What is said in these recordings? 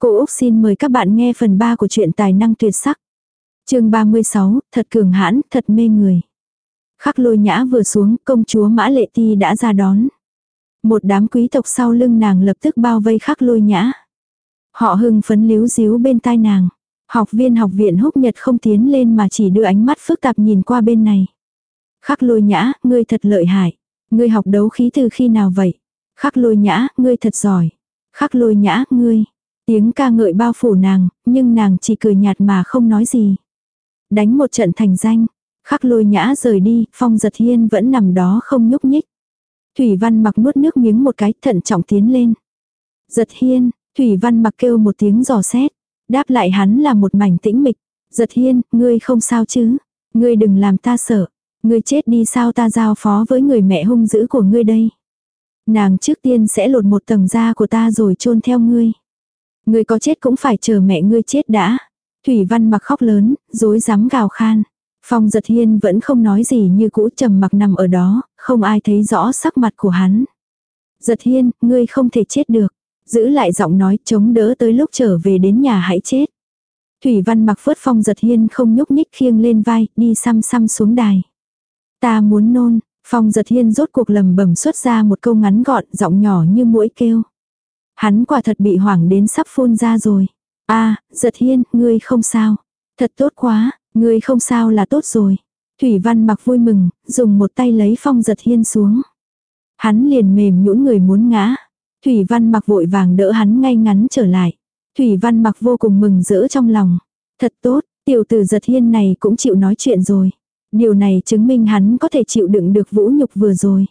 Cô Úc xin mời các bạn nghe phần 3 của truyện tài năng tuyệt sắc. chương 36, thật cường hãn, thật mê người. Khắc lôi nhã vừa xuống, công chúa Mã Lệ Ti đã ra đón. Một đám quý tộc sau lưng nàng lập tức bao vây khắc lôi nhã. Họ hưng phấn líu díu bên tai nàng. Học viên học viện húc nhật không tiến lên mà chỉ đưa ánh mắt phức tạp nhìn qua bên này. Khắc lôi nhã, ngươi thật lợi hại. Ngươi học đấu khí từ khi nào vậy? Khắc lôi nhã, ngươi thật giỏi. Khắc lôi nhã, ngươi. Tiếng ca ngợi bao phủ nàng, nhưng nàng chỉ cười nhạt mà không nói gì. Đánh một trận thành danh. Khắc lôi nhã rời đi, phong giật hiên vẫn nằm đó không nhúc nhích. Thủy văn mặc nuốt nước miếng một cái thận trọng tiến lên. Giật hiên, Thủy văn mặc kêu một tiếng giò xét. Đáp lại hắn là một mảnh tĩnh mịch. Giật hiên, ngươi không sao chứ. Ngươi đừng làm ta sợ. Ngươi chết đi sao ta giao phó với người mẹ hung dữ của ngươi đây. Nàng trước tiên sẽ lột một tầng da của ta rồi chôn theo ngươi. Ngươi có chết cũng phải chờ mẹ ngươi chết đã. Thủy văn mặc khóc lớn, dối dám gào khan. Phong giật hiên vẫn không nói gì như cũ trầm mặc nằm ở đó, không ai thấy rõ sắc mặt của hắn. Giật hiên, ngươi không thể chết được. Giữ lại giọng nói chống đỡ tới lúc trở về đến nhà hãy chết. Thủy văn mặc phớt phong giật hiên không nhúc nhích khiêng lên vai, đi xăm xăm xuống đài. Ta muốn nôn, phong giật hiên rốt cuộc lầm bẩm xuất ra một câu ngắn gọn, giọng nhỏ như mũi kêu. Hắn quả thật bị hoảng đến sắp phun ra rồi. a à, giật hiên, ngươi không sao. Thật tốt quá, ngươi không sao là tốt rồi. Thủy văn mặc vui mừng, dùng một tay lấy phong giật hiên xuống. Hắn liền mềm nhũn người muốn ngã. Thủy văn mặc vội vàng đỡ hắn ngay ngắn trở lại. Thủy văn mặc vô cùng mừng rỡ trong lòng. Thật tốt, tiểu tử giật hiên này cũng chịu nói chuyện rồi. Điều này chứng minh hắn có thể chịu đựng được vũ nhục vừa rồi.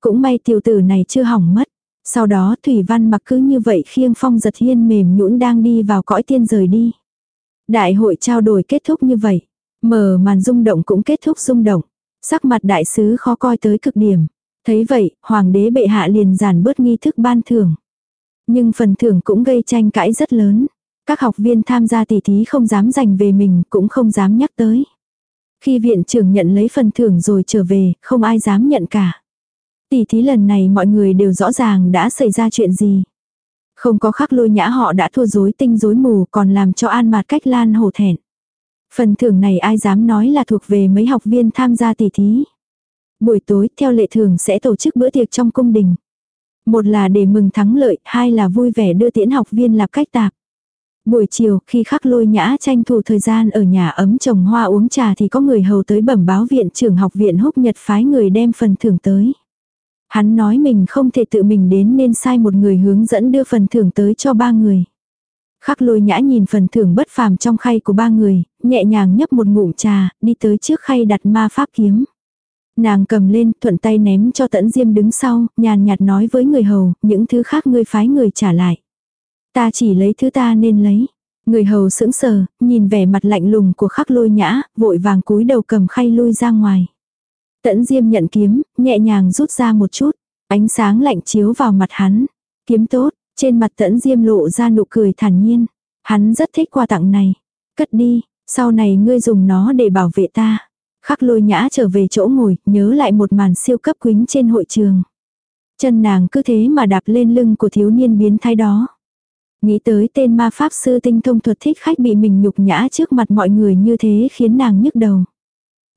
Cũng may tiểu tử này chưa hỏng mất. Sau đó Thủy Văn mặc cứ như vậy khiêng phong giật hiên mềm nhũn đang đi vào cõi tiên rời đi. Đại hội trao đổi kết thúc như vậy. Mở màn rung động cũng kết thúc rung động. Sắc mặt đại sứ khó coi tới cực điểm. Thấy vậy, hoàng đế bệ hạ liền giản bớt nghi thức ban thưởng. Nhưng phần thưởng cũng gây tranh cãi rất lớn. Các học viên tham gia tỷ thí không dám giành về mình, cũng không dám nhắc tới. Khi viện trưởng nhận lấy phần thưởng rồi trở về, không ai dám nhận cả. Tỷ thí lần này mọi người đều rõ ràng đã xảy ra chuyện gì. Không có khắc lôi nhã họ đã thua dối tinh dối mù còn làm cho an mạt cách lan hổ thẹn. Phần thưởng này ai dám nói là thuộc về mấy học viên tham gia tỷ thí. Buổi tối theo lệ thường sẽ tổ chức bữa tiệc trong cung đình. Một là để mừng thắng lợi, hai là vui vẻ đưa tiễn học viên lạp cách tạp. Buổi chiều, khi khắc lôi nhã tranh thủ thời gian ở nhà ấm trồng hoa uống trà thì có người hầu tới bẩm báo viện trưởng học viện húc nhật phái người đem phần thưởng tới. Hắn nói mình không thể tự mình đến nên sai một người hướng dẫn đưa phần thưởng tới cho ba người. Khắc lôi nhã nhìn phần thưởng bất phàm trong khay của ba người, nhẹ nhàng nhấp một ngụm trà, đi tới trước khay đặt ma pháp kiếm. Nàng cầm lên, thuận tay ném cho tẫn diêm đứng sau, nhàn nhạt nói với người hầu, những thứ khác ngươi phái người trả lại. Ta chỉ lấy thứ ta nên lấy. Người hầu sững sờ, nhìn vẻ mặt lạnh lùng của khắc lôi nhã, vội vàng cúi đầu cầm khay lui ra ngoài. Tẫn diêm nhận kiếm, nhẹ nhàng rút ra một chút. Ánh sáng lạnh chiếu vào mặt hắn. Kiếm tốt, trên mặt tẫn diêm lộ ra nụ cười thản nhiên. Hắn rất thích quà tặng này. Cất đi, sau này ngươi dùng nó để bảo vệ ta. Khắc lôi nhã trở về chỗ ngồi, nhớ lại một màn siêu cấp quính trên hội trường. Chân nàng cứ thế mà đạp lên lưng của thiếu niên biến thái đó. Nghĩ tới tên ma pháp sư tinh thông thuật thích khách bị mình nhục nhã trước mặt mọi người như thế khiến nàng nhức đầu.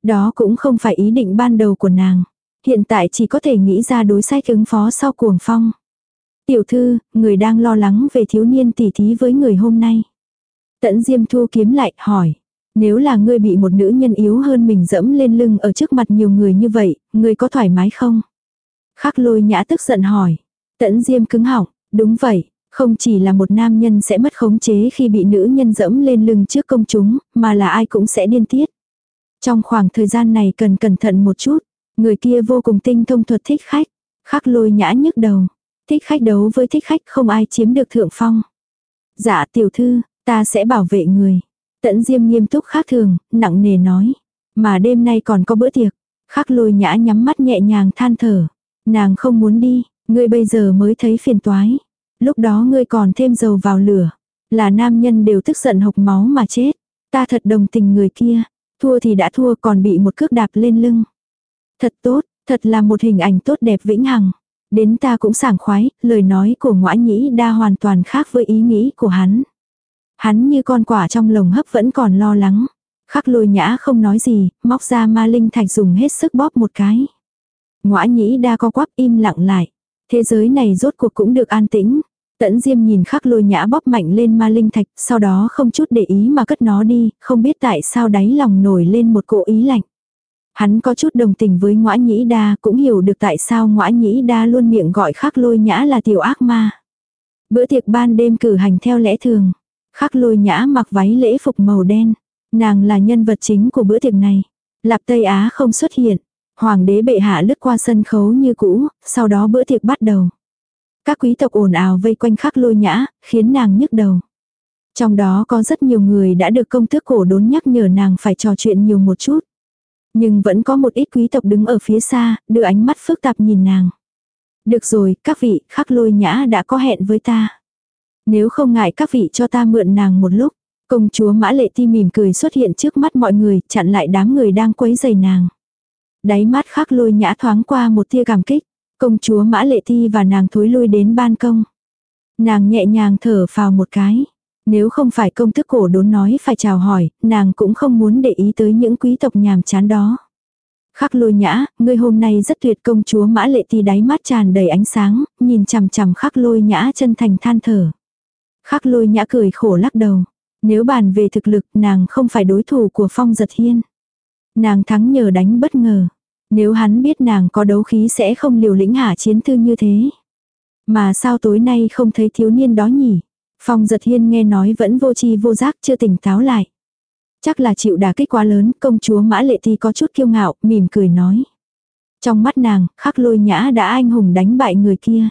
Đó cũng không phải ý định ban đầu của nàng. Hiện tại chỉ có thể nghĩ ra đối sách ứng phó sau cuồng phong. Tiểu thư, người đang lo lắng về thiếu niên tỉ thí với người hôm nay. Tẫn Diêm Thu kiếm lại, hỏi. Nếu là ngươi bị một nữ nhân yếu hơn mình dẫm lên lưng ở trước mặt nhiều người như vậy, ngươi có thoải mái không? Khắc lôi nhã tức giận hỏi. Tẫn Diêm cứng họng, đúng vậy, không chỉ là một nam nhân sẽ mất khống chế khi bị nữ nhân dẫm lên lưng trước công chúng, mà là ai cũng sẽ điên tiết. Trong khoảng thời gian này cần cẩn thận một chút, người kia vô cùng tinh thông thuật thích khách, khắc lôi nhã nhức đầu. Thích khách đấu với thích khách không ai chiếm được thượng phong. Dạ tiểu thư, ta sẽ bảo vệ người. Tẫn diêm nghiêm túc khác thường, nặng nề nói. Mà đêm nay còn có bữa tiệc. Khắc lôi nhã nhắm mắt nhẹ nhàng than thở. Nàng không muốn đi, ngươi bây giờ mới thấy phiền toái. Lúc đó ngươi còn thêm dầu vào lửa. Là nam nhân đều tức giận hộc máu mà chết. Ta thật đồng tình người kia. Thua thì đã thua còn bị một cước đạp lên lưng. Thật tốt, thật là một hình ảnh tốt đẹp vĩnh hằng. Đến ta cũng sảng khoái, lời nói của ngõa nhĩ đa hoàn toàn khác với ý nghĩ của hắn. Hắn như con quả trong lồng hấp vẫn còn lo lắng. Khắc lôi nhã không nói gì, móc ra ma linh thạch dùng hết sức bóp một cái. Ngõa nhĩ đa co quắp im lặng lại. Thế giới này rốt cuộc cũng được an tĩnh. Tẫn Diêm nhìn khắc lôi nhã bóp mạnh lên ma linh thạch, sau đó không chút để ý mà cất nó đi, không biết tại sao đáy lòng nổi lên một cỗ ý lạnh. Hắn có chút đồng tình với ngõa nhĩ đa, cũng hiểu được tại sao ngõa nhĩ đa luôn miệng gọi khắc lôi nhã là tiểu ác ma. Bữa tiệc ban đêm cử hành theo lẽ thường. Khắc lôi nhã mặc váy lễ phục màu đen. Nàng là nhân vật chính của bữa tiệc này. Lạp Tây Á không xuất hiện. Hoàng đế bệ hạ lướt qua sân khấu như cũ, sau đó bữa tiệc bắt đầu. Các quý tộc ồn ào vây quanh khắc lôi nhã, khiến nàng nhức đầu. Trong đó có rất nhiều người đã được công tước cổ đốn nhắc nhở nàng phải trò chuyện nhiều một chút. Nhưng vẫn có một ít quý tộc đứng ở phía xa, đưa ánh mắt phức tạp nhìn nàng. Được rồi, các vị, khắc lôi nhã đã có hẹn với ta. Nếu không ngại các vị cho ta mượn nàng một lúc. Công chúa Mã Lệ Ti mỉm cười xuất hiện trước mắt mọi người, chặn lại đám người đang quấy giày nàng. Đáy mắt khắc lôi nhã thoáng qua một tia cảm kích. Công chúa Mã Lệ thi và nàng thối lui đến ban công. Nàng nhẹ nhàng thở vào một cái. Nếu không phải công thức cổ đốn nói phải chào hỏi, nàng cũng không muốn để ý tới những quý tộc nhàm chán đó. Khắc lôi nhã, ngươi hôm nay rất tuyệt công chúa Mã Lệ Ti đáy mắt tràn đầy ánh sáng, nhìn chằm chằm khắc lôi nhã chân thành than thở. Khắc lôi nhã cười khổ lắc đầu. Nếu bàn về thực lực nàng không phải đối thủ của phong giật hiên. Nàng thắng nhờ đánh bất ngờ. Nếu hắn biết nàng có đấu khí sẽ không liều lĩnh hạ chiến thư như thế. Mà sao tối nay không thấy thiếu niên đó nhỉ? Phong giật hiên nghe nói vẫn vô chi vô giác chưa tỉnh táo lại. Chắc là chịu đả kích quá lớn, công chúa Mã Lệ Thi có chút kiêu ngạo, mỉm cười nói. Trong mắt nàng, khắc lôi nhã đã anh hùng đánh bại người kia.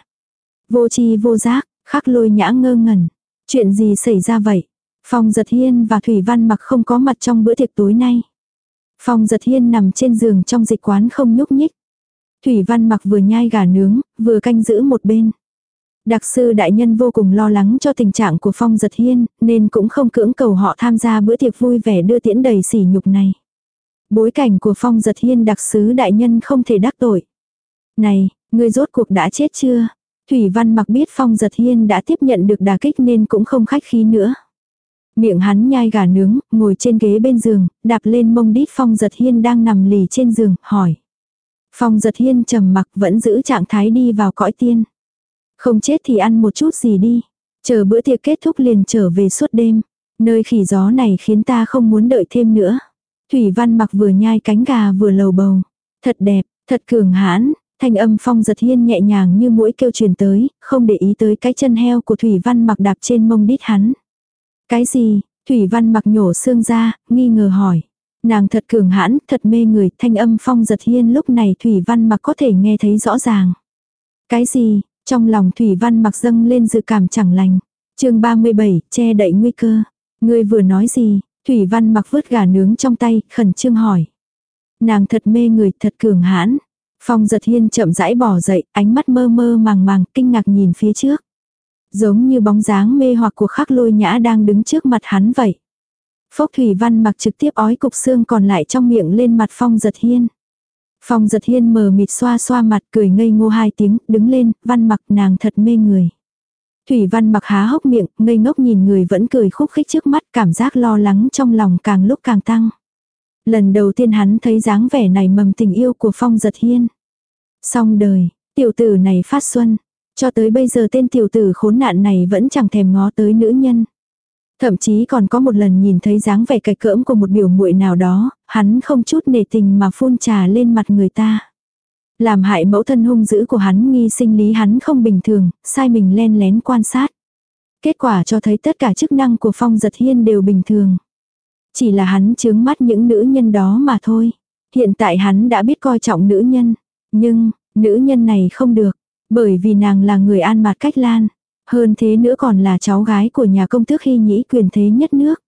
Vô chi vô giác, khắc lôi nhã ngơ ngẩn. Chuyện gì xảy ra vậy? Phong giật hiên và Thủy Văn mặc không có mặt trong bữa tiệc tối nay. Phong giật hiên nằm trên giường trong dịch quán không nhúc nhích. Thủy Văn mặc vừa nhai gà nướng, vừa canh giữ một bên. Đặc sư đại nhân vô cùng lo lắng cho tình trạng của Phong giật hiên, nên cũng không cưỡng cầu họ tham gia bữa tiệc vui vẻ đưa tiễn đầy sỉ nhục này. Bối cảnh của Phong giật hiên đặc sứ đại nhân không thể đắc tội. Này, ngươi rốt cuộc đã chết chưa? Thủy Văn mặc biết Phong giật hiên đã tiếp nhận được đà kích nên cũng không khách khí nữa. Miệng hắn nhai gà nướng, ngồi trên ghế bên giường, đạp lên mông đít Phong giật hiên đang nằm lì trên giường, hỏi. Phong giật hiên trầm mặc vẫn giữ trạng thái đi vào cõi tiên. Không chết thì ăn một chút gì đi. Chờ bữa tiệc kết thúc liền trở về suốt đêm. Nơi khỉ gió này khiến ta không muốn đợi thêm nữa. Thủy văn mặc vừa nhai cánh gà vừa lầu bầu. Thật đẹp, thật cường hãn. Thanh âm phong giật hiên nhẹ nhàng như mũi kêu truyền tới, không để ý tới cái chân heo của Thủy văn mặc đạp trên mông đít hắn. Cái gì? Thủy văn mặc nhổ xương ra, nghi ngờ hỏi. Nàng thật cường hãn, thật mê người, thanh âm phong giật hiên lúc này Thủy văn mặc có thể nghe thấy rõ ràng. Cái gì? Trong lòng Thủy văn mặc dâng lên dự cảm chẳng lành. chương 37, che đậy nguy cơ. Ngươi vừa nói gì? Thủy văn mặc vớt gà nướng trong tay, khẩn trương hỏi. Nàng thật mê người, thật cường hãn. Phong giật hiên chậm rãi bỏ dậy, ánh mắt mơ mơ màng màng, kinh ngạc nhìn phía trước. Giống như bóng dáng mê hoặc của khắc lôi nhã đang đứng trước mặt hắn vậy. Phốc thủy văn mặc trực tiếp ói cục xương còn lại trong miệng lên mặt phong giật hiên. Phong giật hiên mờ mịt xoa xoa mặt cười ngây ngô hai tiếng, đứng lên, văn mặc nàng thật mê người. Thủy văn mặc há hốc miệng, ngây ngốc nhìn người vẫn cười khúc khích trước mắt, cảm giác lo lắng trong lòng càng lúc càng tăng. Lần đầu tiên hắn thấy dáng vẻ này mầm tình yêu của phong giật hiên. Xong đời, tiểu tử này phát xuân. Cho tới bây giờ tên tiểu tử khốn nạn này vẫn chẳng thèm ngó tới nữ nhân. Thậm chí còn có một lần nhìn thấy dáng vẻ cạch cỡm của một biểu muội nào đó, hắn không chút nể tình mà phun trà lên mặt người ta. Làm hại mẫu thân hung dữ của hắn nghi sinh lý hắn không bình thường, sai mình len lén quan sát. Kết quả cho thấy tất cả chức năng của phong giật hiên đều bình thường. Chỉ là hắn chướng mắt những nữ nhân đó mà thôi. Hiện tại hắn đã biết coi trọng nữ nhân. Nhưng, nữ nhân này không được. Bởi vì nàng là người an mặt cách lan. Hơn thế nữa còn là cháu gái của nhà công tước hy nhĩ quyền thế nhất nước.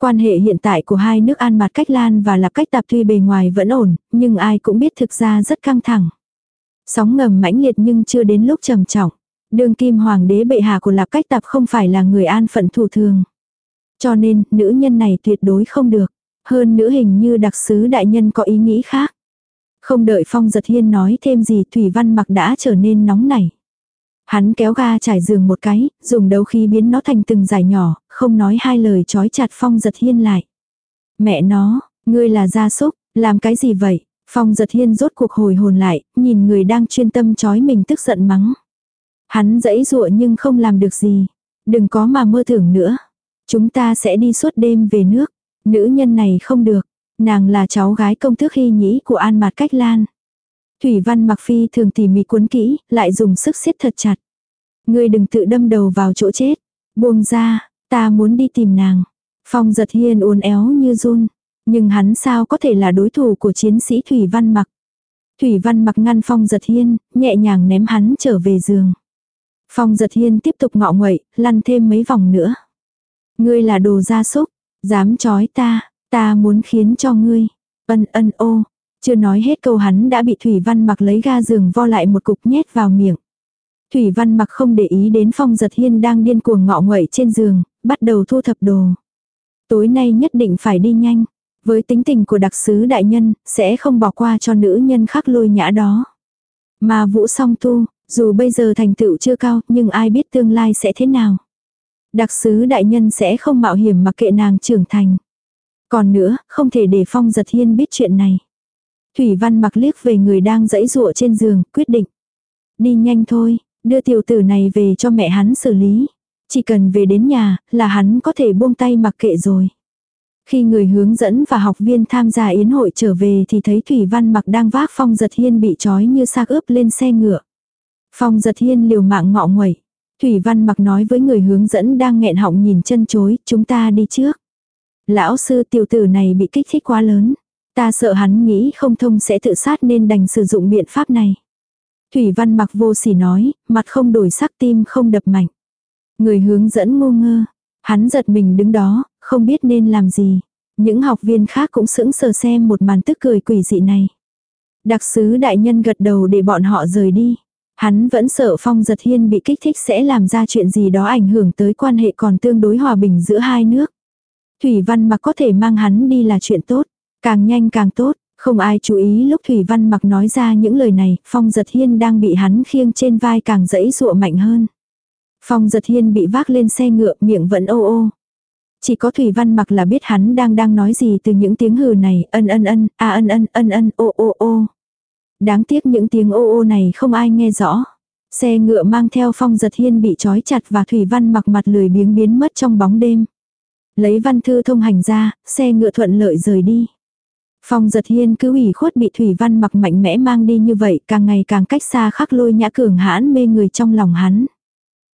Quan hệ hiện tại của hai nước An Mạt Cách Lan và Lạp Cách Tạp tuy bề ngoài vẫn ổn, nhưng ai cũng biết thực ra rất căng thẳng. Sóng ngầm mãnh liệt nhưng chưa đến lúc trầm trọng. Đường kim hoàng đế bệ hạ của Lạp Cách Tạp không phải là người an phận thủ thường. Cho nên, nữ nhân này tuyệt đối không được. Hơn nữ hình như đặc sứ đại nhân có ý nghĩ khác. Không đợi Phong giật hiên nói thêm gì Thủy Văn mặc đã trở nên nóng nảy. Hắn kéo ga trải giường một cái, dùng đấu khí biến nó thành từng giải nhỏ, không nói hai lời chói chặt Phong giật hiên lại. Mẹ nó, ngươi là gia súc, làm cái gì vậy? Phong giật hiên rốt cuộc hồi hồn lại, nhìn người đang chuyên tâm chói mình tức giận mắng. Hắn dãy dụa nhưng không làm được gì. Đừng có mà mơ tưởng nữa. Chúng ta sẽ đi suốt đêm về nước. Nữ nhân này không được. Nàng là cháu gái công tước hy nhĩ của An Mạt Cách Lan. Thủy Văn Mặc Phi thường tỉ mỉ cuốn kỹ, lại dùng sức siết thật chặt. Ngươi đừng tự đâm đầu vào chỗ chết. Buông ra, ta muốn đi tìm nàng. Phong giật hiên uốn éo như run. Nhưng hắn sao có thể là đối thủ của chiến sĩ Thủy Văn Mặc. Thủy Văn Mặc ngăn Phong giật hiên, nhẹ nhàng ném hắn trở về giường. Phong giật hiên tiếp tục ngọ nguậy, lăn thêm mấy vòng nữa. Ngươi là đồ gia súc, dám chói ta, ta muốn khiến cho ngươi. Ân ân ô, chưa nói hết câu hắn đã bị Thủy Văn mặc lấy ga giường vo lại một cục nhét vào miệng. Thủy Văn mặc không để ý đến Phong giật hiên đang điên cuồng ngọ nguậy trên giường, bắt đầu thu thập đồ. Tối nay nhất định phải đi nhanh. Với tính tình của đặc sứ đại nhân, sẽ không bỏ qua cho nữ nhân khắc lôi nhã đó. Mà vũ song tu, dù bây giờ thành tựu chưa cao, nhưng ai biết tương lai sẽ thế nào. Đặc sứ đại nhân sẽ không mạo hiểm mặc kệ nàng trưởng thành. Còn nữa, không thể để Phong giật hiên biết chuyện này. Thủy Văn mặc liếc về người đang dẫy dụa trên giường, quyết định. Đi nhanh thôi, đưa tiểu tử này về cho mẹ hắn xử lý. Chỉ cần về đến nhà, là hắn có thể buông tay mặc kệ rồi. Khi người hướng dẫn và học viên tham gia yến hội trở về thì thấy Thủy Văn mặc đang vác Phong giật hiên bị trói như xác ướp lên xe ngựa. Phong giật hiên liều mạng ngọ nguẩy. Thủy Văn mặc nói với người hướng dẫn đang nghẹn họng nhìn chân chối, chúng ta đi trước. Lão sư tiểu tử này bị kích thích quá lớn. Ta sợ hắn nghĩ không thông sẽ tự sát nên đành sử dụng biện pháp này. Thủy Văn mặc vô sỉ nói, mặt không đổi sắc tim không đập mạnh. Người hướng dẫn ngu ngơ. Hắn giật mình đứng đó, không biết nên làm gì. Những học viên khác cũng sững sờ xem một màn tức cười quỷ dị này. Đặc sứ đại nhân gật đầu để bọn họ rời đi. Hắn vẫn sợ Phong Giật Hiên bị kích thích sẽ làm ra chuyện gì đó ảnh hưởng tới quan hệ còn tương đối hòa bình giữa hai nước. Thủy Văn Mặc có thể mang hắn đi là chuyện tốt, càng nhanh càng tốt, không ai chú ý lúc Thủy Văn Mặc nói ra những lời này, Phong Giật Hiên đang bị hắn khiêng trên vai càng dẫy dụa mạnh hơn. Phong Giật Hiên bị vác lên xe ngựa miệng vẫn ô ô. Chỉ có Thủy Văn Mặc là biết hắn đang đang nói gì từ những tiếng hừ này, ân ân ân, a ân ân, ân ân, ô ô ô. Đáng tiếc những tiếng ô ô này không ai nghe rõ. Xe ngựa mang theo phong giật hiên bị trói chặt và Thủy Văn mặc mặt lười biếng biến mất trong bóng đêm. Lấy văn thư thông hành ra, xe ngựa thuận lợi rời đi. Phong giật hiên cứ ủy khuất bị Thủy Văn mặc mạnh mẽ mang đi như vậy càng ngày càng cách xa khắc lôi nhã cường hãn mê người trong lòng hắn.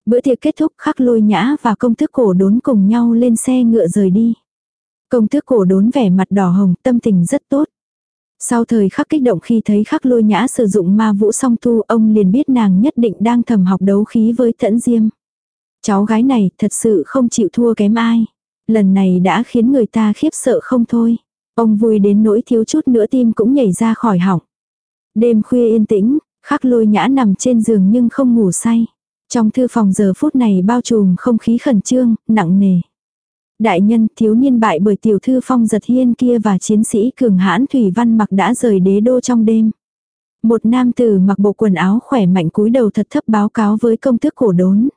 Bữa tiệc kết thúc khắc lôi nhã và công thức cổ đốn cùng nhau lên xe ngựa rời đi. Công thức cổ đốn vẻ mặt đỏ hồng tâm tình rất tốt. Sau thời khắc kích động khi thấy khắc lôi nhã sử dụng ma vũ song tu ông liền biết nàng nhất định đang thầm học đấu khí với thẫn diêm. Cháu gái này thật sự không chịu thua kém ai. Lần này đã khiến người ta khiếp sợ không thôi. Ông vui đến nỗi thiếu chút nữa tim cũng nhảy ra khỏi họng. Đêm khuya yên tĩnh, khắc lôi nhã nằm trên giường nhưng không ngủ say. Trong thư phòng giờ phút này bao trùm không khí khẩn trương, nặng nề. Đại nhân thiếu niên bại bởi tiểu thư phong giật hiên kia và chiến sĩ cường hãn Thủy Văn mặc đã rời đế đô trong đêm. Một nam tử mặc bộ quần áo khỏe mạnh cúi đầu thật thấp báo cáo với công thức cổ đốn.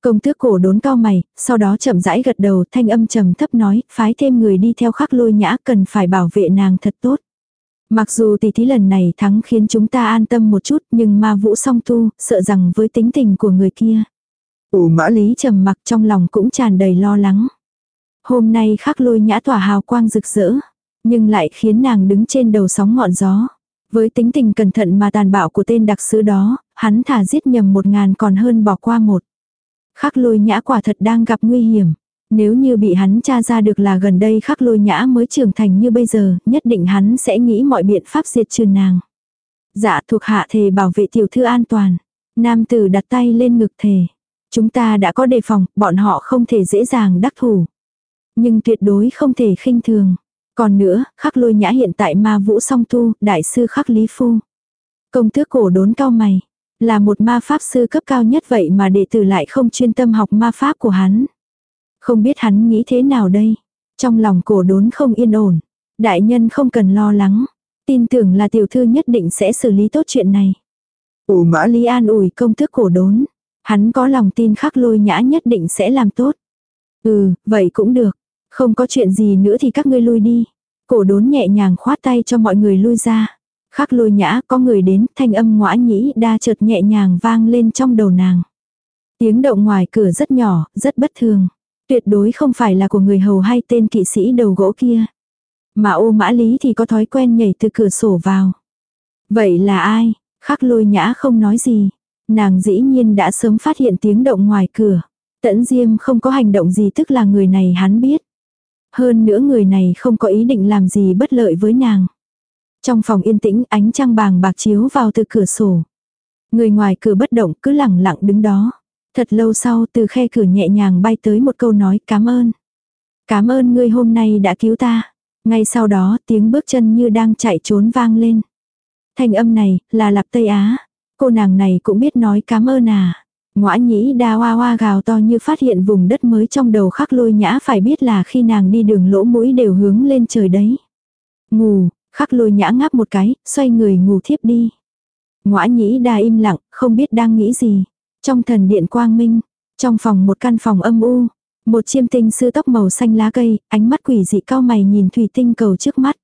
Công tước cổ đốn cao mày, sau đó chậm rãi gật đầu thanh âm trầm thấp nói, phái thêm người đi theo khắc lôi nhã cần phải bảo vệ nàng thật tốt. Mặc dù tỷ thí lần này thắng khiến chúng ta an tâm một chút nhưng ma vũ song tu, sợ rằng với tính tình của người kia. Ủ mã lý trầm mặc trong lòng cũng tràn đầy lo lắng. Hôm nay khắc lôi nhã tỏa hào quang rực rỡ, nhưng lại khiến nàng đứng trên đầu sóng ngọn gió. Với tính tình cẩn thận mà tàn bạo của tên đặc sứ đó, hắn thả giết nhầm một ngàn còn hơn bỏ qua một. Khắc lôi nhã quả thật đang gặp nguy hiểm. Nếu như bị hắn tra ra được là gần đây khắc lôi nhã mới trưởng thành như bây giờ, nhất định hắn sẽ nghĩ mọi biện pháp diệt trừ nàng. Dạ thuộc hạ thề bảo vệ tiểu thư an toàn. Nam tử đặt tay lên ngực thề. Chúng ta đã có đề phòng, bọn họ không thể dễ dàng đắc thủ. Nhưng tuyệt đối không thể khinh thường. Còn nữa, khắc lôi nhã hiện tại ma vũ song tu, đại sư khắc lý phu. Công tước cổ đốn cao mày. Là một ma pháp sư cấp cao nhất vậy mà đệ tử lại không chuyên tâm học ma pháp của hắn. Không biết hắn nghĩ thế nào đây. Trong lòng cổ đốn không yên ổn. Đại nhân không cần lo lắng. Tin tưởng là tiểu thư nhất định sẽ xử lý tốt chuyện này. Ô mã Lý an ủi công tước cổ đốn. Hắn có lòng tin khắc lôi nhã nhất định sẽ làm tốt. Ừ, vậy cũng được. Không có chuyện gì nữa thì các ngươi lui đi. Cổ đốn nhẹ nhàng khoát tay cho mọi người lui ra. Khắc lôi nhã có người đến, thanh âm ngoã nhĩ đa chợt nhẹ nhàng vang lên trong đầu nàng. Tiếng động ngoài cửa rất nhỏ, rất bất thường. Tuyệt đối không phải là của người hầu hay tên kỵ sĩ đầu gỗ kia. Mà ô mã lý thì có thói quen nhảy từ cửa sổ vào. Vậy là ai? Khắc lôi nhã không nói gì. Nàng dĩ nhiên đã sớm phát hiện tiếng động ngoài cửa. Tẫn Diêm không có hành động gì tức là người này hắn biết. Hơn nữa người này không có ý định làm gì bất lợi với nàng. Trong phòng yên tĩnh ánh trăng bàng bạc chiếu vào từ cửa sổ. Người ngoài cửa bất động cứ lẳng lặng đứng đó. Thật lâu sau từ khe cửa nhẹ nhàng bay tới một câu nói cảm ơn. Cảm ơn ngươi hôm nay đã cứu ta. Ngay sau đó tiếng bước chân như đang chạy trốn vang lên. Thanh âm này là lạp Tây Á. Cô nàng này cũng biết nói cảm ơn à. Ngoã nhĩ đa hoa hoa gào to như phát hiện vùng đất mới trong đầu khắc lôi nhã phải biết là khi nàng đi đường lỗ mũi đều hướng lên trời đấy. Ngủ, khắc lôi nhã ngáp một cái, xoay người ngủ thiếp đi. Ngoã nhĩ đa im lặng, không biết đang nghĩ gì. Trong thần điện quang minh, trong phòng một căn phòng âm u, một chiêm tinh sư tóc màu xanh lá cây, ánh mắt quỷ dị cao mày nhìn thủy tinh cầu trước mắt.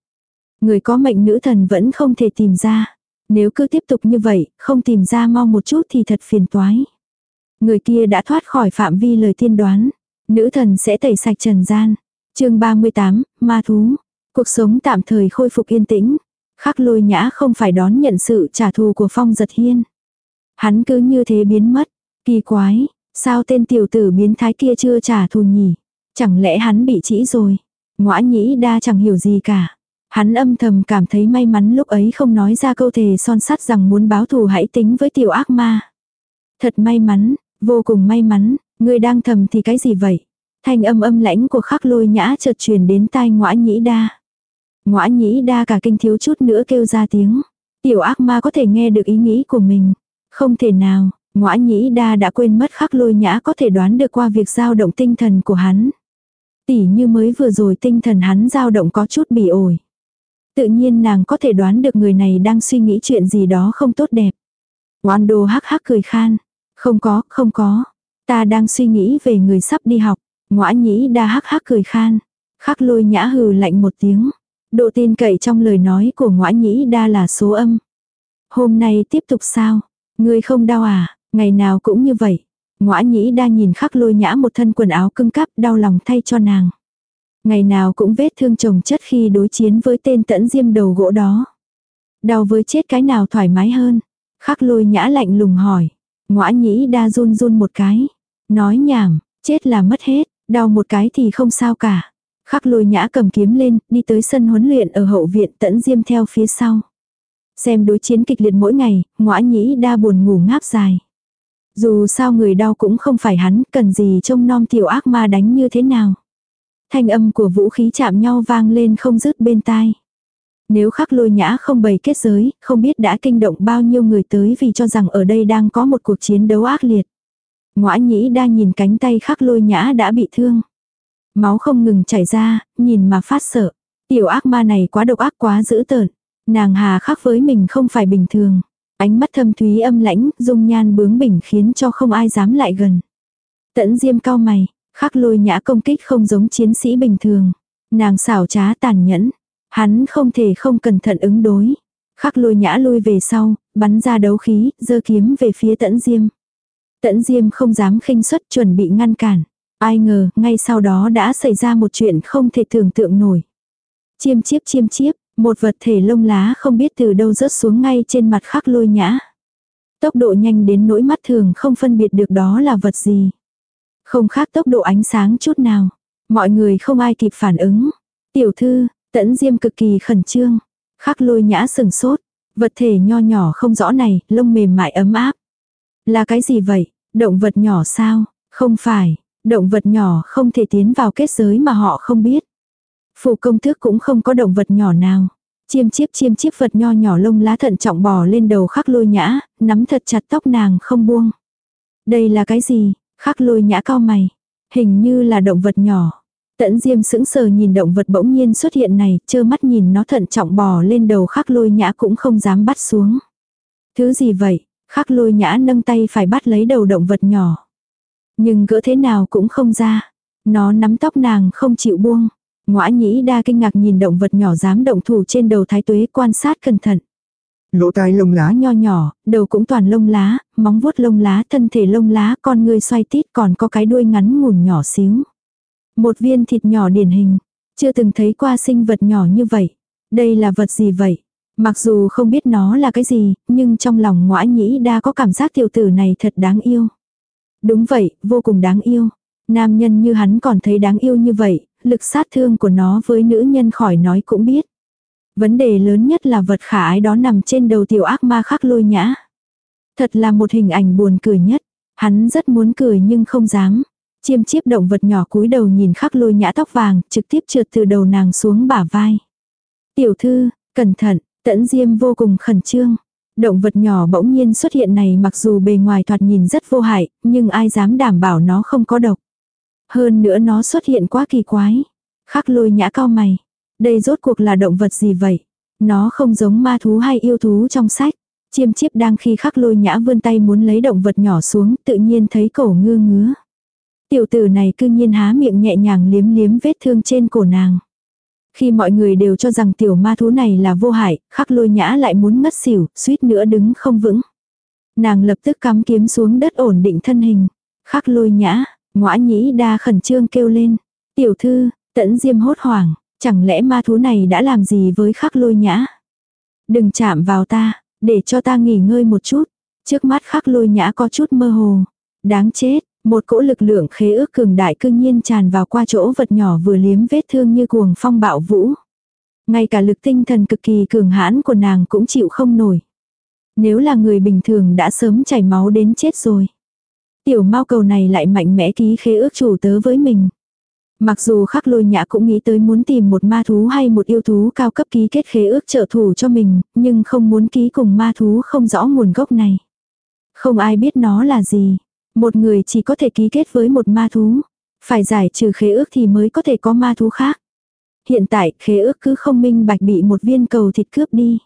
Người có mệnh nữ thần vẫn không thể tìm ra. Nếu cứ tiếp tục như vậy, không tìm ra mau một chút thì thật phiền toái. Người kia đã thoát khỏi phạm vi lời tiên đoán. Nữ thần sẽ tẩy sạch trần gian. chương 38, ma thú. Cuộc sống tạm thời khôi phục yên tĩnh. Khắc lôi nhã không phải đón nhận sự trả thù của phong giật hiên. Hắn cứ như thế biến mất. Kỳ quái, sao tên tiểu tử biến thái kia chưa trả thù nhỉ? Chẳng lẽ hắn bị chỉ rồi? Ngoã nhĩ đa chẳng hiểu gì cả. Hắn âm thầm cảm thấy may mắn lúc ấy không nói ra câu thề son sắt rằng muốn báo thù hãy tính với tiểu ác ma. Thật may mắn, vô cùng may mắn, người đang thầm thì cái gì vậy? Thanh âm âm lãnh của khắc lôi nhã chợt truyền đến tai ngoã nhĩ đa. Ngoã nhĩ đa cả kinh thiếu chút nữa kêu ra tiếng. Tiểu ác ma có thể nghe được ý nghĩ của mình. Không thể nào, ngoã nhĩ đa đã quên mất khắc lôi nhã có thể đoán được qua việc dao động tinh thần của hắn. Tỉ như mới vừa rồi tinh thần hắn dao động có chút bị ổi. Tự nhiên nàng có thể đoán được người này đang suy nghĩ chuyện gì đó không tốt đẹp. Oan đồ hắc hắc cười khan. Không có, không có. Ta đang suy nghĩ về người sắp đi học. Ngoã nhĩ đa hắc hắc cười khan. Khắc lôi nhã hừ lạnh một tiếng. Độ tin cậy trong lời nói của ngoã nhĩ đa là số âm. Hôm nay tiếp tục sao? Người không đau à? Ngày nào cũng như vậy. Ngoã nhĩ đa nhìn khắc lôi nhã một thân quần áo cưng cắp đau lòng thay cho nàng. Ngày nào cũng vết thương chồng chất khi đối chiến với tên tẫn diêm đầu gỗ đó. Đau với chết cái nào thoải mái hơn? Khắc lôi nhã lạnh lùng hỏi. Ngoã nhĩ đa run run một cái. Nói nhảm, chết là mất hết, đau một cái thì không sao cả. Khắc lôi nhã cầm kiếm lên, đi tới sân huấn luyện ở hậu viện tẫn diêm theo phía sau. Xem đối chiến kịch liệt mỗi ngày, ngõa nhĩ đa buồn ngủ ngáp dài. Dù sao người đau cũng không phải hắn, cần gì trông non tiểu ác ma đánh như thế nào. Thanh âm của vũ khí chạm nhau vang lên không dứt bên tai. Nếu khắc lôi nhã không bày kết giới, không biết đã kinh động bao nhiêu người tới vì cho rằng ở đây đang có một cuộc chiến đấu ác liệt. Ngoã nhĩ đa nhìn cánh tay khắc lôi nhã đã bị thương. Máu không ngừng chảy ra, nhìn mà phát sợ. Tiểu ác ma này quá độc ác quá dữ tợn. Nàng hà khắc với mình không phải bình thường. Ánh mắt thâm thúy âm lãnh, dung nhan bướng bỉnh khiến cho không ai dám lại gần. Tẫn diêm cao mày, khắc lôi nhã công kích không giống chiến sĩ bình thường. Nàng xảo trá tàn nhẫn. Hắn không thể không cẩn thận ứng đối. Khắc lôi nhã lui về sau, bắn ra đấu khí, giơ kiếm về phía tẫn diêm. Tẫn diêm không dám khinh suất chuẩn bị ngăn cản. Ai ngờ, ngay sau đó đã xảy ra một chuyện không thể tưởng tượng nổi. Chiêm chiếp chiêm chiếp, một vật thể lông lá không biết từ đâu rớt xuống ngay trên mặt khắc lôi nhã. Tốc độ nhanh đến nỗi mắt thường không phân biệt được đó là vật gì. Không khác tốc độ ánh sáng chút nào. Mọi người không ai kịp phản ứng. Tiểu thư, tẫn diêm cực kỳ khẩn trương. Khắc lôi nhã sừng sốt. Vật thể nho nhỏ không rõ này, lông mềm mại ấm áp. Là cái gì vậy? Động vật nhỏ sao? Không phải, động vật nhỏ không thể tiến vào kết giới mà họ không biết. Phủ công tước cũng không có động vật nhỏ nào. Chiêm chiếp chiêm chiếp vật nho nhỏ lông lá thận trọng bò lên đầu khắc lôi nhã, nắm thật chặt tóc nàng không buông. Đây là cái gì? Khắc lôi nhã cao mày. Hình như là động vật nhỏ. Tẫn Diêm sững sờ nhìn động vật bỗng nhiên xuất hiện này, chơ mắt nhìn nó thận trọng bò lên đầu khắc lôi nhã cũng không dám bắt xuống. Thứ gì vậy? Khắc lôi nhã nâng tay phải bắt lấy đầu động vật nhỏ. Nhưng gỡ thế nào cũng không ra. Nó nắm tóc nàng không chịu buông. Ngoã nhĩ đa kinh ngạc nhìn động vật nhỏ dám động thủ trên đầu thái tuế quan sát cẩn thận. Lỗ tai lông lá nho nhỏ, đầu cũng toàn lông lá, móng vuốt lông lá, thân thể lông lá, con người xoay tít còn có cái đuôi ngắn ngủn nhỏ xíu. Một viên thịt nhỏ điển hình, chưa từng thấy qua sinh vật nhỏ như vậy. Đây là vật gì vậy? Mặc dù không biết nó là cái gì, nhưng trong lòng ngõa nhĩ đa có cảm giác tiểu tử này thật đáng yêu. Đúng vậy, vô cùng đáng yêu. Nam nhân như hắn còn thấy đáng yêu như vậy, lực sát thương của nó với nữ nhân khỏi nói cũng biết. Vấn đề lớn nhất là vật khả ái đó nằm trên đầu tiểu ác ma khắc lôi nhã. Thật là một hình ảnh buồn cười nhất. Hắn rất muốn cười nhưng không dám. Chiêm chiếp động vật nhỏ cúi đầu nhìn khắc lôi nhã tóc vàng, trực tiếp trượt từ đầu nàng xuống bả vai. Tiểu thư, cẩn thận, tẫn diêm vô cùng khẩn trương. Động vật nhỏ bỗng nhiên xuất hiện này mặc dù bề ngoài thoạt nhìn rất vô hại, nhưng ai dám đảm bảo nó không có độc. Hơn nữa nó xuất hiện quá kỳ quái. Khắc lôi nhã cao mày. Đây rốt cuộc là động vật gì vậy? Nó không giống ma thú hay yêu thú trong sách. Chiêm chiếp đang khi khắc lôi nhã vươn tay muốn lấy động vật nhỏ xuống tự nhiên thấy cổ ngư ngứa. Tiểu tử này cư nhiên há miệng nhẹ nhàng liếm liếm vết thương trên cổ nàng. Khi mọi người đều cho rằng tiểu ma thú này là vô hại, khắc lôi nhã lại muốn ngất xỉu, suýt nữa đứng không vững. Nàng lập tức cắm kiếm xuống đất ổn định thân hình. Khắc lôi nhã, ngõa nhĩ đa khẩn trương kêu lên. Tiểu thư, tẫn diêm hốt hoảng, chẳng lẽ ma thú này đã làm gì với khắc lôi nhã? Đừng chạm vào ta, để cho ta nghỉ ngơi một chút. Trước mắt khắc lôi nhã có chút mơ hồ. Đáng chết, một cỗ lực lượng khế ước cường đại cương nhiên tràn vào qua chỗ vật nhỏ vừa liếm vết thương như cuồng phong bạo vũ. Ngay cả lực tinh thần cực kỳ cường hãn của nàng cũng chịu không nổi. Nếu là người bình thường đã sớm chảy máu đến chết rồi. Tiểu mau cầu này lại mạnh mẽ ký khế ước chủ tớ với mình. Mặc dù khắc lôi nhã cũng nghĩ tới muốn tìm một ma thú hay một yêu thú cao cấp ký kết khế ước trợ thủ cho mình, nhưng không muốn ký cùng ma thú không rõ nguồn gốc này. Không ai biết nó là gì. Một người chỉ có thể ký kết với một ma thú. Phải giải trừ khế ước thì mới có thể có ma thú khác. Hiện tại khế ước cứ không minh bạch bị một viên cầu thịt cướp đi.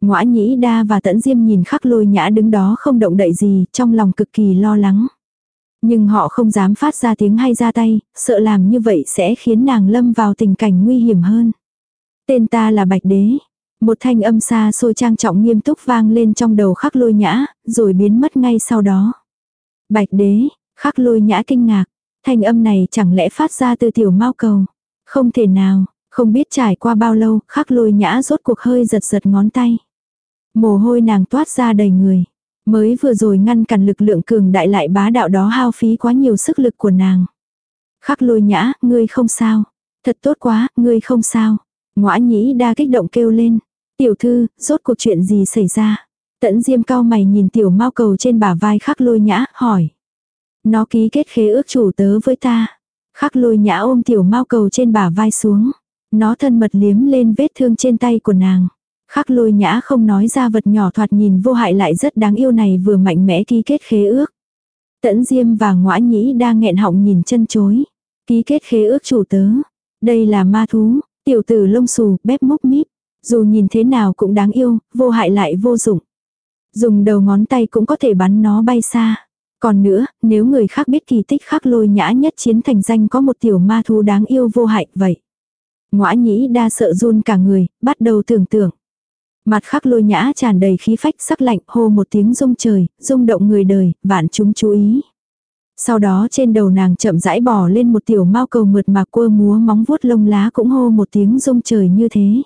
Ngoã nhĩ đa và tẫn diêm nhìn khắc lôi nhã đứng đó không động đậy gì, trong lòng cực kỳ lo lắng. Nhưng họ không dám phát ra tiếng hay ra tay, sợ làm như vậy sẽ khiến nàng lâm vào tình cảnh nguy hiểm hơn. Tên ta là Bạch Đế. Một thanh âm xa xôi trang trọng nghiêm túc vang lên trong đầu khắc lôi nhã, rồi biến mất ngay sau đó. Bạch Đế, khắc lôi nhã kinh ngạc. Thanh âm này chẳng lẽ phát ra từ tiểu mau cầu. Không thể nào, không biết trải qua bao lâu, khắc lôi nhã rốt cuộc hơi giật giật ngón tay. Mồ hôi nàng toát ra đầy người. Mới vừa rồi ngăn cản lực lượng cường đại lại bá đạo đó hao phí quá nhiều sức lực của nàng. Khắc lôi nhã, ngươi không sao. Thật tốt quá, ngươi không sao. Ngoã nhĩ đa kích động kêu lên. Tiểu thư, rốt cuộc chuyện gì xảy ra? Tẫn diêm cao mày nhìn tiểu mau cầu trên bả vai khắc lôi nhã, hỏi. Nó ký kết khế ước chủ tớ với ta. Khắc lôi nhã ôm tiểu mau cầu trên bả vai xuống. Nó thân mật liếm lên vết thương trên tay của nàng. Khắc lôi nhã không nói ra vật nhỏ thoạt nhìn vô hại lại rất đáng yêu này vừa mạnh mẽ ký kết khế ước. Tẫn Diêm và Ngoã Nhĩ đang nghẹn họng nhìn chân chối. Ký kết khế ước chủ tớ. Đây là ma thú, tiểu tử lông xù, bếp mốc míp. Dù nhìn thế nào cũng đáng yêu, vô hại lại vô dụng. Dùng đầu ngón tay cũng có thể bắn nó bay xa. Còn nữa, nếu người khác biết kỳ tích khắc lôi nhã nhất chiến thành danh có một tiểu ma thú đáng yêu vô hại vậy. Ngoã nhĩ đa sợ run cả người, bắt đầu tưởng tượng. Mặt khắc lôi nhã tràn đầy khí phách sắc lạnh hô một tiếng rung trời, rung động người đời, vạn chúng chú ý. Sau đó trên đầu nàng chậm rãi bò lên một tiểu mao cầu mượt mà cua múa móng vuốt lông lá cũng hô một tiếng rung trời như thế.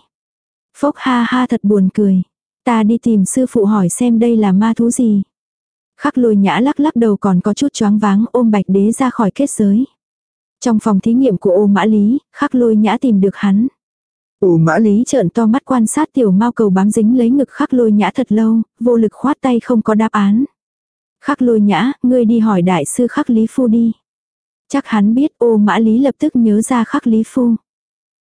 Phốc ha ha thật buồn cười. Ta đi tìm sư phụ hỏi xem đây là ma thú gì. Khắc lôi nhã lắc lắc đầu còn có chút choáng váng ôm bạch đế ra khỏi kết giới. Trong phòng thí nghiệm của ô mã lý, khắc lôi nhã tìm được hắn. Ô mã lý trợn to mắt quan sát tiểu mau cầu bám dính lấy ngực khắc lôi nhã thật lâu, vô lực khoát tay không có đáp án. Khắc lôi nhã, ngươi đi hỏi đại sư khắc lý phu đi. Chắc hắn biết ô mã lý lập tức nhớ ra khắc lý phu.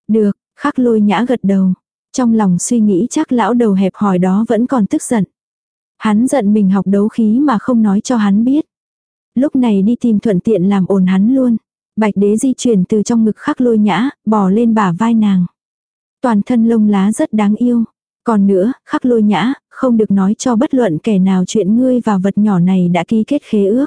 Được, khắc lôi nhã gật đầu. Trong lòng suy nghĩ chắc lão đầu hẹp hỏi đó vẫn còn tức giận. Hắn giận mình học đấu khí mà không nói cho hắn biết. Lúc này đi tìm thuận tiện làm ồn hắn luôn. Bạch đế di chuyển từ trong ngực khắc lôi nhã, bò lên bả vai nàng. Toàn thân lông lá rất đáng yêu. Còn nữa, khắc lôi nhã, không được nói cho bất luận kẻ nào chuyện ngươi và vật nhỏ này đã ký kết khế ước.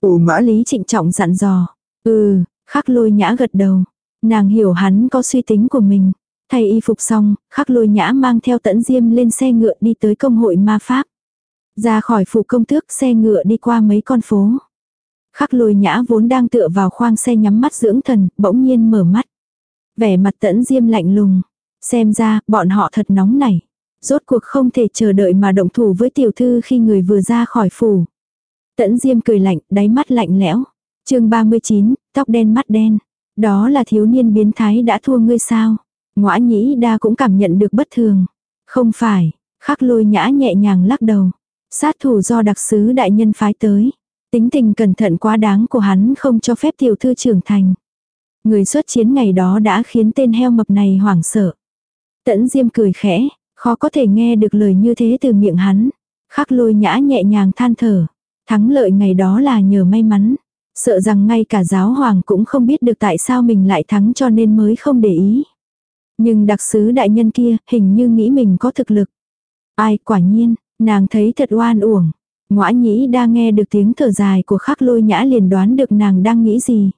Ồ mã lý trịnh trọng dặn dò. Ừ, khắc lôi nhã gật đầu. Nàng hiểu hắn có suy tính của mình. Thay y phục xong, khắc lôi nhã mang theo tẫn diêm lên xe ngựa đi tới công hội ma pháp. Ra khỏi phủ công tước xe ngựa đi qua mấy con phố. Khắc lôi nhã vốn đang tựa vào khoang xe nhắm mắt dưỡng thần, bỗng nhiên mở mắt. Vẻ mặt tẫn diêm lạnh lùng. Xem ra, bọn họ thật nóng nảy. Rốt cuộc không thể chờ đợi mà động thủ với tiểu thư khi người vừa ra khỏi phủ. Tẫn diêm cười lạnh, đáy mắt lạnh lẽo. chương 39, tóc đen mắt đen. Đó là thiếu niên biến thái đã thua ngươi sao. Ngoã nhĩ đa cũng cảm nhận được bất thường. Không phải, khắc lôi nhã nhẹ nhàng lắc đầu. Sát thủ do đặc sứ đại nhân phái tới. Tính tình cẩn thận quá đáng của hắn không cho phép tiểu thư trưởng thành. Người xuất chiến ngày đó đã khiến tên heo mập này hoảng sợ. Tẫn Diêm cười khẽ, khó có thể nghe được lời như thế từ miệng hắn. Khắc lôi nhã nhẹ nhàng than thở. Thắng lợi ngày đó là nhờ may mắn. Sợ rằng ngay cả giáo hoàng cũng không biết được tại sao mình lại thắng cho nên mới không để ý. Nhưng đặc sứ đại nhân kia hình như nghĩ mình có thực lực. Ai quả nhiên, nàng thấy thật oan uổng. Ngoã nhĩ đang nghe được tiếng thở dài của khắc lôi nhã liền đoán được nàng đang nghĩ gì.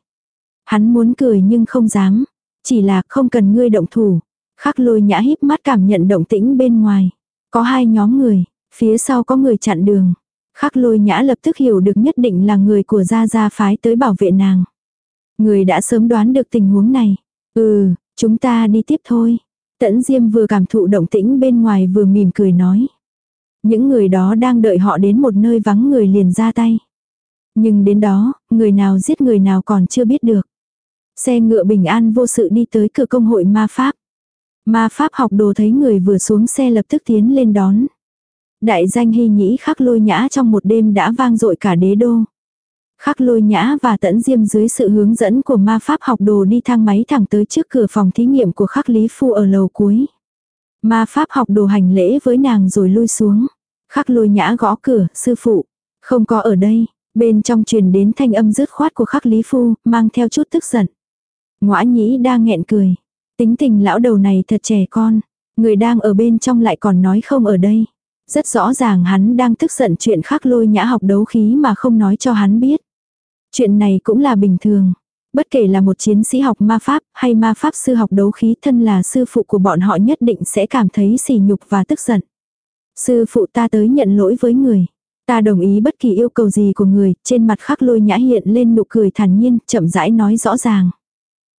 Hắn muốn cười nhưng không dám. Chỉ là không cần ngươi động thủ. Khắc lôi nhã híp mắt cảm nhận động tĩnh bên ngoài. Có hai nhóm người, phía sau có người chặn đường. Khắc lôi nhã lập tức hiểu được nhất định là người của gia gia phái tới bảo vệ nàng. Người đã sớm đoán được tình huống này. Ừ, chúng ta đi tiếp thôi. Tẫn Diêm vừa cảm thụ động tĩnh bên ngoài vừa mỉm cười nói. Những người đó đang đợi họ đến một nơi vắng người liền ra tay. Nhưng đến đó, người nào giết người nào còn chưa biết được. Xe ngựa bình an vô sự đi tới cửa công hội ma pháp. Ma pháp học đồ thấy người vừa xuống xe lập tức tiến lên đón. Đại danh hy nhĩ khắc lôi nhã trong một đêm đã vang dội cả đế đô. Khắc lôi nhã và tẫn diêm dưới sự hướng dẫn của ma pháp học đồ đi thang máy thẳng tới trước cửa phòng thí nghiệm của khắc lý phu ở lầu cuối. Ma pháp học đồ hành lễ với nàng rồi lui xuống. Khắc lôi nhã gõ cửa, sư phụ. Không có ở đây. Bên trong truyền đến thanh âm rứt khoát của khắc lý phu, mang theo chút tức giận. Ngoã nhĩ đang nghẹn cười. Tính tình lão đầu này thật trẻ con. Người đang ở bên trong lại còn nói không ở đây. Rất rõ ràng hắn đang tức giận chuyện khắc lôi nhã học đấu khí mà không nói cho hắn biết. Chuyện này cũng là bình thường. Bất kể là một chiến sĩ học ma pháp hay ma pháp sư học đấu khí thân là sư phụ của bọn họ nhất định sẽ cảm thấy sỉ nhục và tức giận. Sư phụ ta tới nhận lỗi với người. Ta đồng ý bất kỳ yêu cầu gì của người, trên mặt khắc lôi nhã hiện lên nụ cười thản nhiên, chậm rãi nói rõ ràng.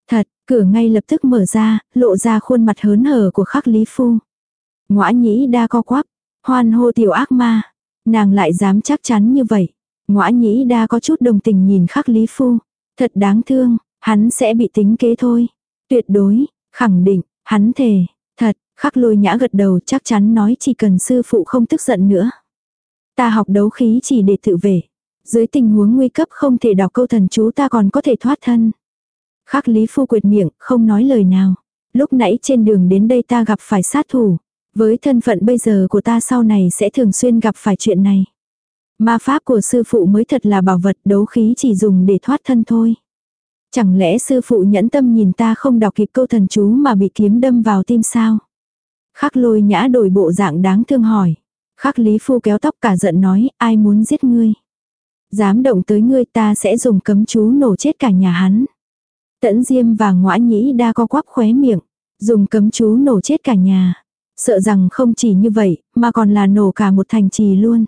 Thật, cửa ngay lập tức mở ra, lộ ra khuôn mặt hớn hở của khắc lý phu. Ngoã nhĩ đa co quắp, hoan hô tiểu ác ma. Nàng lại dám chắc chắn như vậy. Ngoã nhĩ đa có chút đồng tình nhìn khắc lý phu. Thật đáng thương, hắn sẽ bị tính kế thôi. Tuyệt đối, khẳng định, hắn thề, thật, khắc lôi nhã gật đầu chắc chắn nói chỉ cần sư phụ không tức giận nữa. Ta học đấu khí chỉ để tự vệ. Dưới tình huống nguy cấp không thể đọc câu thần chú ta còn có thể thoát thân. Khắc lý phu quyệt miệng, không nói lời nào. Lúc nãy trên đường đến đây ta gặp phải sát thủ. Với thân phận bây giờ của ta sau này sẽ thường xuyên gặp phải chuyện này. Ma pháp của sư phụ mới thật là bảo vật đấu khí chỉ dùng để thoát thân thôi. Chẳng lẽ sư phụ nhẫn tâm nhìn ta không đọc kịp câu thần chú mà bị kiếm đâm vào tim sao? Khắc lôi nhã đổi bộ dạng đáng thương hỏi. Khắc lý phu kéo tóc cả giận nói ai muốn giết ngươi. Dám động tới ngươi ta sẽ dùng cấm chú nổ chết cả nhà hắn. Tẫn diêm và ngõa nhĩ đa co quắp khóe miệng. Dùng cấm chú nổ chết cả nhà. Sợ rằng không chỉ như vậy, mà còn là nổ cả một thành trì luôn.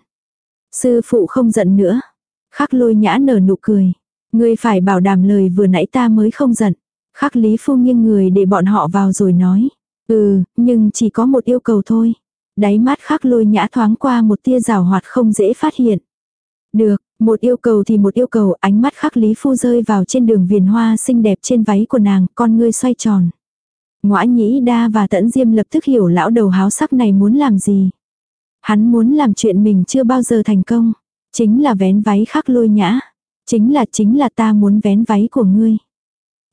Sư phụ không giận nữa. Khắc lôi nhã nở nụ cười. Ngươi phải bảo đảm lời vừa nãy ta mới không giận. Khắc lý phu nghiêng người để bọn họ vào rồi nói. Ừ, nhưng chỉ có một yêu cầu thôi. Đáy mắt khắc lôi nhã thoáng qua một tia rào hoạt không dễ phát hiện. Được, một yêu cầu thì một yêu cầu ánh mắt khắc lý phu rơi vào trên đường viền hoa xinh đẹp trên váy của nàng, con ngươi xoay tròn. Ngoã nhĩ đa và tẫn diêm lập tức hiểu lão đầu háo sắc này muốn làm gì. Hắn muốn làm chuyện mình chưa bao giờ thành công. Chính là vén váy khắc lôi nhã. Chính là chính là ta muốn vén váy của ngươi.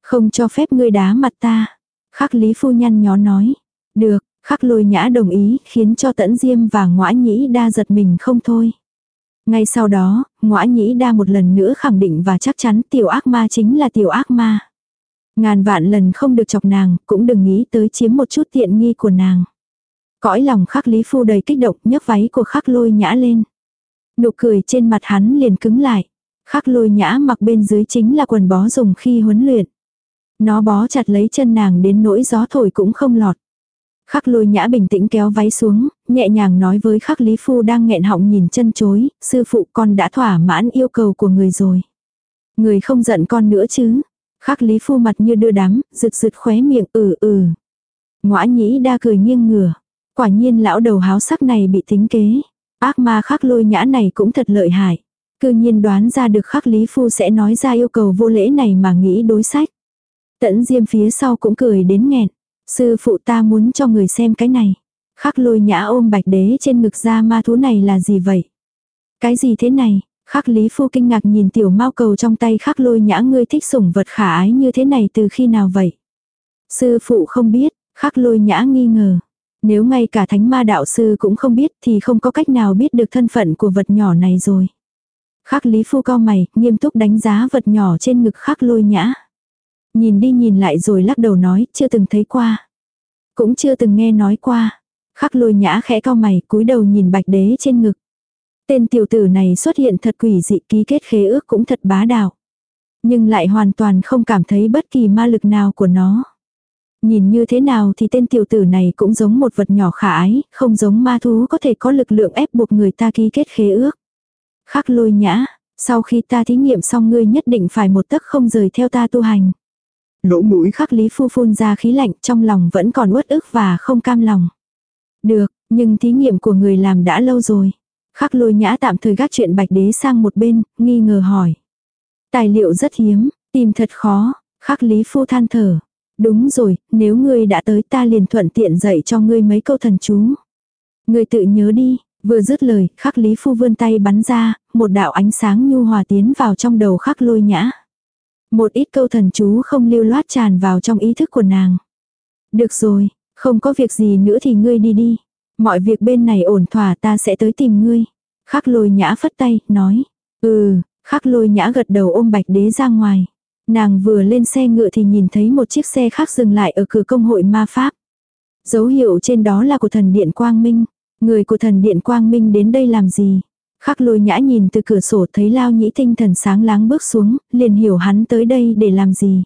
Không cho phép ngươi đá mặt ta. Khắc lý phu nhăn nhó nói. Được, khắc lôi nhã đồng ý khiến cho tẫn diêm và ngõa nhĩ đa giật mình không thôi. Ngay sau đó, ngõa nhĩ đa một lần nữa khẳng định và chắc chắn tiểu ác ma chính là tiểu ác ma. Ngàn vạn lần không được chọc nàng, cũng đừng nghĩ tới chiếm một chút tiện nghi của nàng. Cõi lòng khắc lý phu đầy kích động nhấc váy của khắc lôi nhã lên. Nụ cười trên mặt hắn liền cứng lại. Khắc lôi nhã mặc bên dưới chính là quần bó dùng khi huấn luyện. Nó bó chặt lấy chân nàng đến nỗi gió thổi cũng không lọt. Khắc lôi nhã bình tĩnh kéo váy xuống, nhẹ nhàng nói với khắc lý phu đang nghẹn họng nhìn chân chối, sư phụ con đã thỏa mãn yêu cầu của người rồi. Người không giận con nữa chứ. Khắc lý phu mặt như đưa đám, rực rực khóe miệng ừ ừ. Ngoã nhĩ đa cười nghiêng ngửa. Quả nhiên lão đầu háo sắc này bị tính kế. Ác ma khắc lôi nhã này cũng thật lợi hại. Cư nhiên đoán ra được khắc lý phu sẽ nói ra yêu cầu vô lễ này mà nghĩ đối sách. Tẫn diêm phía sau cũng cười đến nghẹn. Sư phụ ta muốn cho người xem cái này. Khắc lôi nhã ôm bạch đế trên ngực ra ma thú này là gì vậy? Cái gì thế này? Khắc lý phu kinh ngạc nhìn tiểu mao cầu trong tay khắc lôi nhã ngươi thích sủng vật khả ái như thế này từ khi nào vậy? Sư phụ không biết, khắc lôi nhã nghi ngờ. Nếu ngay cả thánh ma đạo sư cũng không biết thì không có cách nào biết được thân phận của vật nhỏ này rồi. Khắc lý phu cao mày, nghiêm túc đánh giá vật nhỏ trên ngực khắc lôi nhã. Nhìn đi nhìn lại rồi lắc đầu nói, chưa từng thấy qua. Cũng chưa từng nghe nói qua. Khắc lôi nhã khẽ cao mày, cúi đầu nhìn bạch đế trên ngực. Tên tiểu tử này xuất hiện thật quỷ dị ký kết khế ước cũng thật bá đạo. Nhưng lại hoàn toàn không cảm thấy bất kỳ ma lực nào của nó. Nhìn như thế nào thì tên tiểu tử này cũng giống một vật nhỏ khả ái, không giống ma thú có thể có lực lượng ép buộc người ta ký kết khế ước. Khắc lôi nhã, sau khi ta thí nghiệm xong ngươi nhất định phải một tấc không rời theo ta tu hành. Lỗ mũi khắc lý phu phun ra khí lạnh trong lòng vẫn còn uất ức và không cam lòng. Được, nhưng thí nghiệm của người làm đã lâu rồi. Khắc lôi nhã tạm thời gác chuyện bạch đế sang một bên, nghi ngờ hỏi. Tài liệu rất hiếm, tìm thật khó, khắc lý phu than thở. Đúng rồi, nếu ngươi đã tới ta liền thuận tiện dạy cho ngươi mấy câu thần chú. Ngươi tự nhớ đi, vừa dứt lời, khắc lý phu vươn tay bắn ra, một đạo ánh sáng nhu hòa tiến vào trong đầu khắc lôi nhã. Một ít câu thần chú không lưu loát tràn vào trong ý thức của nàng. Được rồi, không có việc gì nữa thì ngươi đi đi. Mọi việc bên này ổn thỏa ta sẽ tới tìm ngươi. Khắc lôi nhã phất tay, nói. Ừ, khắc lôi nhã gật đầu ôm bạch đế ra ngoài. Nàng vừa lên xe ngựa thì nhìn thấy một chiếc xe khác dừng lại ở cửa công hội ma pháp. Dấu hiệu trên đó là của thần điện Quang Minh. Người của thần điện Quang Minh đến đây làm gì? Khắc lôi nhã nhìn từ cửa sổ thấy lao nhĩ tinh thần sáng láng bước xuống, liền hiểu hắn tới đây để làm gì.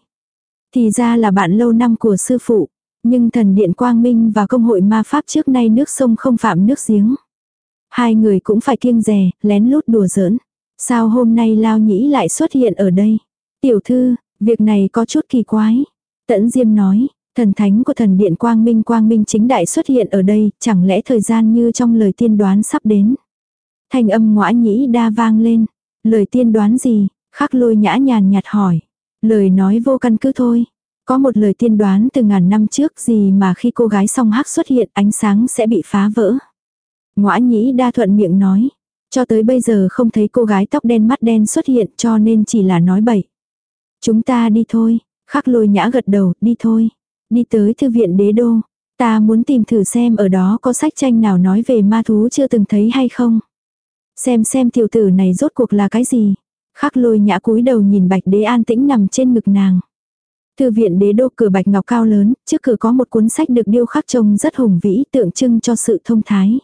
Thì ra là bạn lâu năm của sư phụ, nhưng thần điện quang minh và công hội ma pháp trước nay nước sông không phạm nước giếng. Hai người cũng phải kiêng rè, lén lút đùa giỡn. Sao hôm nay lao nhĩ lại xuất hiện ở đây? Tiểu thư, việc này có chút kỳ quái. Tẫn Diêm nói, thần thánh của thần điện quang minh quang minh chính đại xuất hiện ở đây, chẳng lẽ thời gian như trong lời tiên đoán sắp đến. Thanh âm ngõa nhĩ đa vang lên. Lời tiên đoán gì? Khắc lôi nhã nhàn nhạt hỏi. Lời nói vô căn cứ thôi. Có một lời tiên đoán từ ngàn năm trước gì mà khi cô gái song hắc xuất hiện ánh sáng sẽ bị phá vỡ. Ngõa nhĩ đa thuận miệng nói. Cho tới bây giờ không thấy cô gái tóc đen mắt đen xuất hiện cho nên chỉ là nói bậy. Chúng ta đi thôi. Khắc lôi nhã gật đầu, đi thôi. Đi tới thư viện đế đô. Ta muốn tìm thử xem ở đó có sách tranh nào nói về ma thú chưa từng thấy hay không. Xem xem tiểu tử này rốt cuộc là cái gì. Khắc lôi nhã cúi đầu nhìn bạch đế an tĩnh nằm trên ngực nàng. Thư viện đế đô cửa bạch ngọc cao lớn, trước cửa có một cuốn sách được điêu khắc trông rất hùng vĩ tượng trưng cho sự thông thái.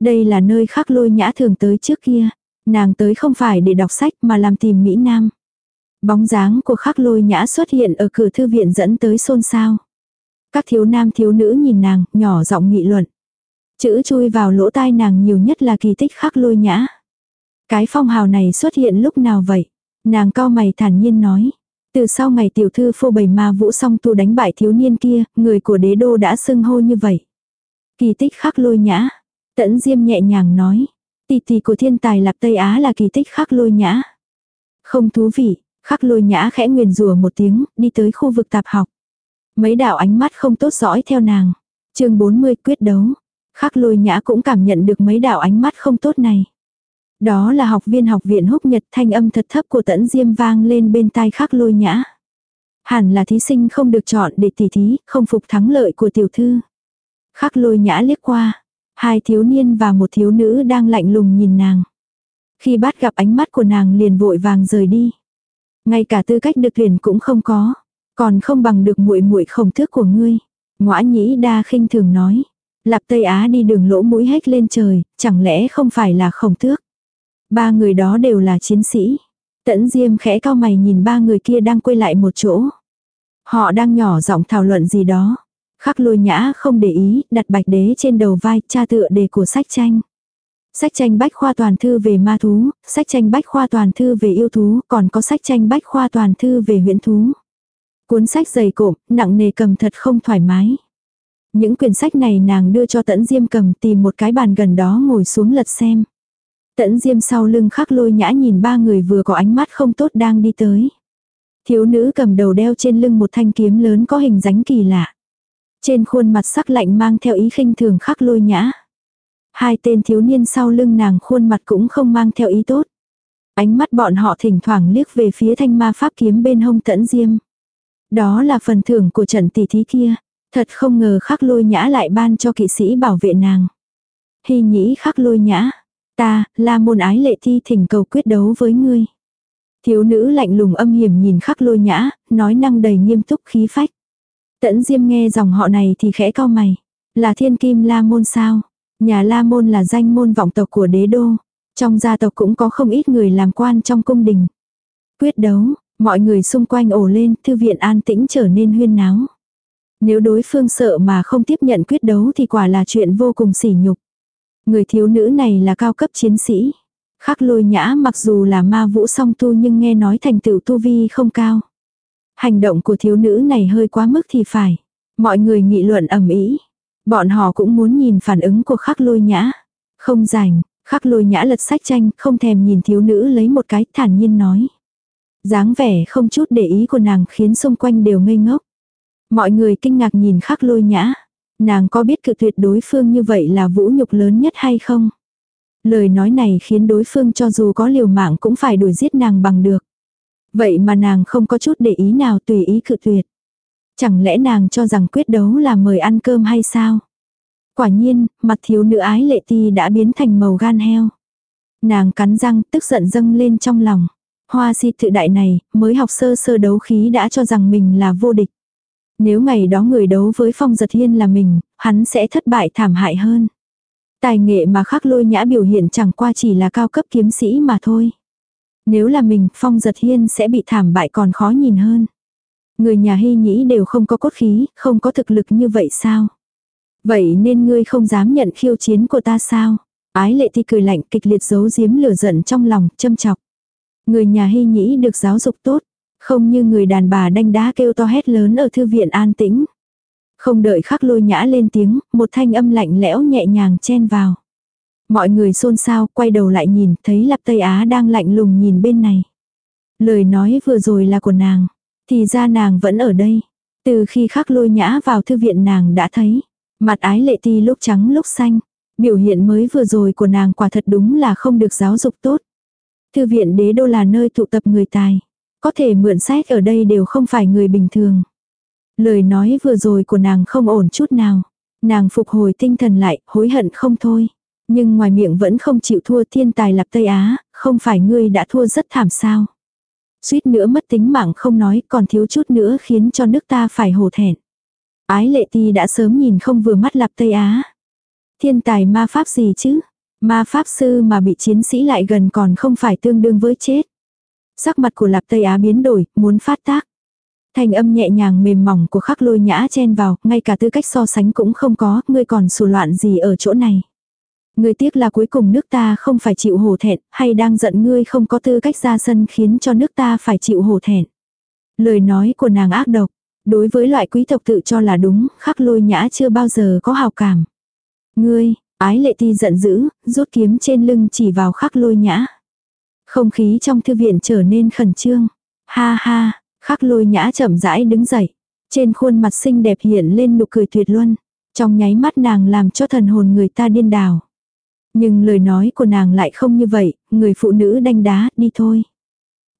Đây là nơi khắc lôi nhã thường tới trước kia. Nàng tới không phải để đọc sách mà làm tìm Mỹ Nam. Bóng dáng của khắc lôi nhã xuất hiện ở cửa thư viện dẫn tới xôn xao. Các thiếu nam thiếu nữ nhìn nàng, nhỏ giọng nghị luận. Chữ chui vào lỗ tai nàng nhiều nhất là kỳ tích khắc lôi nhã. Cái phong hào này xuất hiện lúc nào vậy? Nàng cao mày thản nhiên nói. Từ sau ngày tiểu thư phô bày ma vũ song tu đánh bại thiếu niên kia, người của đế đô đã xưng hô như vậy. Kỳ tích khắc lôi nhã. Tẫn diêm nhẹ nhàng nói. Tỷ tỷ của thiên tài lạp Tây Á là kỳ tích khắc lôi nhã. Không thú vị, khắc lôi nhã khẽ nguyền rùa một tiếng, đi tới khu vực tạp học. Mấy đạo ánh mắt không tốt dõi theo nàng. chương 40 quyết đấu. Khắc lôi nhã cũng cảm nhận được mấy đạo ánh mắt không tốt này. Đó là học viên học viện húc nhật thanh âm thật thấp của tẫn diêm vang lên bên tai khắc lôi nhã. Hẳn là thí sinh không được chọn để tỉ thí, không phục thắng lợi của tiểu thư. Khắc lôi nhã liếc qua. Hai thiếu niên và một thiếu nữ đang lạnh lùng nhìn nàng. Khi bắt gặp ánh mắt của nàng liền vội vàng rời đi. Ngay cả tư cách được tuyển cũng không có. Còn không bằng được muội muội khổng thước của ngươi. Ngoã nhĩ đa khinh thường nói. Lạp Tây Á đi đường lỗ mũi hét lên trời, chẳng lẽ không phải là khổng thước. Ba người đó đều là chiến sĩ. Tẫn Diêm khẽ cao mày nhìn ba người kia đang quay lại một chỗ. Họ đang nhỏ giọng thảo luận gì đó. Khắc lôi nhã không để ý, đặt bạch đế trên đầu vai, cha tựa đề của sách tranh. Sách tranh bách khoa toàn thư về ma thú, sách tranh bách khoa toàn thư về yêu thú, còn có sách tranh bách khoa toàn thư về huyễn thú. Cuốn sách dày cộm, nặng nề cầm thật không thoải mái. Những quyển sách này nàng đưa cho tẫn diêm cầm tìm một cái bàn gần đó ngồi xuống lật xem. Tẫn diêm sau lưng khắc lôi nhã nhìn ba người vừa có ánh mắt không tốt đang đi tới. Thiếu nữ cầm đầu đeo trên lưng một thanh kiếm lớn có hình dáng kỳ lạ. Trên khuôn mặt sắc lạnh mang theo ý khinh thường khắc lôi nhã. Hai tên thiếu niên sau lưng nàng khuôn mặt cũng không mang theo ý tốt. Ánh mắt bọn họ thỉnh thoảng liếc về phía thanh ma pháp kiếm bên hông tẫn diêm. Đó là phần thưởng của trận tỷ thí kia. Thật không ngờ khắc lôi nhã lại ban cho kỵ sĩ bảo vệ nàng. Hy nhĩ khắc lôi nhã. Ta, là môn ái lệ thi thỉnh cầu quyết đấu với ngươi. Thiếu nữ lạnh lùng âm hiểm nhìn khắc lôi nhã, nói năng đầy nghiêm túc khí phách. Tẫn Diêm nghe dòng họ này thì khẽ cao mày. Là thiên kim la môn sao? Nhà la môn là danh môn vọng tộc của đế đô. Trong gia tộc cũng có không ít người làm quan trong cung đình. Quyết đấu, mọi người xung quanh ổ lên, thư viện an tĩnh trở nên huyên náo. Nếu đối phương sợ mà không tiếp nhận quyết đấu thì quả là chuyện vô cùng sỉ nhục. Người thiếu nữ này là cao cấp chiến sĩ. Khắc lôi nhã mặc dù là ma vũ song tu nhưng nghe nói thành tựu tu vi không cao. Hành động của thiếu nữ này hơi quá mức thì phải. Mọi người nghị luận ầm ĩ. Bọn họ cũng muốn nhìn phản ứng của khắc lôi nhã. Không rảnh, khắc lôi nhã lật sách tranh, không thèm nhìn thiếu nữ lấy một cái thản nhiên nói. dáng vẻ không chút để ý của nàng khiến xung quanh đều ngây ngốc. Mọi người kinh ngạc nhìn khắc lôi nhã. Nàng có biết cự tuyệt đối phương như vậy là vũ nhục lớn nhất hay không? Lời nói này khiến đối phương cho dù có liều mạng cũng phải đuổi giết nàng bằng được. Vậy mà nàng không có chút để ý nào tùy ý cự tuyệt. Chẳng lẽ nàng cho rằng quyết đấu là mời ăn cơm hay sao? Quả nhiên, mặt thiếu nữ ái lệ ti đã biến thành màu gan heo. Nàng cắn răng tức giận dâng lên trong lòng. Hoa si tự đại này, mới học sơ sơ đấu khí đã cho rằng mình là vô địch. Nếu ngày đó người đấu với phong giật hiên là mình, hắn sẽ thất bại thảm hại hơn. Tài nghệ mà khắc lôi nhã biểu hiện chẳng qua chỉ là cao cấp kiếm sĩ mà thôi. Nếu là mình, phong giật hiên sẽ bị thảm bại còn khó nhìn hơn. Người nhà hy nhĩ đều không có cốt khí, không có thực lực như vậy sao? Vậy nên ngươi không dám nhận khiêu chiến của ta sao? Ái lệ thi cười lạnh kịch liệt giấu giếm lửa giận trong lòng, châm chọc. Người nhà hy nhĩ được giáo dục tốt, không như người đàn bà đanh đá kêu to hét lớn ở thư viện an tĩnh. Không đợi khắc lôi nhã lên tiếng, một thanh âm lạnh lẽo nhẹ nhàng chen vào. Mọi người xôn xao, quay đầu lại nhìn, thấy Lạp Tây Á đang lạnh lùng nhìn bên này. Lời nói vừa rồi là của nàng. Thì ra nàng vẫn ở đây. Từ khi khắc lôi nhã vào thư viện nàng đã thấy. Mặt ái lệ ti lúc trắng lúc xanh. Biểu hiện mới vừa rồi của nàng quả thật đúng là không được giáo dục tốt. Thư viện đế đô là nơi tụ tập người tài. Có thể mượn sách ở đây đều không phải người bình thường. Lời nói vừa rồi của nàng không ổn chút nào. Nàng phục hồi tinh thần lại, hối hận không thôi. Nhưng ngoài miệng vẫn không chịu thua thiên tài lập Tây Á, không phải ngươi đã thua rất thảm sao. Suýt nữa mất tính mạng không nói còn thiếu chút nữa khiến cho nước ta phải hổ thẹn. Ái lệ ti đã sớm nhìn không vừa mắt Lạp Tây Á. Thiên tài ma pháp gì chứ? Ma pháp sư mà bị chiến sĩ lại gần còn không phải tương đương với chết. Sắc mặt của Lạp Tây Á biến đổi, muốn phát tác. Thanh âm nhẹ nhàng mềm mỏng của khắc lôi nhã chen vào, ngay cả tư cách so sánh cũng không có, ngươi còn sù loạn gì ở chỗ này. Ngươi tiếc là cuối cùng nước ta không phải chịu hổ thẹn, hay đang giận ngươi không có tư cách ra sân khiến cho nước ta phải chịu hổ thẹn. Lời nói của nàng ác độc, đối với loại quý tộc tự cho là đúng, khắc lôi nhã chưa bao giờ có hào cảm. Ngươi, ái lệ ti giận dữ, rút kiếm trên lưng chỉ vào khắc lôi nhã. Không khí trong thư viện trở nên khẩn trương. Ha ha, khắc lôi nhã chậm rãi đứng dậy. Trên khuôn mặt xinh đẹp hiện lên nụ cười tuyệt luân. Trong nháy mắt nàng làm cho thần hồn người ta điên đảo. Nhưng lời nói của nàng lại không như vậy, người phụ nữ đanh đá, đi thôi.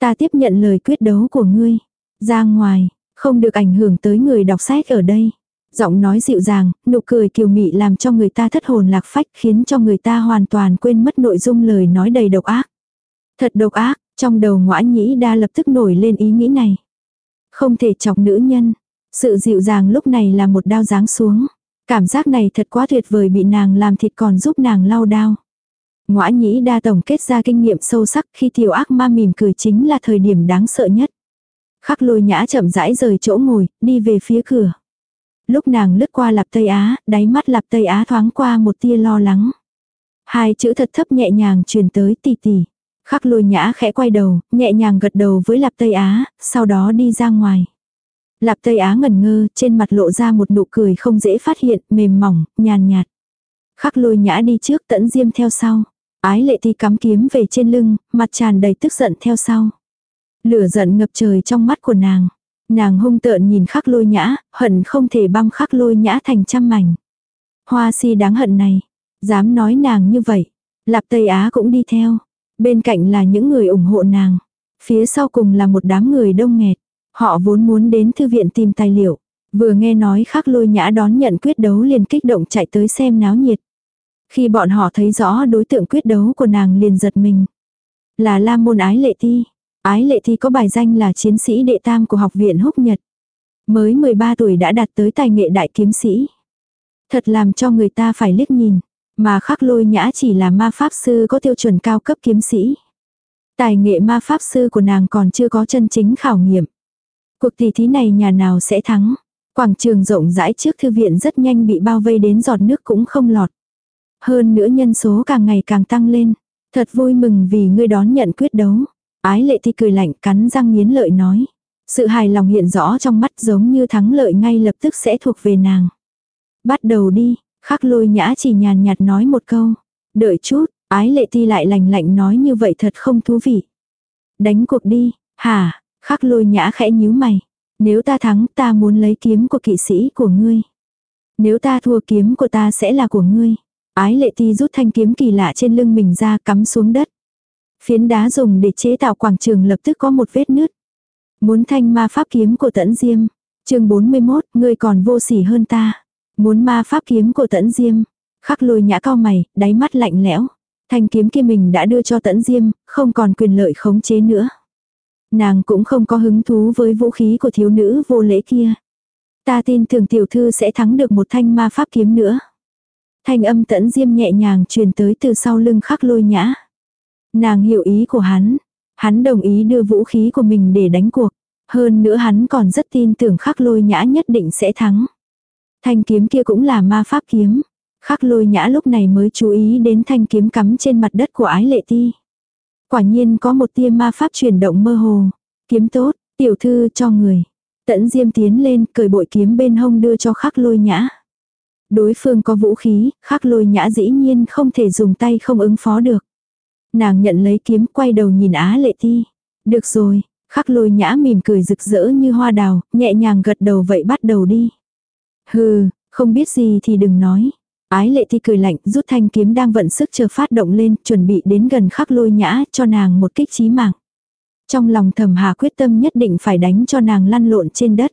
Ta tiếp nhận lời quyết đấu của ngươi. Ra ngoài, không được ảnh hưởng tới người đọc sách ở đây. Giọng nói dịu dàng, nụ cười kiều mị làm cho người ta thất hồn lạc phách khiến cho người ta hoàn toàn quên mất nội dung lời nói đầy độc ác. Thật độc ác, trong đầu ngõa nhĩ đa lập tức nổi lên ý nghĩ này. Không thể chọc nữ nhân. Sự dịu dàng lúc này là một đao giáng xuống. Cảm giác này thật quá tuyệt vời bị nàng làm thịt còn giúp nàng lau đao. Ngoã nhĩ đa tổng kết ra kinh nghiệm sâu sắc khi tiểu ác ma mỉm cười chính là thời điểm đáng sợ nhất. Khắc lôi nhã chậm rãi rời chỗ ngồi, đi về phía cửa. Lúc nàng lướt qua lạp Tây Á, đáy mắt lạp Tây Á thoáng qua một tia lo lắng. Hai chữ thật thấp nhẹ nhàng truyền tới tì tì. Khắc lôi nhã khẽ quay đầu, nhẹ nhàng gật đầu với lạp Tây Á, sau đó đi ra ngoài. Lạp Tây Á ngẩn ngơ, trên mặt lộ ra một nụ cười không dễ phát hiện, mềm mỏng, nhàn nhạt. Khắc lôi nhã đi trước tẫn diêm theo sau. Ái lệ thi cắm kiếm về trên lưng, mặt tràn đầy tức giận theo sau. Lửa giận ngập trời trong mắt của nàng. Nàng hung tợn nhìn khắc lôi nhã, hận không thể băm khắc lôi nhã thành trăm mảnh. Hoa si đáng hận này. Dám nói nàng như vậy. Lạp Tây Á cũng đi theo. Bên cạnh là những người ủng hộ nàng. Phía sau cùng là một đám người đông nghẹt. Họ vốn muốn đến thư viện tìm tài liệu. Vừa nghe nói khắc lôi nhã đón nhận quyết đấu liền kích động chạy tới xem náo nhiệt. Khi bọn họ thấy rõ đối tượng quyết đấu của nàng liền giật mình. Là lam môn ái lệ thi. Ái lệ thi có bài danh là chiến sĩ đệ tam của học viện húc nhật. Mới 13 tuổi đã đạt tới tài nghệ đại kiếm sĩ. Thật làm cho người ta phải liếc nhìn. Mà khắc lôi nhã chỉ là ma pháp sư có tiêu chuẩn cao cấp kiếm sĩ. Tài nghệ ma pháp sư của nàng còn chưa có chân chính khảo nghiệm. Cuộc tỷ thí này nhà nào sẽ thắng. Quảng trường rộng rãi trước thư viện rất nhanh bị bao vây đến giọt nước cũng không lọt. Hơn nữa nhân số càng ngày càng tăng lên. Thật vui mừng vì ngươi đón nhận quyết đấu. Ái lệ thi cười lạnh cắn răng nghiến lợi nói. Sự hài lòng hiện rõ trong mắt giống như thắng lợi ngay lập tức sẽ thuộc về nàng. Bắt đầu đi, khắc lôi nhã chỉ nhàn nhạt nói một câu. Đợi chút, ái lệ thi lại lành lạnh nói như vậy thật không thú vị. Đánh cuộc đi, hả, khắc lôi nhã khẽ nhíu mày. Nếu ta thắng ta muốn lấy kiếm của kỵ sĩ của ngươi. Nếu ta thua kiếm của ta sẽ là của ngươi. Ái lệ ti rút thanh kiếm kỳ lạ trên lưng mình ra cắm xuống đất. Phiến đá dùng để chế tạo quảng trường lập tức có một vết nứt. Muốn thanh ma pháp kiếm của tẫn diêm. chương 41, ngươi còn vô sỉ hơn ta. Muốn ma pháp kiếm của tẫn diêm. Khắc lôi nhã cao mày, đáy mắt lạnh lẽo. Thanh kiếm kia mình đã đưa cho tẫn diêm, không còn quyền lợi khống chế nữa. Nàng cũng không có hứng thú với vũ khí của thiếu nữ vô lễ kia. Ta tin tưởng tiểu thư sẽ thắng được một thanh ma pháp kiếm nữa. Thanh âm tẫn diêm nhẹ nhàng truyền tới từ sau lưng khắc lôi nhã. Nàng hiểu ý của hắn. Hắn đồng ý đưa vũ khí của mình để đánh cuộc. Hơn nữa hắn còn rất tin tưởng khắc lôi nhã nhất định sẽ thắng. Thanh kiếm kia cũng là ma pháp kiếm. Khắc lôi nhã lúc này mới chú ý đến thanh kiếm cắm trên mặt đất của ái lệ ti. Quả nhiên có một tia ma pháp chuyển động mơ hồ. Kiếm tốt, tiểu thư cho người. Tẫn diêm tiến lên cởi bội kiếm bên hông đưa cho khắc lôi nhã. Đối phương có vũ khí, khắc lôi nhã dĩ nhiên không thể dùng tay không ứng phó được. Nàng nhận lấy kiếm quay đầu nhìn Á lệ ti. Được rồi, khắc lôi nhã mỉm cười rực rỡ như hoa đào, nhẹ nhàng gật đầu vậy bắt đầu đi. Hừ, không biết gì thì đừng nói. Ái lệ thi cười lạnh, rút thanh kiếm đang vận sức chờ phát động lên, chuẩn bị đến gần khắc lôi nhã cho nàng một kích chí mạng. Trong lòng thầm hà quyết tâm nhất định phải đánh cho nàng lăn lộn trên đất.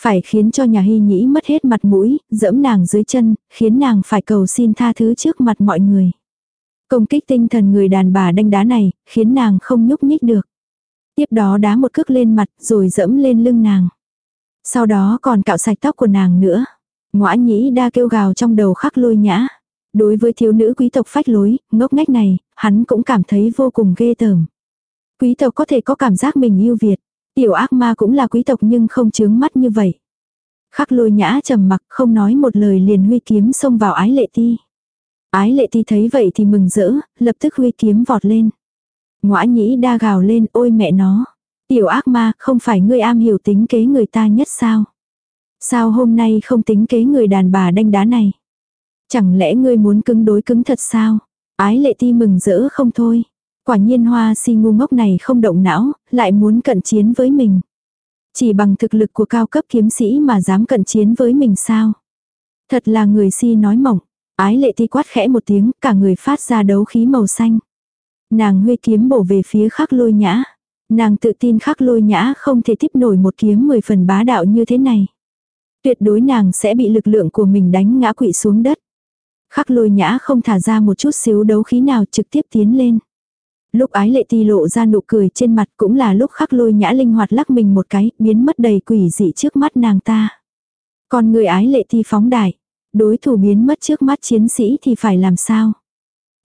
Phải khiến cho nhà hy nhĩ mất hết mặt mũi, dẫm nàng dưới chân, khiến nàng phải cầu xin tha thứ trước mặt mọi người. Công kích tinh thần người đàn bà đanh đá này, khiến nàng không nhúc nhích được. Tiếp đó đá một cước lên mặt, rồi dẫm lên lưng nàng. Sau đó còn cạo sạch tóc của nàng nữa. Ngoã nhĩ đa kêu gào trong đầu khắc lôi nhã. Đối với thiếu nữ quý tộc phách lối, ngốc ngách này, hắn cũng cảm thấy vô cùng ghê tởm. Quý tộc có thể có cảm giác mình yêu Việt. Tiểu ác ma cũng là quý tộc nhưng không chướng mắt như vậy. Khắc lôi nhã trầm mặc không nói một lời liền huy kiếm xông vào ái lệ ti. Ái lệ ti thấy vậy thì mừng rỡ, lập tức huy kiếm vọt lên. Ngoã nhĩ đa gào lên ôi mẹ nó. Tiểu ác ma không phải ngươi am hiểu tính kế người ta nhất sao. Sao hôm nay không tính kế người đàn bà đanh đá này. Chẳng lẽ ngươi muốn cứng đối cứng thật sao? Ái lệ ti mừng rỡ không thôi. Quả nhiên hoa si ngu ngốc này không động não, lại muốn cận chiến với mình. Chỉ bằng thực lực của cao cấp kiếm sĩ mà dám cận chiến với mình sao? Thật là người si nói mỏng. Ái lệ ti quát khẽ một tiếng, cả người phát ra đấu khí màu xanh. Nàng huy kiếm bổ về phía khắc lôi nhã. Nàng tự tin khắc lôi nhã không thể tiếp nổi một kiếm mười phần bá đạo như thế này. Tuyệt đối nàng sẽ bị lực lượng của mình đánh ngã quỵ xuống đất. Khắc lôi nhã không thả ra một chút xíu đấu khí nào trực tiếp tiến lên. Lúc ái lệ ti lộ ra nụ cười trên mặt cũng là lúc khắc lôi nhã linh hoạt lắc mình một cái, biến mất đầy quỷ dị trước mắt nàng ta. Còn người ái lệ ti phóng đại, đối thủ biến mất trước mắt chiến sĩ thì phải làm sao?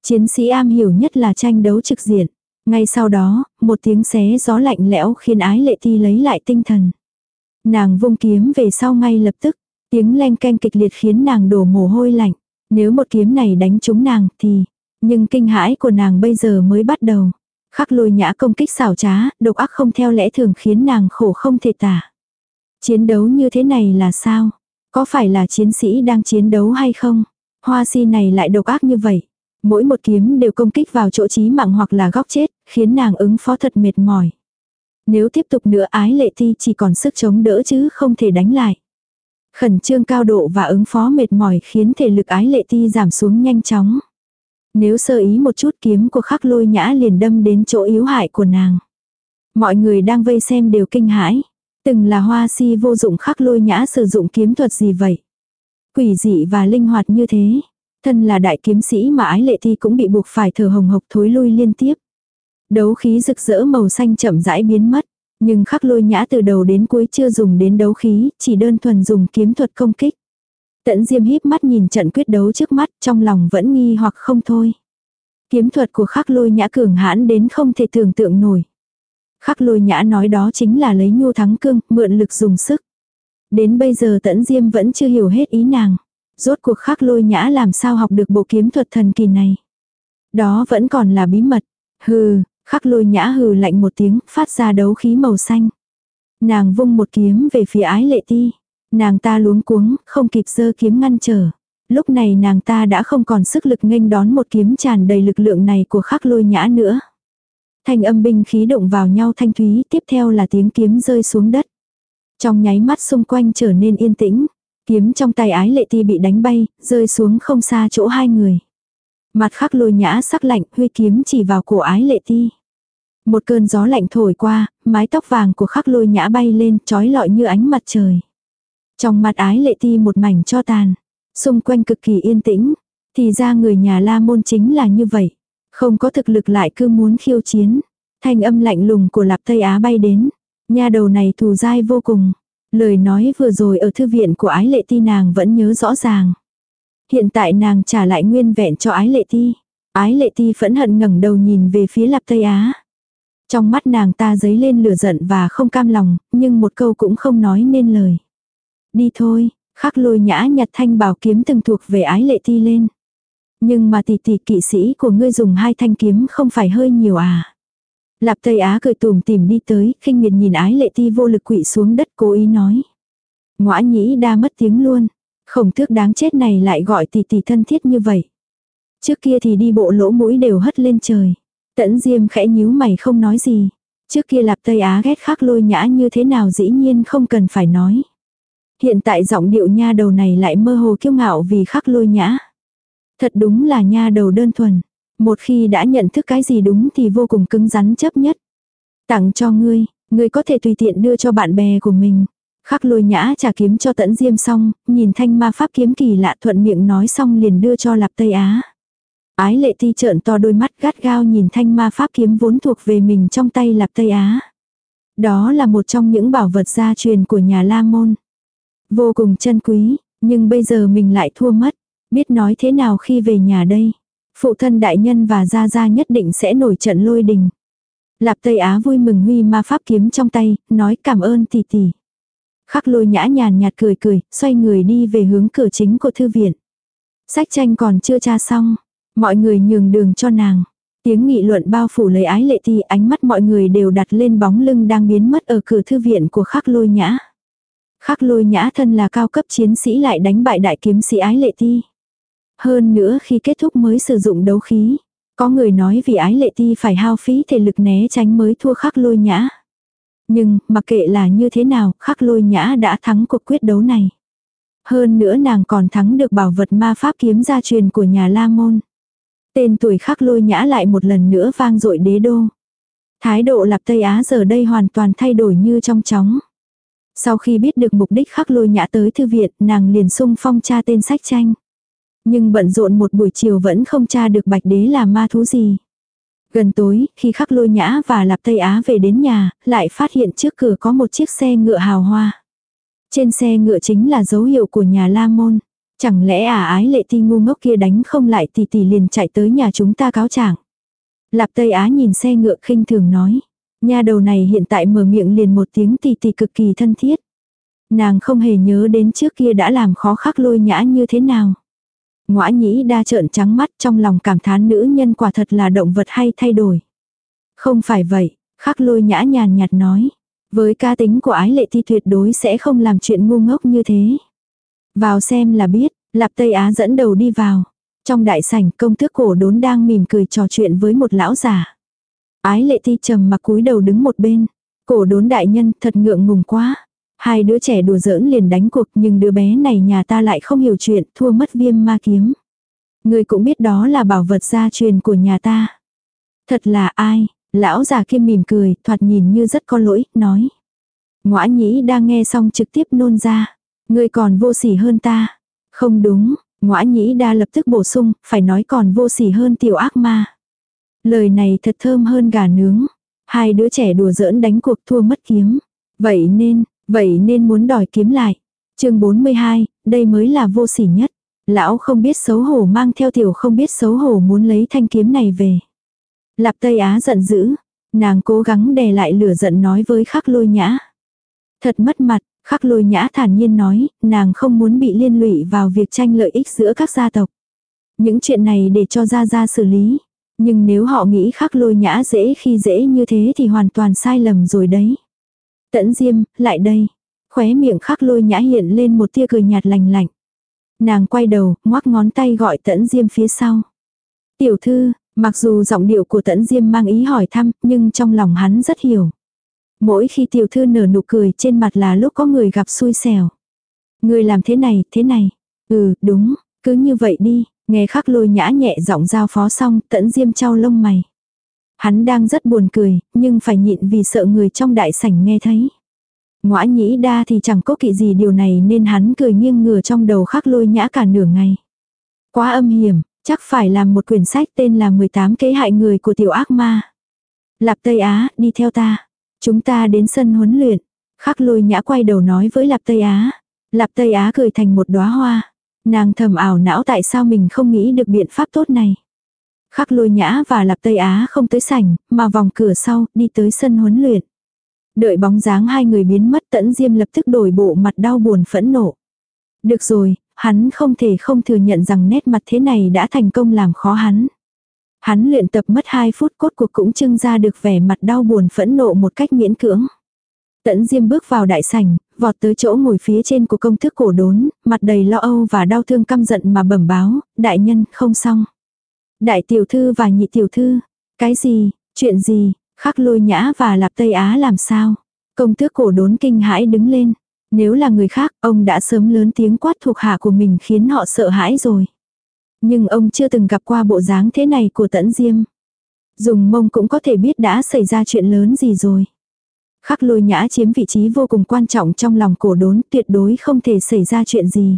Chiến sĩ am hiểu nhất là tranh đấu trực diện. Ngay sau đó, một tiếng xé gió lạnh lẽo khiến ái lệ ti lấy lại tinh thần. Nàng vung kiếm về sau ngay lập tức, tiếng len canh kịch liệt khiến nàng đổ mồ hôi lạnh. Nếu một kiếm này đánh trúng nàng thì, nhưng kinh hãi của nàng bây giờ mới bắt đầu. Khắc lôi nhã công kích xảo trá, độc ác không theo lẽ thường khiến nàng khổ không thể tả. Chiến đấu như thế này là sao? Có phải là chiến sĩ đang chiến đấu hay không? Hoa si này lại độc ác như vậy. Mỗi một kiếm đều công kích vào chỗ chí mạng hoặc là góc chết, khiến nàng ứng phó thật mệt mỏi. Nếu tiếp tục nữa ái lệ thi chỉ còn sức chống đỡ chứ không thể đánh lại. Khẩn trương cao độ và ứng phó mệt mỏi khiến thể lực ái lệ ti giảm xuống nhanh chóng. Nếu sơ ý một chút kiếm của khắc lôi nhã liền đâm đến chỗ yếu hại của nàng. Mọi người đang vây xem đều kinh hãi. Từng là hoa si vô dụng khắc lôi nhã sử dụng kiếm thuật gì vậy? Quỷ dị và linh hoạt như thế. Thân là đại kiếm sĩ mà ái lệ thi cũng bị buộc phải thở hồng hộc thối lui liên tiếp. Đấu khí rực rỡ màu xanh chậm rãi biến mất. Nhưng khắc lôi nhã từ đầu đến cuối chưa dùng đến đấu khí, chỉ đơn thuần dùng kiếm thuật công kích. Tẫn diêm híp mắt nhìn trận quyết đấu trước mắt, trong lòng vẫn nghi hoặc không thôi. Kiếm thuật của khắc lôi nhã cường hãn đến không thể tưởng tượng nổi. Khắc lôi nhã nói đó chính là lấy nhu thắng cương, mượn lực dùng sức. Đến bây giờ tẫn diêm vẫn chưa hiểu hết ý nàng. Rốt cuộc khắc lôi nhã làm sao học được bộ kiếm thuật thần kỳ này. Đó vẫn còn là bí mật. Hừ, khắc lôi nhã hừ lạnh một tiếng, phát ra đấu khí màu xanh. Nàng vung một kiếm về phía ái lệ ti. Nàng ta luống cuống, không kịp giơ kiếm ngăn trở. Lúc này nàng ta đã không còn sức lực nghênh đón một kiếm tràn đầy lực lượng này của khắc lôi nhã nữa. Thanh âm binh khí động vào nhau thanh thúy, tiếp theo là tiếng kiếm rơi xuống đất. Trong nháy mắt xung quanh trở nên yên tĩnh, kiếm trong tay ái lệ ti bị đánh bay, rơi xuống không xa chỗ hai người. Mặt khắc lôi nhã sắc lạnh, huy kiếm chỉ vào cổ ái lệ ti. Một cơn gió lạnh thổi qua, mái tóc vàng của khắc lôi nhã bay lên, trói lọi như ánh mặt trời. Trong mặt ái lệ ti một mảnh cho tàn. Xung quanh cực kỳ yên tĩnh. Thì ra người nhà la môn chính là như vậy. Không có thực lực lại cứ muốn khiêu chiến. Thanh âm lạnh lùng của lạp Tây Á bay đến. Nhà đầu này thù dai vô cùng. Lời nói vừa rồi ở thư viện của ái lệ ti nàng vẫn nhớ rõ ràng. Hiện tại nàng trả lại nguyên vẹn cho ái lệ ti. Ái lệ ti phẫn hận ngẩng đầu nhìn về phía lạp Tây Á. Trong mắt nàng ta dấy lên lửa giận và không cam lòng, nhưng một câu cũng không nói nên lời. Đi thôi, khắc lôi nhã nhặt thanh bảo kiếm từng thuộc về ái lệ ti lên. Nhưng mà tỷ tỷ kỵ sĩ của ngươi dùng hai thanh kiếm không phải hơi nhiều à. Lạp Tây Á cười tùm tìm đi tới, khinh miệt nhìn ái lệ ti vô lực quỵ xuống đất cố ý nói. Ngoã nhĩ đa mất tiếng luôn. Khổng thước đáng chết này lại gọi tỷ tỷ thân thiết như vậy. Trước kia thì đi bộ lỗ mũi đều hất lên trời. Tẫn diêm khẽ nhíu mày không nói gì. Trước kia lạp Tây Á ghét khắc lôi nhã như thế nào dĩ nhiên không cần phải nói. Hiện tại giọng điệu nha đầu này lại mơ hồ kiêu ngạo vì khắc lôi nhã. Thật đúng là nha đầu đơn thuần. Một khi đã nhận thức cái gì đúng thì vô cùng cứng rắn chấp nhất. Tặng cho ngươi, ngươi có thể tùy tiện đưa cho bạn bè của mình. Khắc lôi nhã trả kiếm cho tẫn diêm xong, nhìn thanh ma pháp kiếm kỳ lạ thuận miệng nói xong liền đưa cho lạp Tây Á. Ái lệ ti trợn to đôi mắt gắt gao nhìn thanh ma pháp kiếm vốn thuộc về mình trong tay lạp Tây Á. Đó là một trong những bảo vật gia truyền của nhà La Môn. Vô cùng chân quý, nhưng bây giờ mình lại thua mất. Biết nói thế nào khi về nhà đây. Phụ thân đại nhân và gia gia nhất định sẽ nổi trận lôi đình. Lạp Tây Á vui mừng huy ma pháp kiếm trong tay, nói cảm ơn tỷ tỷ. Khắc lôi nhã nhàn nhạt cười cười, xoay người đi về hướng cửa chính của thư viện. Sách tranh còn chưa tra xong, mọi người nhường đường cho nàng. Tiếng nghị luận bao phủ lấy ái lệ thì ánh mắt mọi người đều đặt lên bóng lưng đang biến mất ở cửa thư viện của khắc lôi nhã. Khắc lôi nhã thân là cao cấp chiến sĩ lại đánh bại đại kiếm sĩ ái lệ ti. Hơn nữa khi kết thúc mới sử dụng đấu khí. Có người nói vì ái lệ ti phải hao phí thể lực né tránh mới thua khắc lôi nhã. Nhưng, mặc kệ là như thế nào, khắc lôi nhã đã thắng cuộc quyết đấu này. Hơn nữa nàng còn thắng được bảo vật ma pháp kiếm gia truyền của nhà La Môn. Tên tuổi khắc lôi nhã lại một lần nữa vang dội đế đô. Thái độ lạp Tây Á giờ đây hoàn toàn thay đổi như trong chóng. Sau khi biết được mục đích khắc lôi nhã tới thư viện, nàng liền sung phong tra tên sách tranh. Nhưng bận rộn một buổi chiều vẫn không tra được bạch đế là ma thú gì. Gần tối, khi khắc lôi nhã và lạp Tây Á về đến nhà, lại phát hiện trước cửa có một chiếc xe ngựa hào hoa. Trên xe ngựa chính là dấu hiệu của nhà La Môn. Chẳng lẽ à ái lệ ti ngu ngốc kia đánh không lại tỷ tỷ liền chạy tới nhà chúng ta cáo trạng. Lạp Tây Á nhìn xe ngựa khinh thường nói. Nhà đầu này hiện tại mở miệng liền một tiếng tỷ tỷ cực kỳ thân thiết. Nàng không hề nhớ đến trước kia đã làm khó khắc lôi nhã như thế nào. Ngoã nhĩ đa trợn trắng mắt trong lòng cảm thán nữ nhân quả thật là động vật hay thay đổi. Không phải vậy, khắc lôi nhã nhàn nhạt nói. Với ca tính của ái lệ thi tuyệt đối sẽ không làm chuyện ngu ngốc như thế. Vào xem là biết, Lạp Tây Á dẫn đầu đi vào. Trong đại sảnh công tước cổ đốn đang mỉm cười trò chuyện với một lão già. Ái lệ thi trầm mặc cúi đầu đứng một bên. Cổ đốn đại nhân thật ngượng ngùng quá. Hai đứa trẻ đùa giỡn liền đánh cuộc nhưng đứa bé này nhà ta lại không hiểu chuyện thua mất viêm ma kiếm. Người cũng biết đó là bảo vật gia truyền của nhà ta. Thật là ai, lão già kia mỉm cười, thoạt nhìn như rất có lỗi, nói. Ngoã nhĩ đang nghe xong trực tiếp nôn ra. Người còn vô sỉ hơn ta. Không đúng, ngoã nhĩ đa lập tức bổ sung, phải nói còn vô sỉ hơn tiểu ác ma. Lời này thật thơm hơn gà nướng. Hai đứa trẻ đùa giỡn đánh cuộc thua mất kiếm. Vậy nên, vậy nên muốn đòi kiếm lại. chương 42, đây mới là vô sỉ nhất. Lão không biết xấu hổ mang theo tiểu không biết xấu hổ muốn lấy thanh kiếm này về. Lạp Tây Á giận dữ. Nàng cố gắng đè lại lửa giận nói với khắc lôi nhã. Thật mất mặt, khắc lôi nhã thản nhiên nói, nàng không muốn bị liên lụy vào việc tranh lợi ích giữa các gia tộc. Những chuyện này để cho gia gia xử lý. Nhưng nếu họ nghĩ khắc lôi nhã dễ khi dễ như thế thì hoàn toàn sai lầm rồi đấy. Tẫn diêm, lại đây. Khóe miệng khắc lôi nhã hiện lên một tia cười nhạt lành lạnh. Nàng quay đầu, ngoắc ngón tay gọi tẫn diêm phía sau. Tiểu thư, mặc dù giọng điệu của tẫn diêm mang ý hỏi thăm, nhưng trong lòng hắn rất hiểu. Mỗi khi tiểu thư nở nụ cười trên mặt là lúc có người gặp xui xẻo. Người làm thế này, thế này. Ừ, đúng, cứ như vậy đi. Nghe khắc lôi nhã nhẹ giọng giao phó xong, tẫn diêm trao lông mày. Hắn đang rất buồn cười, nhưng phải nhịn vì sợ người trong đại sảnh nghe thấy. Ngoã nhĩ đa thì chẳng có kỵ gì điều này nên hắn cười nghiêng ngửa trong đầu khắc lôi nhã cả nửa ngày. Quá âm hiểm, chắc phải làm một quyển sách tên là 18 kế hại người của tiểu ác ma. Lạp Tây Á, đi theo ta. Chúng ta đến sân huấn luyện. Khắc lôi nhã quay đầu nói với Lạp Tây Á. Lạp Tây Á cười thành một đóa hoa. Nàng thầm ảo não tại sao mình không nghĩ được biện pháp tốt này. Khắc lôi nhã và Lạp Tây Á không tới sảnh, mà vòng cửa sau, đi tới sân huấn luyện. Đợi bóng dáng hai người biến mất tẫn diêm lập tức đổi bộ mặt đau buồn phẫn nộ. Được rồi, hắn không thể không thừa nhận rằng nét mặt thế này đã thành công làm khó hắn. Hắn luyện tập mất 2 phút cốt cuộc cũng trưng ra được vẻ mặt đau buồn phẫn nộ một cách miễn cưỡng. Tẫn Diêm bước vào đại sảnh, vọt tới chỗ ngồi phía trên của công thức cổ đốn, mặt đầy lo âu và đau thương căm giận mà bẩm báo, đại nhân, không xong. Đại tiểu thư và nhị tiểu thư, cái gì, chuyện gì, khắc lôi nhã và lạp Tây Á làm sao? Công tước cổ đốn kinh hãi đứng lên. Nếu là người khác, ông đã sớm lớn tiếng quát thuộc hạ của mình khiến họ sợ hãi rồi. Nhưng ông chưa từng gặp qua bộ dáng thế này của tẫn diêm. Dùng mông cũng có thể biết đã xảy ra chuyện lớn gì rồi. Khắc lôi nhã chiếm vị trí vô cùng quan trọng trong lòng cổ đốn tuyệt đối không thể xảy ra chuyện gì.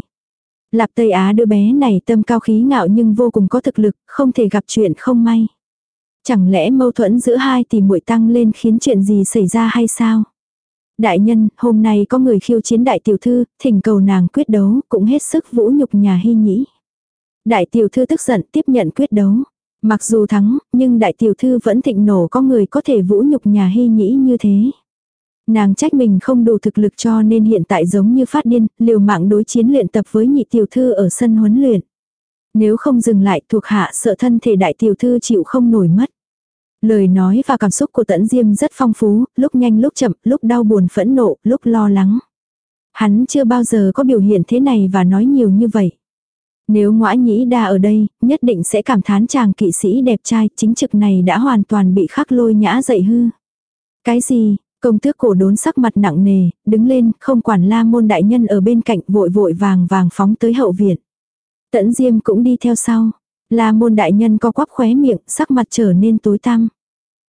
Lạp Tây Á đứa bé này tâm cao khí ngạo nhưng vô cùng có thực lực, không thể gặp chuyện không may. Chẳng lẽ mâu thuẫn giữa hai tỷ muội tăng lên khiến chuyện gì xảy ra hay sao? Đại nhân, hôm nay có người khiêu chiến đại tiểu thư, thỉnh cầu nàng quyết đấu, cũng hết sức vũ nhục nhà hy nhĩ. Đại tiểu thư tức giận tiếp nhận quyết đấu. Mặc dù thắng, nhưng đại tiểu thư vẫn thịnh nổ có người có thể vũ nhục nhà hy nhĩ như thế. Nàng trách mình không đủ thực lực cho nên hiện tại giống như phát điên, liều mạng đối chiến luyện tập với nhị tiểu thư ở sân huấn luyện. Nếu không dừng lại thuộc hạ sợ thân thể đại tiểu thư chịu không nổi mất. Lời nói và cảm xúc của tẫn diêm rất phong phú, lúc nhanh lúc chậm, lúc đau buồn phẫn nộ, lúc lo lắng. Hắn chưa bao giờ có biểu hiện thế này và nói nhiều như vậy. Nếu ngõa nhĩ đa ở đây, nhất định sẽ cảm thán chàng kỵ sĩ đẹp trai, chính trực này đã hoàn toàn bị khắc lôi nhã dậy hư. Cái gì, công tước cổ đốn sắc mặt nặng nề, đứng lên, không quản la môn đại nhân ở bên cạnh vội vội vàng vàng phóng tới hậu viện. Tẫn diêm cũng đi theo sau. La môn đại nhân co quắp khóe miệng, sắc mặt trở nên tối tăm.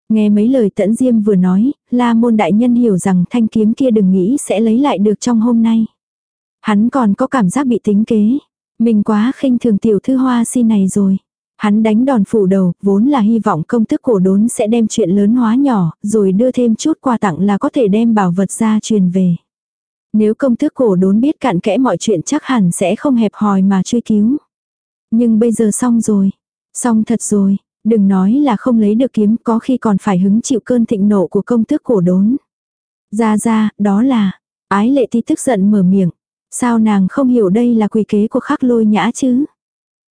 Nghe mấy lời tẫn diêm vừa nói, la môn đại nhân hiểu rằng thanh kiếm kia đừng nghĩ sẽ lấy lại được trong hôm nay. Hắn còn có cảm giác bị tính kế. Mình quá khinh thường tiểu thư hoa si này rồi. Hắn đánh đòn phủ đầu, vốn là hy vọng công thức cổ đốn sẽ đem chuyện lớn hóa nhỏ, rồi đưa thêm chút quà tặng là có thể đem bảo vật ra truyền về. Nếu công thức cổ đốn biết cặn kẽ mọi chuyện chắc hẳn sẽ không hẹp hòi mà truy cứu. Nhưng bây giờ xong rồi. Xong thật rồi. Đừng nói là không lấy được kiếm có khi còn phải hứng chịu cơn thịnh nộ của công tước cổ đốn. Ra ra, đó là. Ái lệ ti tức giận mở miệng. Sao nàng không hiểu đây là quỷ kế của khắc lôi nhã chứ?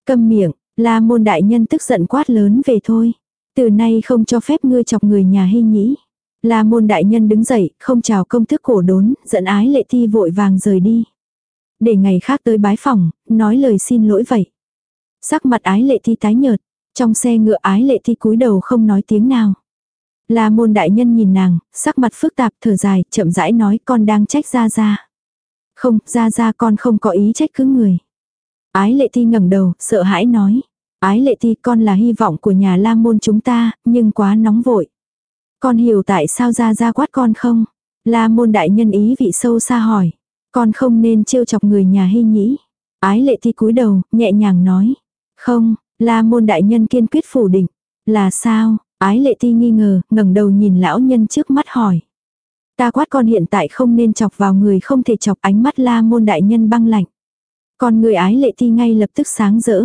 Câm miệng, la môn đại nhân tức giận quát lớn về thôi. Từ nay không cho phép ngươi chọc người nhà hy nhĩ. La môn đại nhân đứng dậy, không chào công thức cổ đốn, giận ái lệ thi vội vàng rời đi. Để ngày khác tới bái phòng, nói lời xin lỗi vậy. Sắc mặt ái lệ thi tái nhợt, trong xe ngựa ái lệ thi cúi đầu không nói tiếng nào. La môn đại nhân nhìn nàng, sắc mặt phức tạp thở dài, chậm rãi nói con đang trách ra ra. Không, ra ra con không có ý trách cứ người. Ái lệ ti ngẩng đầu, sợ hãi nói. Ái lệ ti con là hy vọng của nhà la môn chúng ta, nhưng quá nóng vội. Con hiểu tại sao ra ra quát con không? La môn đại nhân ý vị sâu xa hỏi. Con không nên trêu chọc người nhà hy nhĩ. Ái lệ ti cúi đầu, nhẹ nhàng nói. Không, la môn đại nhân kiên quyết phủ định. Là sao? Ái lệ ti nghi ngờ, ngẩng đầu nhìn lão nhân trước mắt hỏi. Ta quát con hiện tại không nên chọc vào người không thể chọc ánh mắt la môn đại nhân băng lạnh. Con người ái lệ ti ngay lập tức sáng rỡ.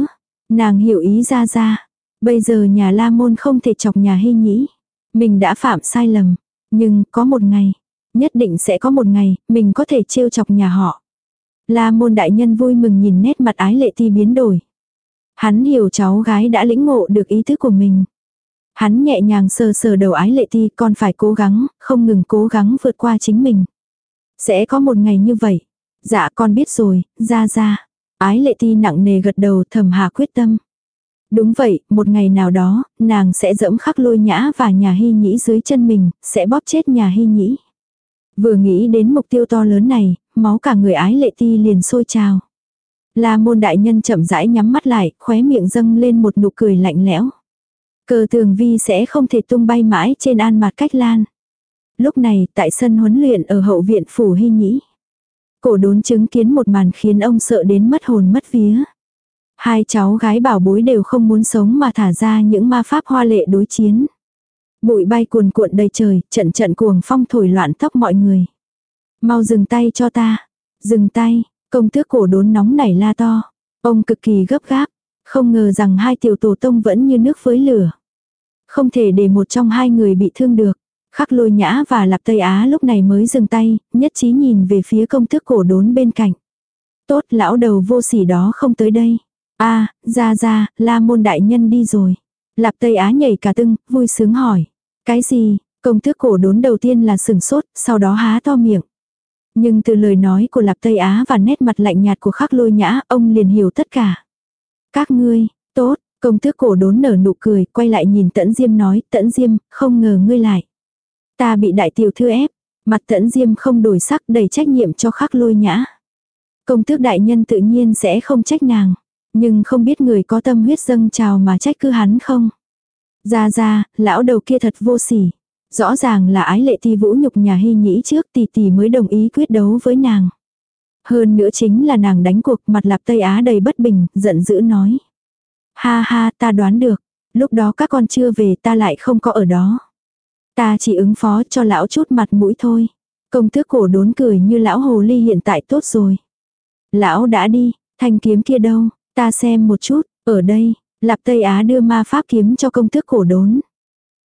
Nàng hiểu ý ra ra. Bây giờ nhà la môn không thể chọc nhà hy nhĩ. Mình đã phạm sai lầm. Nhưng có một ngày. Nhất định sẽ có một ngày. Mình có thể trêu chọc nhà họ. La môn đại nhân vui mừng nhìn nét mặt ái lệ ti biến đổi. Hắn hiểu cháu gái đã lĩnh ngộ được ý thức của mình. Hắn nhẹ nhàng sờ sờ đầu ái lệ ti còn phải cố gắng, không ngừng cố gắng vượt qua chính mình. Sẽ có một ngày như vậy. Dạ con biết rồi, ra ra. Ái lệ ti nặng nề gật đầu thầm hà quyết tâm. Đúng vậy, một ngày nào đó, nàng sẽ dẫm khắc lôi nhã và nhà hy nhĩ dưới chân mình, sẽ bóp chết nhà hy nhĩ. Vừa nghĩ đến mục tiêu to lớn này, máu cả người ái lệ ti liền sôi trào. La môn đại nhân chậm rãi nhắm mắt lại, khóe miệng dâng lên một nụ cười lạnh lẽo. Cờ tường vi sẽ không thể tung bay mãi trên an mặt cách lan. Lúc này, tại sân huấn luyện ở hậu viện phủ hy nhĩ. Cổ đốn chứng kiến một màn khiến ông sợ đến mất hồn mất vía. Hai cháu gái bảo bối đều không muốn sống mà thả ra những ma pháp hoa lệ đối chiến. Bụi bay cuồn cuộn đầy trời, trận trận cuồng phong thổi loạn tóc mọi người. Mau dừng tay cho ta. Dừng tay, công tước cổ đốn nóng nảy la to. Ông cực kỳ gấp gáp, không ngờ rằng hai tiểu tổ tông vẫn như nước với lửa. Không thể để một trong hai người bị thương được. Khắc lôi nhã và lạp Tây Á lúc này mới dừng tay, nhất trí nhìn về phía công thức cổ đốn bên cạnh. Tốt lão đầu vô sỉ đó không tới đây. a ra ra, la môn đại nhân đi rồi. Lạp Tây Á nhảy cả tưng, vui sướng hỏi. Cái gì? Công thức cổ đốn đầu tiên là sừng sốt, sau đó há to miệng. Nhưng từ lời nói của Lạp Tây Á và nét mặt lạnh nhạt của khắc lôi nhã, ông liền hiểu tất cả. Các ngươi, tốt, công thức cổ đốn nở nụ cười, quay lại nhìn tẫn diêm nói, tẫn diêm, không ngờ ngươi lại. Ta bị đại tiểu thư ép, mặt tẫn diêm không đổi sắc đầy trách nhiệm cho khắc lôi nhã. Công tước đại nhân tự nhiên sẽ không trách nàng, nhưng không biết người có tâm huyết dâng trào mà trách cứ hắn không. Ra ra, lão đầu kia thật vô sỉ. Rõ ràng là ái lệ ti vũ nhục nhà hy nhĩ trước tỷ tỷ mới đồng ý quyết đấu với nàng. Hơn nữa chính là nàng đánh cuộc mặt lạp Tây Á đầy bất bình, giận dữ nói. Ha ha ta đoán được, lúc đó các con chưa về ta lại không có ở đó. Ta chỉ ứng phó cho lão chút mặt mũi thôi. Công tước cổ đốn cười như lão hồ ly hiện tại tốt rồi. Lão đã đi, thanh kiếm kia đâu, ta xem một chút, ở đây, Lạp Tây Á đưa ma pháp kiếm cho công tước cổ đốn.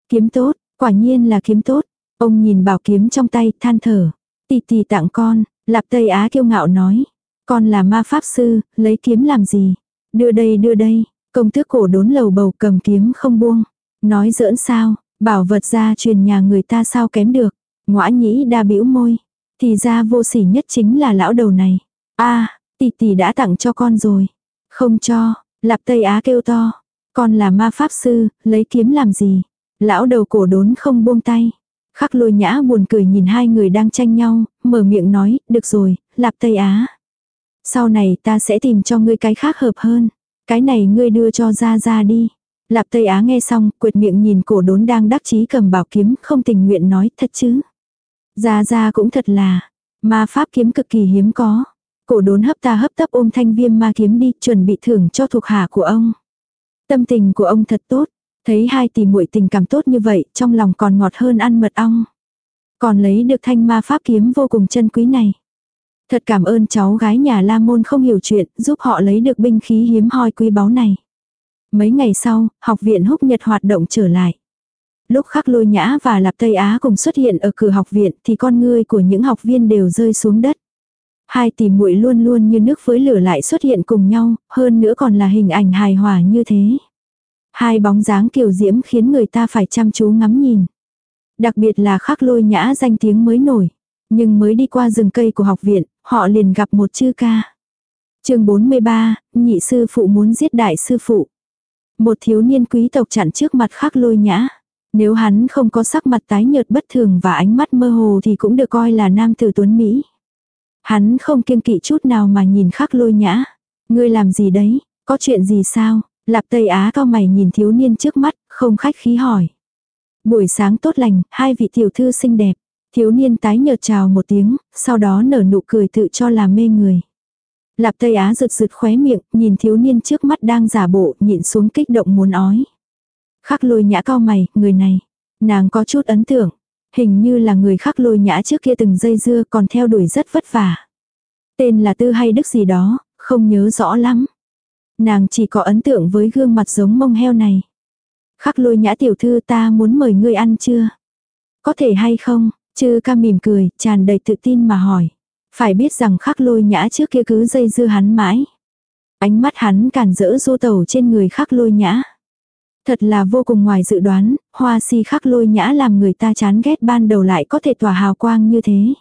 Kiếm tốt, quả nhiên là kiếm tốt. Ông nhìn bảo kiếm trong tay, than thở. Tì tì tặng con, Lạp Tây Á kiêu ngạo nói. Con là ma pháp sư, lấy kiếm làm gì? Đưa đây đưa đây, công tước cổ đốn lầu bầu cầm kiếm không buông. Nói giỡn sao, bảo vật ra truyền nhà người ta sao kém được. Ngoã nhĩ đa bĩu môi. Thì ra vô sỉ nhất chính là lão đầu này. a à, tỷ tỷ đã tặng cho con rồi. Không cho, Lạp Tây Á kêu to. Con là ma pháp sư, lấy kiếm làm gì? Lão đầu cổ đốn không buông tay. Khắc lôi nhã buồn cười nhìn hai người đang tranh nhau, mở miệng nói, được rồi, Lạp Tây Á. Sau này ta sẽ tìm cho ngươi cái khác hợp hơn. Cái này ngươi đưa cho ra ra đi. Lạp Tây Á nghe xong, quệt miệng nhìn cổ đốn đang đắc chí cầm bảo kiếm, không tình nguyện nói, thật chứ. gia gia cũng thật là, ma pháp kiếm cực kỳ hiếm có. Cổ đốn hấp ta hấp tấp ôm thanh viêm ma kiếm đi, chuẩn bị thưởng cho thuộc hạ của ông. Tâm tình của ông thật tốt, thấy hai tỷ muội tình cảm tốt như vậy, trong lòng còn ngọt hơn ăn mật ong. Còn lấy được thanh ma pháp kiếm vô cùng chân quý này. Thật cảm ơn cháu gái nhà La Môn không hiểu chuyện, giúp họ lấy được binh khí hiếm hoi quý báu này. Mấy ngày sau, học viện húc nhật hoạt động trở lại. Lúc khắc lôi nhã và lạp Tây Á cùng xuất hiện ở cửa học viện thì con ngươi của những học viên đều rơi xuống đất. Hai tỷ muội luôn luôn như nước với lửa lại xuất hiện cùng nhau, hơn nữa còn là hình ảnh hài hòa như thế. Hai bóng dáng kiều diễm khiến người ta phải chăm chú ngắm nhìn. Đặc biệt là khắc lôi nhã danh tiếng mới nổi. Nhưng mới đi qua rừng cây của học viện, họ liền gặp một chư ca. chương 43, nhị sư phụ muốn giết đại sư phụ. Một thiếu niên quý tộc chặn trước mặt khắc lôi nhã. Nếu hắn không có sắc mặt tái nhợt bất thường và ánh mắt mơ hồ thì cũng được coi là nam tử tuấn Mỹ. Hắn không kiêng kỵ chút nào mà nhìn khắc lôi nhã. Ngươi làm gì đấy, có chuyện gì sao? Lạp Tây Á cao mày nhìn thiếu niên trước mắt, không khách khí hỏi. Buổi sáng tốt lành, hai vị tiểu thư xinh đẹp. Thiếu niên tái nhợt chào một tiếng, sau đó nở nụ cười tự cho là mê người. Lạp Tây Á rực rực khóe miệng, nhìn thiếu niên trước mắt đang giả bộ, nhịn xuống kích động muốn ói. Khắc lôi nhã cao mày, người này. Nàng có chút ấn tượng. Hình như là người khắc lôi nhã trước kia từng dây dưa còn theo đuổi rất vất vả. Tên là Tư hay Đức gì đó, không nhớ rõ lắm. Nàng chỉ có ấn tượng với gương mặt giống mông heo này. Khắc lôi nhã tiểu thư ta muốn mời ngươi ăn chưa? Có thể hay không? Chư ca mỉm cười, tràn đầy tự tin mà hỏi. Phải biết rằng khắc lôi nhã trước kia cứ dây dưa hắn mãi. Ánh mắt hắn càn rỡ du tẩu trên người khắc lôi nhã. Thật là vô cùng ngoài dự đoán, hoa si khắc lôi nhã làm người ta chán ghét ban đầu lại có thể tỏa hào quang như thế.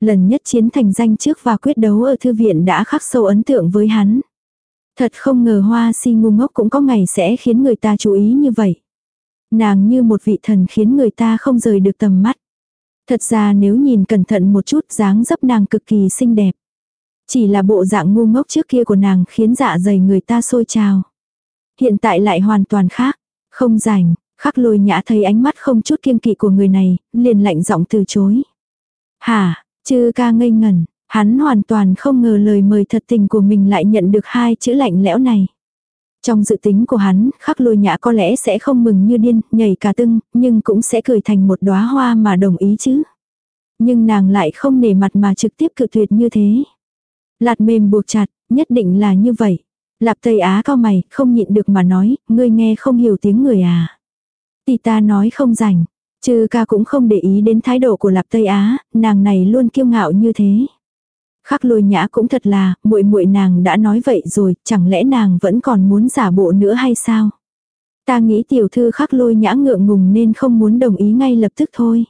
Lần nhất chiến thành danh trước và quyết đấu ở thư viện đã khắc sâu ấn tượng với hắn. Thật không ngờ hoa si ngu ngốc cũng có ngày sẽ khiến người ta chú ý như vậy. Nàng như một vị thần khiến người ta không rời được tầm mắt. Thật ra nếu nhìn cẩn thận một chút dáng dấp nàng cực kỳ xinh đẹp. Chỉ là bộ dạng ngu ngốc trước kia của nàng khiến dạ dày người ta sôi trào. Hiện tại lại hoàn toàn khác. Không rảnh, khắc lôi nhã thấy ánh mắt không chút kiêng kỵ của người này, liền lạnh giọng từ chối. Hả, chư ca ngây ngẩn, hắn hoàn toàn không ngờ lời mời thật tình của mình lại nhận được hai chữ lạnh lẽo này. Trong dự tính của hắn, khắc lôi nhã có lẽ sẽ không mừng như điên, nhảy cả tưng, nhưng cũng sẽ cười thành một đóa hoa mà đồng ý chứ. Nhưng nàng lại không nể mặt mà trực tiếp cự tuyệt như thế. Lạt mềm buộc chặt, nhất định là như vậy. Lạp Tây Á cao mày, không nhịn được mà nói, ngươi nghe không hiểu tiếng người à. Tỷ ta nói không rảnh, chư ca cũng không để ý đến thái độ của Lạp Tây Á, nàng này luôn kiêu ngạo như thế. Khắc lôi nhã cũng thật là, muội muội nàng đã nói vậy rồi, chẳng lẽ nàng vẫn còn muốn giả bộ nữa hay sao? Ta nghĩ tiểu thư khắc lôi nhã ngượng ngùng nên không muốn đồng ý ngay lập tức thôi.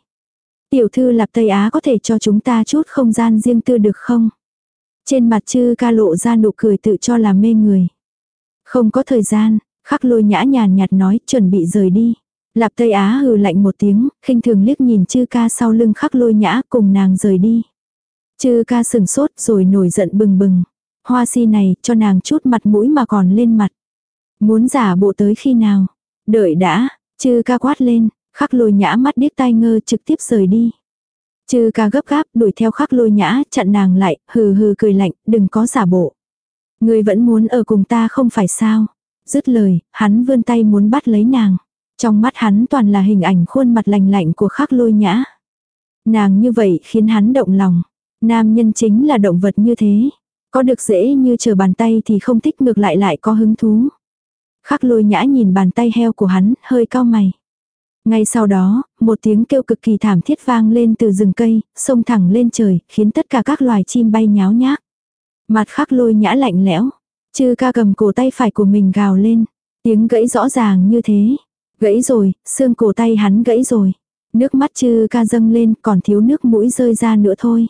Tiểu thư Lạp Tây Á có thể cho chúng ta chút không gian riêng tư được không? Trên mặt chư ca lộ ra nụ cười tự cho là mê người. Không có thời gian, khắc lôi nhã nhàn nhạt nói chuẩn bị rời đi. Lạp Tây Á hừ lạnh một tiếng, khinh thường liếc nhìn chư ca sau lưng khắc lôi nhã cùng nàng rời đi. Chư ca sừng sốt rồi nổi giận bừng bừng. Hoa si này cho nàng chút mặt mũi mà còn lên mặt. Muốn giả bộ tới khi nào? Đợi đã, chư ca quát lên, khắc lôi nhã mắt điếc tai ngơ trực tiếp rời đi. Chư ca gấp gáp đuổi theo khắc lôi nhã chặn nàng lại, hừ hừ cười lạnh, đừng có giả bộ. Người vẫn muốn ở cùng ta không phải sao. Dứt lời, hắn vươn tay muốn bắt lấy nàng. Trong mắt hắn toàn là hình ảnh khuôn mặt lành lạnh của khắc lôi nhã. Nàng như vậy khiến hắn động lòng. Nam nhân chính là động vật như thế. Có được dễ như chờ bàn tay thì không thích ngược lại lại có hứng thú. Khắc lôi nhã nhìn bàn tay heo của hắn, hơi cao mày. Ngay sau đó, một tiếng kêu cực kỳ thảm thiết vang lên từ rừng cây, sông thẳng lên trời, khiến tất cả các loài chim bay nháo nhác. Mặt khắc lôi nhã lạnh lẽo. Chư ca cầm cổ tay phải của mình gào lên. Tiếng gãy rõ ràng như thế. Gãy rồi, xương cổ tay hắn gãy rồi. Nước mắt chư ca dâng lên còn thiếu nước mũi rơi ra nữa thôi.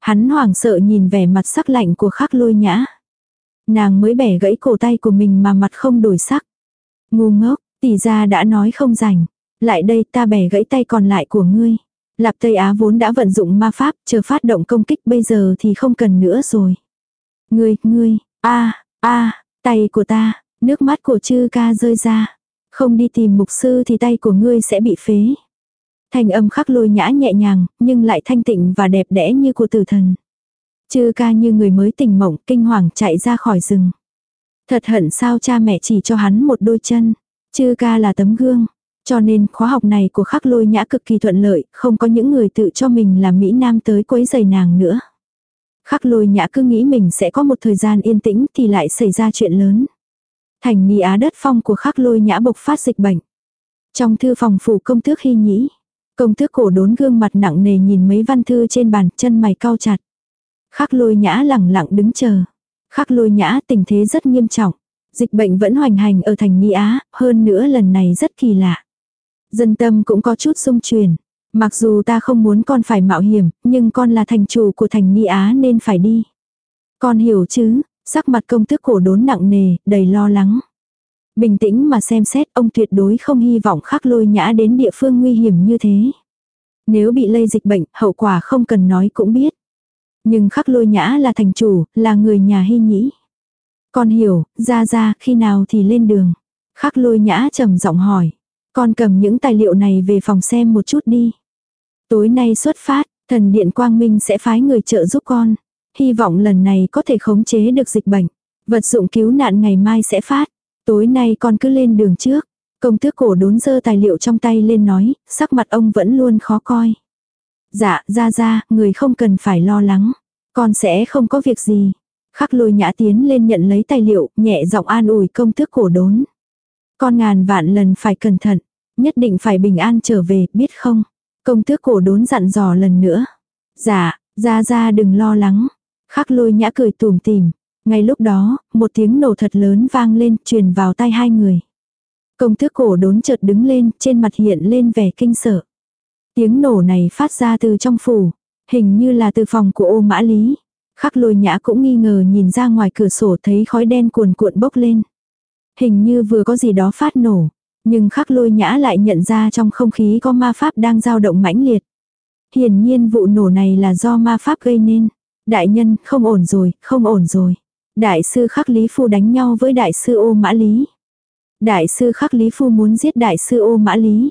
Hắn hoảng sợ nhìn vẻ mặt sắc lạnh của khắc lôi nhã. Nàng mới bẻ gãy cổ tay của mình mà mặt không đổi sắc. Ngu ngốc, tỷ ra đã nói không rảnh. Lại đây ta bẻ gãy tay còn lại của ngươi. Lạp Tây Á vốn đã vận dụng ma pháp, chờ phát động công kích bây giờ thì không cần nữa rồi. Ngươi, ngươi, a a tay của ta, nước mắt của chư ca rơi ra. Không đi tìm mục sư thì tay của ngươi sẽ bị phế. Thanh âm khắc lôi nhã nhẹ nhàng, nhưng lại thanh tịnh và đẹp đẽ như của tử thần. Chư ca như người mới tỉnh mộng, kinh hoàng chạy ra khỏi rừng. Thật hận sao cha mẹ chỉ cho hắn một đôi chân. Chư ca là tấm gương. Cho nên khóa học này của khắc lôi nhã cực kỳ thuận lợi, không có những người tự cho mình là Mỹ Nam tới quấy giày nàng nữa. Khắc lôi nhã cứ nghĩ mình sẽ có một thời gian yên tĩnh thì lại xảy ra chuyện lớn. Thành nghi á đất phong của khắc lôi nhã bộc phát dịch bệnh. Trong thư phòng phủ công tước hy nhĩ, công tước cổ đốn gương mặt nặng nề nhìn mấy văn thư trên bàn chân mày cau chặt. Khắc lôi nhã lẳng lặng đứng chờ. Khắc lôi nhã tình thế rất nghiêm trọng. Dịch bệnh vẫn hoành hành ở thành Ni Á, hơn nữa lần này rất kỳ lạ. Dân tâm cũng có chút xung truyền. Mặc dù ta không muốn con phải mạo hiểm, nhưng con là thành chủ của thành Ni Á nên phải đi. Con hiểu chứ, sắc mặt công tước cổ đốn nặng nề, đầy lo lắng. Bình tĩnh mà xem xét ông tuyệt đối không hy vọng khắc lôi nhã đến địa phương nguy hiểm như thế. Nếu bị lây dịch bệnh, hậu quả không cần nói cũng biết. Nhưng khắc lôi nhã là thành chủ, là người nhà hy nhĩ. Con hiểu, ra ra, khi nào thì lên đường. Khắc lôi nhã trầm giọng hỏi. Con cầm những tài liệu này về phòng xem một chút đi. Tối nay xuất phát, thần điện quang minh sẽ phái người trợ giúp con. Hy vọng lần này có thể khống chế được dịch bệnh. Vật dụng cứu nạn ngày mai sẽ phát. Tối nay con cứ lên đường trước. Công tước cổ đốn dơ tài liệu trong tay lên nói, sắc mặt ông vẫn luôn khó coi. Dạ, ra ra, người không cần phải lo lắng. Con sẽ không có việc gì. Khắc lôi nhã tiến lên nhận lấy tài liệu, nhẹ giọng an ủi công tước cổ đốn. Con ngàn vạn lần phải cẩn thận, nhất định phải bình an trở về, biết không? Công tước cổ đốn dặn dò lần nữa. Dạ, ra ra đừng lo lắng. Khắc lôi nhã cười tùm tìm. Ngay lúc đó, một tiếng nổ thật lớn vang lên, truyền vào tai hai người. Công tước cổ đốn chợt đứng lên, trên mặt hiện lên vẻ kinh sợ. Tiếng nổ này phát ra từ trong phủ, hình như là từ phòng của ô mã lý. Khắc lôi nhã cũng nghi ngờ nhìn ra ngoài cửa sổ thấy khói đen cuồn cuộn bốc lên. Hình như vừa có gì đó phát nổ. Nhưng khắc lôi nhã lại nhận ra trong không khí có ma pháp đang dao động mãnh liệt. Hiển nhiên vụ nổ này là do ma pháp gây nên. Đại nhân, không ổn rồi, không ổn rồi. Đại sư khắc lý phu đánh nhau với đại sư ô mã lý. Đại sư khắc lý phu muốn giết đại sư ô mã lý.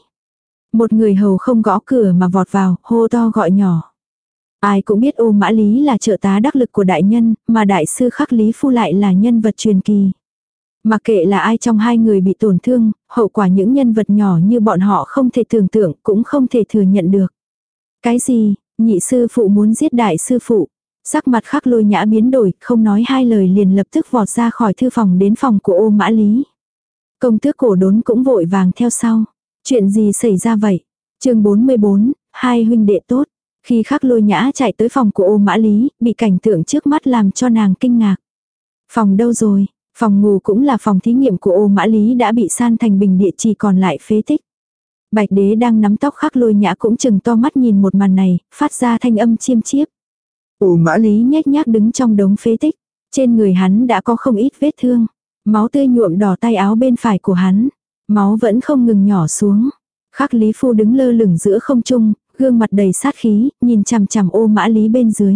Một người hầu không gõ cửa mà vọt vào, hô to gọi nhỏ. Ai cũng biết ô mã lý là trợ tá đắc lực của đại nhân, mà đại sư khắc lý phu lại là nhân vật truyền kỳ. Mà kệ là ai trong hai người bị tổn thương, hậu quả những nhân vật nhỏ như bọn họ không thể tưởng tượng, cũng không thể thừa nhận được. Cái gì, nhị sư phụ muốn giết đại sư phụ. Sắc mặt khắc lôi nhã biến đổi, không nói hai lời liền lập tức vọt ra khỏi thư phòng đến phòng của ô mã lý. Công tước cổ đốn cũng vội vàng theo sau. Chuyện gì xảy ra vậy? chương 44, hai huynh đệ tốt. Khi khắc lôi nhã chạy tới phòng của ô mã lý, bị cảnh tượng trước mắt làm cho nàng kinh ngạc. Phòng đâu rồi? Phòng ngủ cũng là phòng thí nghiệm của ô mã lý đã bị san thành bình địa chỉ còn lại phế tích. Bạch đế đang nắm tóc khắc lôi nhã cũng chừng to mắt nhìn một màn này, phát ra thanh âm chiêm chiếp. Ô mã lý nhếch nhác đứng trong đống phế tích. Trên người hắn đã có không ít vết thương. Máu tươi nhuộm đỏ tay áo bên phải của hắn. Máu vẫn không ngừng nhỏ xuống. Khắc Lý Phu đứng lơ lửng giữa không trung, gương mặt đầy sát khí, nhìn chằm chằm ô mã lý bên dưới.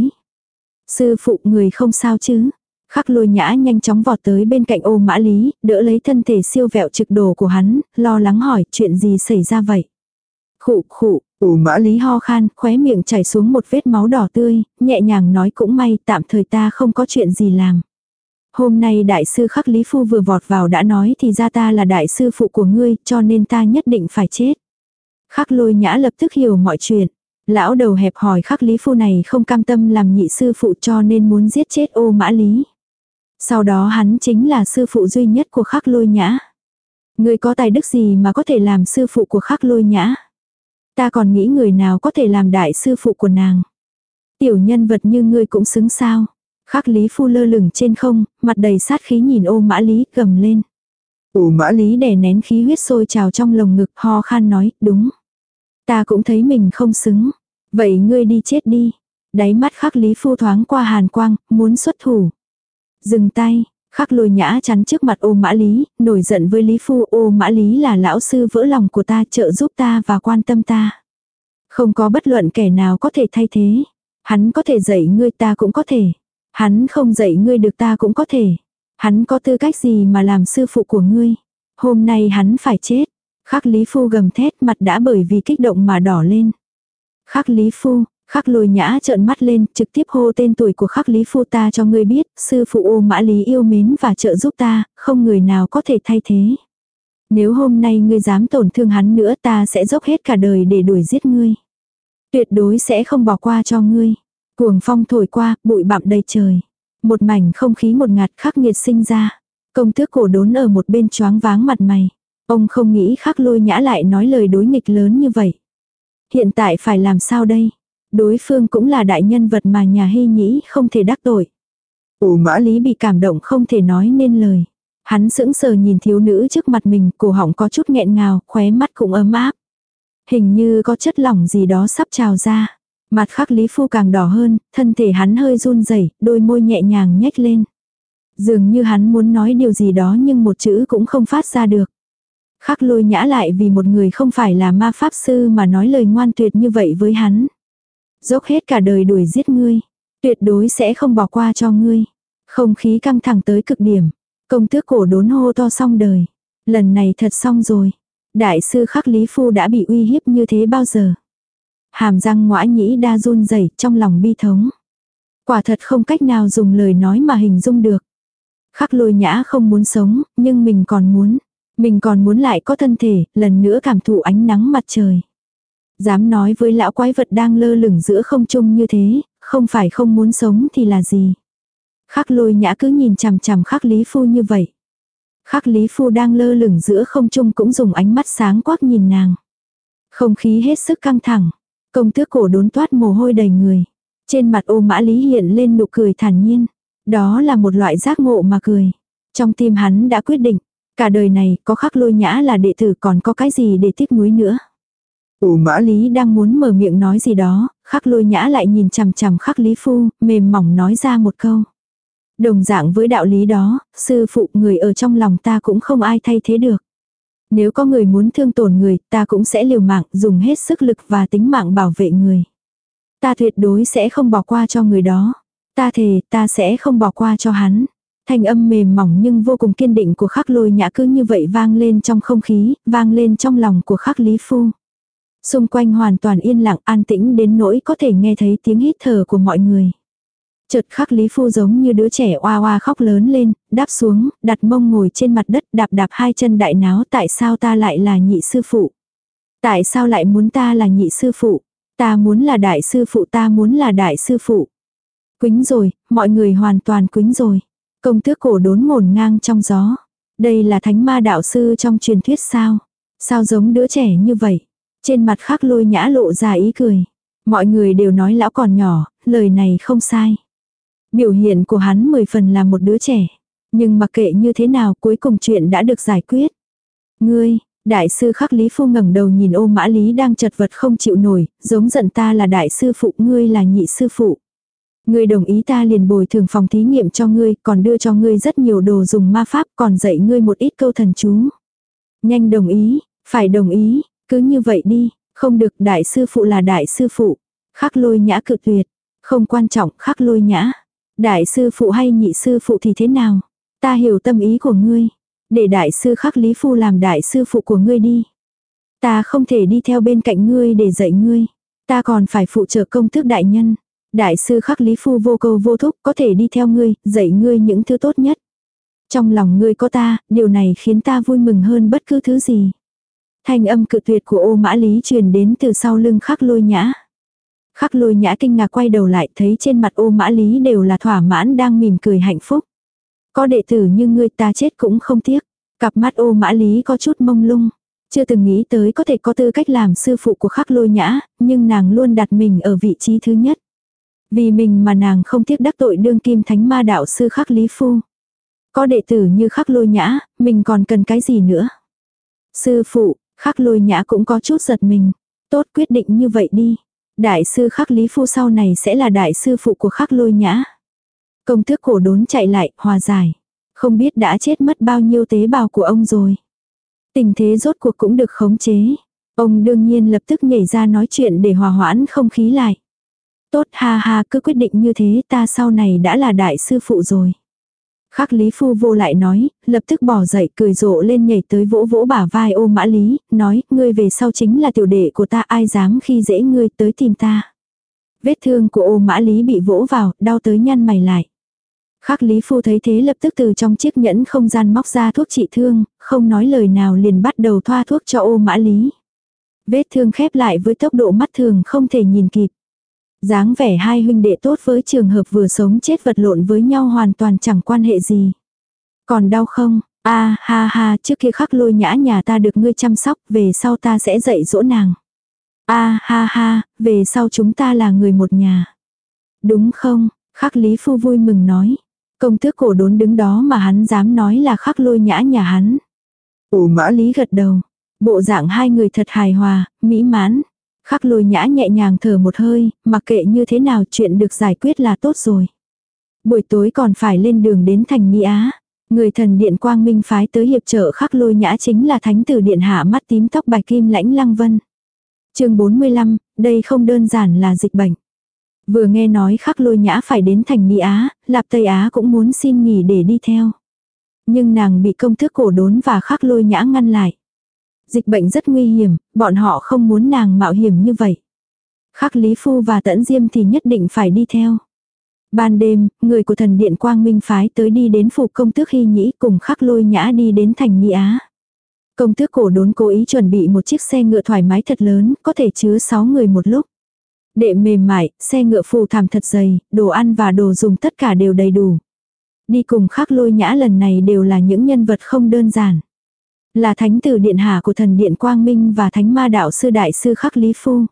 Sư phụ người không sao chứ. Khắc lôi nhã nhanh chóng vọt tới bên cạnh ô mã lý, đỡ lấy thân thể siêu vẹo trực đồ của hắn, lo lắng hỏi chuyện gì xảy ra vậy. Khụ khụ, ô mã lý ho khan, khóe miệng chảy xuống một vết máu đỏ tươi, nhẹ nhàng nói cũng may tạm thời ta không có chuyện gì làm. Hôm nay đại sư khắc lý phu vừa vọt vào đã nói thì ra ta là đại sư phụ của ngươi cho nên ta nhất định phải chết. Khắc lôi nhã lập tức hiểu mọi chuyện. Lão đầu hẹp hỏi khắc lý phu này không cam tâm làm nhị sư phụ cho nên muốn giết chết ô mã lý. Sau đó hắn chính là sư phụ duy nhất của khắc lôi nhã. Người có tài đức gì mà có thể làm sư phụ của khắc lôi nhã. Ta còn nghĩ người nào có thể làm đại sư phụ của nàng. Tiểu nhân vật như ngươi cũng xứng sao. Khắc lý phu lơ lửng trên không, mặt đầy sát khí nhìn ô mã lý gầm lên. Ô mã lý đè nén khí huyết sôi trào trong lồng ngực ho khan nói, đúng. Ta cũng thấy mình không xứng. Vậy ngươi đi chết đi. Đáy mắt khắc lý phu thoáng qua hàn quang, muốn xuất thủ. Dừng tay, khắc lôi nhã chắn trước mặt ô mã lý, nổi giận với lý phu ô mã lý là lão sư vỡ lòng của ta trợ giúp ta và quan tâm ta. Không có bất luận kẻ nào có thể thay thế. Hắn có thể dạy ngươi ta cũng có thể. Hắn không dạy ngươi được ta cũng có thể. Hắn có tư cách gì mà làm sư phụ của ngươi. Hôm nay hắn phải chết. Khắc Lý Phu gầm thét mặt đã bởi vì kích động mà đỏ lên. Khắc Lý Phu, Khắc lôi nhã trợn mắt lên, trực tiếp hô tên tuổi của khắc lý phu ta cho ngươi biết, sư phụ ô mã lý yêu mến và trợ giúp ta, không người nào có thể thay thế. Nếu hôm nay ngươi dám tổn thương hắn nữa ta sẽ dốc hết cả đời để đuổi giết ngươi. Tuyệt đối sẽ không bỏ qua cho ngươi. Cuồng phong thổi qua, bụi bặm đầy trời. Một mảnh không khí một ngạt khắc nghiệt sinh ra. Công tước cổ đốn ở một bên choáng váng mặt mày. Ông không nghĩ khắc lôi nhã lại nói lời đối nghịch lớn như vậy. Hiện tại phải làm sao đây? Đối phương cũng là đại nhân vật mà nhà hy nhĩ không thể đắc tội. Ủ mã lý bị cảm động không thể nói nên lời. Hắn sững sờ nhìn thiếu nữ trước mặt mình, cổ họng có chút nghẹn ngào, khóe mắt cũng ấm áp. Hình như có chất lỏng gì đó sắp trào ra. Mặt khắc Lý Phu càng đỏ hơn, thân thể hắn hơi run rẩy, đôi môi nhẹ nhàng nhếch lên. Dường như hắn muốn nói điều gì đó nhưng một chữ cũng không phát ra được. Khắc lôi nhã lại vì một người không phải là ma pháp sư mà nói lời ngoan tuyệt như vậy với hắn. Dốc hết cả đời đuổi giết ngươi. Tuyệt đối sẽ không bỏ qua cho ngươi. Không khí căng thẳng tới cực điểm. Công tước cổ đốn hô to xong đời. Lần này thật xong rồi. Đại sư khắc Lý Phu đã bị uy hiếp như thế bao giờ. Hàm răng ngõa nhĩ đa run rẩy trong lòng bi thống. Quả thật không cách nào dùng lời nói mà hình dung được. Khắc lôi nhã không muốn sống, nhưng mình còn muốn. Mình còn muốn lại có thân thể, lần nữa cảm thụ ánh nắng mặt trời. Dám nói với lão quái vật đang lơ lửng giữa không trung như thế, không phải không muốn sống thì là gì. Khắc lôi nhã cứ nhìn chằm chằm khắc lý phu như vậy. Khắc lý phu đang lơ lửng giữa không trung cũng dùng ánh mắt sáng quắc nhìn nàng. Không khí hết sức căng thẳng. Công tước cổ đốn toát mồ hôi đầy người. Trên mặt ô mã lý hiện lên nụ cười thản nhiên. Đó là một loại giác ngộ mà cười. Trong tim hắn đã quyết định. Cả đời này có khắc lôi nhã là đệ tử còn có cái gì để tiếc nuối nữa. Ủ mã lý đang muốn mở miệng nói gì đó, khắc lôi nhã lại nhìn chằm chằm khắc lý phu, mềm mỏng nói ra một câu. Đồng dạng với đạo lý đó, sư phụ người ở trong lòng ta cũng không ai thay thế được. Nếu có người muốn thương tổn người, ta cũng sẽ liều mạng, dùng hết sức lực và tính mạng bảo vệ người. Ta tuyệt đối sẽ không bỏ qua cho người đó. Ta thề, ta sẽ không bỏ qua cho hắn. Thanh âm mềm mỏng nhưng vô cùng kiên định của khắc lôi nhã cứ như vậy vang lên trong không khí, vang lên trong lòng của khắc lý phu. Xung quanh hoàn toàn yên lặng an tĩnh đến nỗi có thể nghe thấy tiếng hít thở của mọi người. Chợt khắc Lý Phu giống như đứa trẻ oa oa khóc lớn lên, đáp xuống, đặt mông ngồi trên mặt đất đạp đạp hai chân đại náo tại sao ta lại là nhị sư phụ. Tại sao lại muốn ta là nhị sư phụ. Ta muốn là đại sư phụ ta muốn là đại sư phụ. Quính rồi, mọi người hoàn toàn quính rồi. Công tước cổ đốn ngổn ngang trong gió. Đây là thánh ma đạo sư trong truyền thuyết sao? Sao giống đứa trẻ như vậy? Trên mặt khắc lôi nhã lộ ra ý cười. Mọi người đều nói lão còn nhỏ, lời này không sai. Biểu hiện của hắn mười phần là một đứa trẻ. Nhưng mặc kệ như thế nào cuối cùng chuyện đã được giải quyết. Ngươi, đại sư khắc lý phu ngẩng đầu nhìn ô mã lý đang chật vật không chịu nổi, giống giận ta là đại sư phụ ngươi là nhị sư phụ. Ngươi đồng ý ta liền bồi thường phòng thí nghiệm cho ngươi, còn đưa cho ngươi rất nhiều đồ dùng ma pháp, còn dạy ngươi một ít câu thần chú. Nhanh đồng ý, phải đồng ý, cứ như vậy đi, không được đại sư phụ là đại sư phụ. Khắc lôi nhã cự tuyệt, không quan trọng khắc lôi nhã. Đại sư phụ hay nhị sư phụ thì thế nào? Ta hiểu tâm ý của ngươi. Để đại sư khắc lý phu làm đại sư phụ của ngươi đi. Ta không thể đi theo bên cạnh ngươi để dạy ngươi. Ta còn phải phụ trợ công thức đại nhân. Đại sư khắc lý phu vô câu vô thúc có thể đi theo ngươi, dạy ngươi những thứ tốt nhất. Trong lòng ngươi có ta, điều này khiến ta vui mừng hơn bất cứ thứ gì. Thanh âm cự tuyệt của ô mã lý truyền đến từ sau lưng khắc lôi nhã. Khắc lôi nhã kinh ngạc quay đầu lại thấy trên mặt ô mã lý đều là thỏa mãn đang mỉm cười hạnh phúc. Có đệ tử như ngươi ta chết cũng không tiếc. Cặp mắt ô mã lý có chút mông lung. Chưa từng nghĩ tới có thể có tư cách làm sư phụ của khắc lôi nhã, nhưng nàng luôn đặt mình ở vị trí thứ nhất. Vì mình mà nàng không tiếc đắc tội đương kim thánh ma đạo sư khắc lý phu. Có đệ tử như khắc lôi nhã, mình còn cần cái gì nữa. Sư phụ, khắc lôi nhã cũng có chút giật mình. Tốt quyết định như vậy đi. Đại sư khắc lý phu sau này sẽ là đại sư phụ của khắc lôi nhã. Công tước cổ đốn chạy lại, hòa giải. Không biết đã chết mất bao nhiêu tế bào của ông rồi. Tình thế rốt cuộc cũng được khống chế. Ông đương nhiên lập tức nhảy ra nói chuyện để hòa hoãn không khí lại. Tốt ha ha cứ quyết định như thế ta sau này đã là đại sư phụ rồi. Khắc Lý Phu vô lại nói, lập tức bỏ dậy cười rộ lên nhảy tới vỗ vỗ bả vai ô mã Lý, nói, ngươi về sau chính là tiểu đệ của ta ai dám khi dễ ngươi tới tìm ta. Vết thương của ô mã lý bị vỗ vào, đau tới nhăn mày lại. Khắc Lý Phu thấy thế lập tức từ trong chiếc nhẫn không gian móc ra thuốc trị thương, không nói lời nào liền bắt đầu thoa thuốc cho ô mã lý. Vết thương khép lại với tốc độ mắt thường không thể nhìn kịp dáng vẻ hai huynh đệ tốt với trường hợp vừa sống chết vật lộn với nhau hoàn toàn chẳng quan hệ gì. Còn đau không? a ha ha, trước kia khắc lôi nhã nhà ta được ngươi chăm sóc, về sau ta sẽ dạy dỗ nàng. a ha ha, về sau chúng ta là người một nhà. Đúng không? Khắc Lý Phu vui mừng nói. Công tước cổ đốn đứng đó mà hắn dám nói là khắc lôi nhã nhà hắn. Ồ mã lý gật đầu. Bộ dạng hai người thật hài hòa, mỹ mãn. Khắc lôi nhã nhẹ nhàng thở một hơi, mặc kệ như thế nào chuyện được giải quyết là tốt rồi. Buổi tối còn phải lên đường đến thành Ni Á. Người thần điện quang minh phái tới hiệp trợ khắc lôi nhã chính là thánh tử điện hạ mắt tím tóc bạch kim lãnh lăng vân. chương 45, đây không đơn giản là dịch bệnh. Vừa nghe nói khắc lôi nhã phải đến thành Ni Á, Lạp Tây Á cũng muốn xin nghỉ để đi theo. Nhưng nàng bị công thức cổ đốn và khắc lôi nhã ngăn lại. Dịch bệnh rất nguy hiểm, bọn họ không muốn nàng mạo hiểm như vậy. Khắc Lý Phu và Tẫn Diêm thì nhất định phải đi theo. Ban đêm, người của thần điện Quang Minh phái tới đi đến phủ công tước hy nhĩ cùng khắc lôi nhã đi đến thành mỹ Á. Công tước cổ đốn cố ý chuẩn bị một chiếc xe ngựa thoải mái thật lớn, có thể chứa 6 người một lúc. Đệm mềm mại, xe ngựa phù thảm thật dày, đồ ăn và đồ dùng tất cả đều đầy đủ. Đi cùng khắc lôi nhã lần này đều là những nhân vật không đơn giản. Là thánh tử điện hạ của thần điện Quang Minh và thánh ma đạo sư đại sư khắc Lý Phu.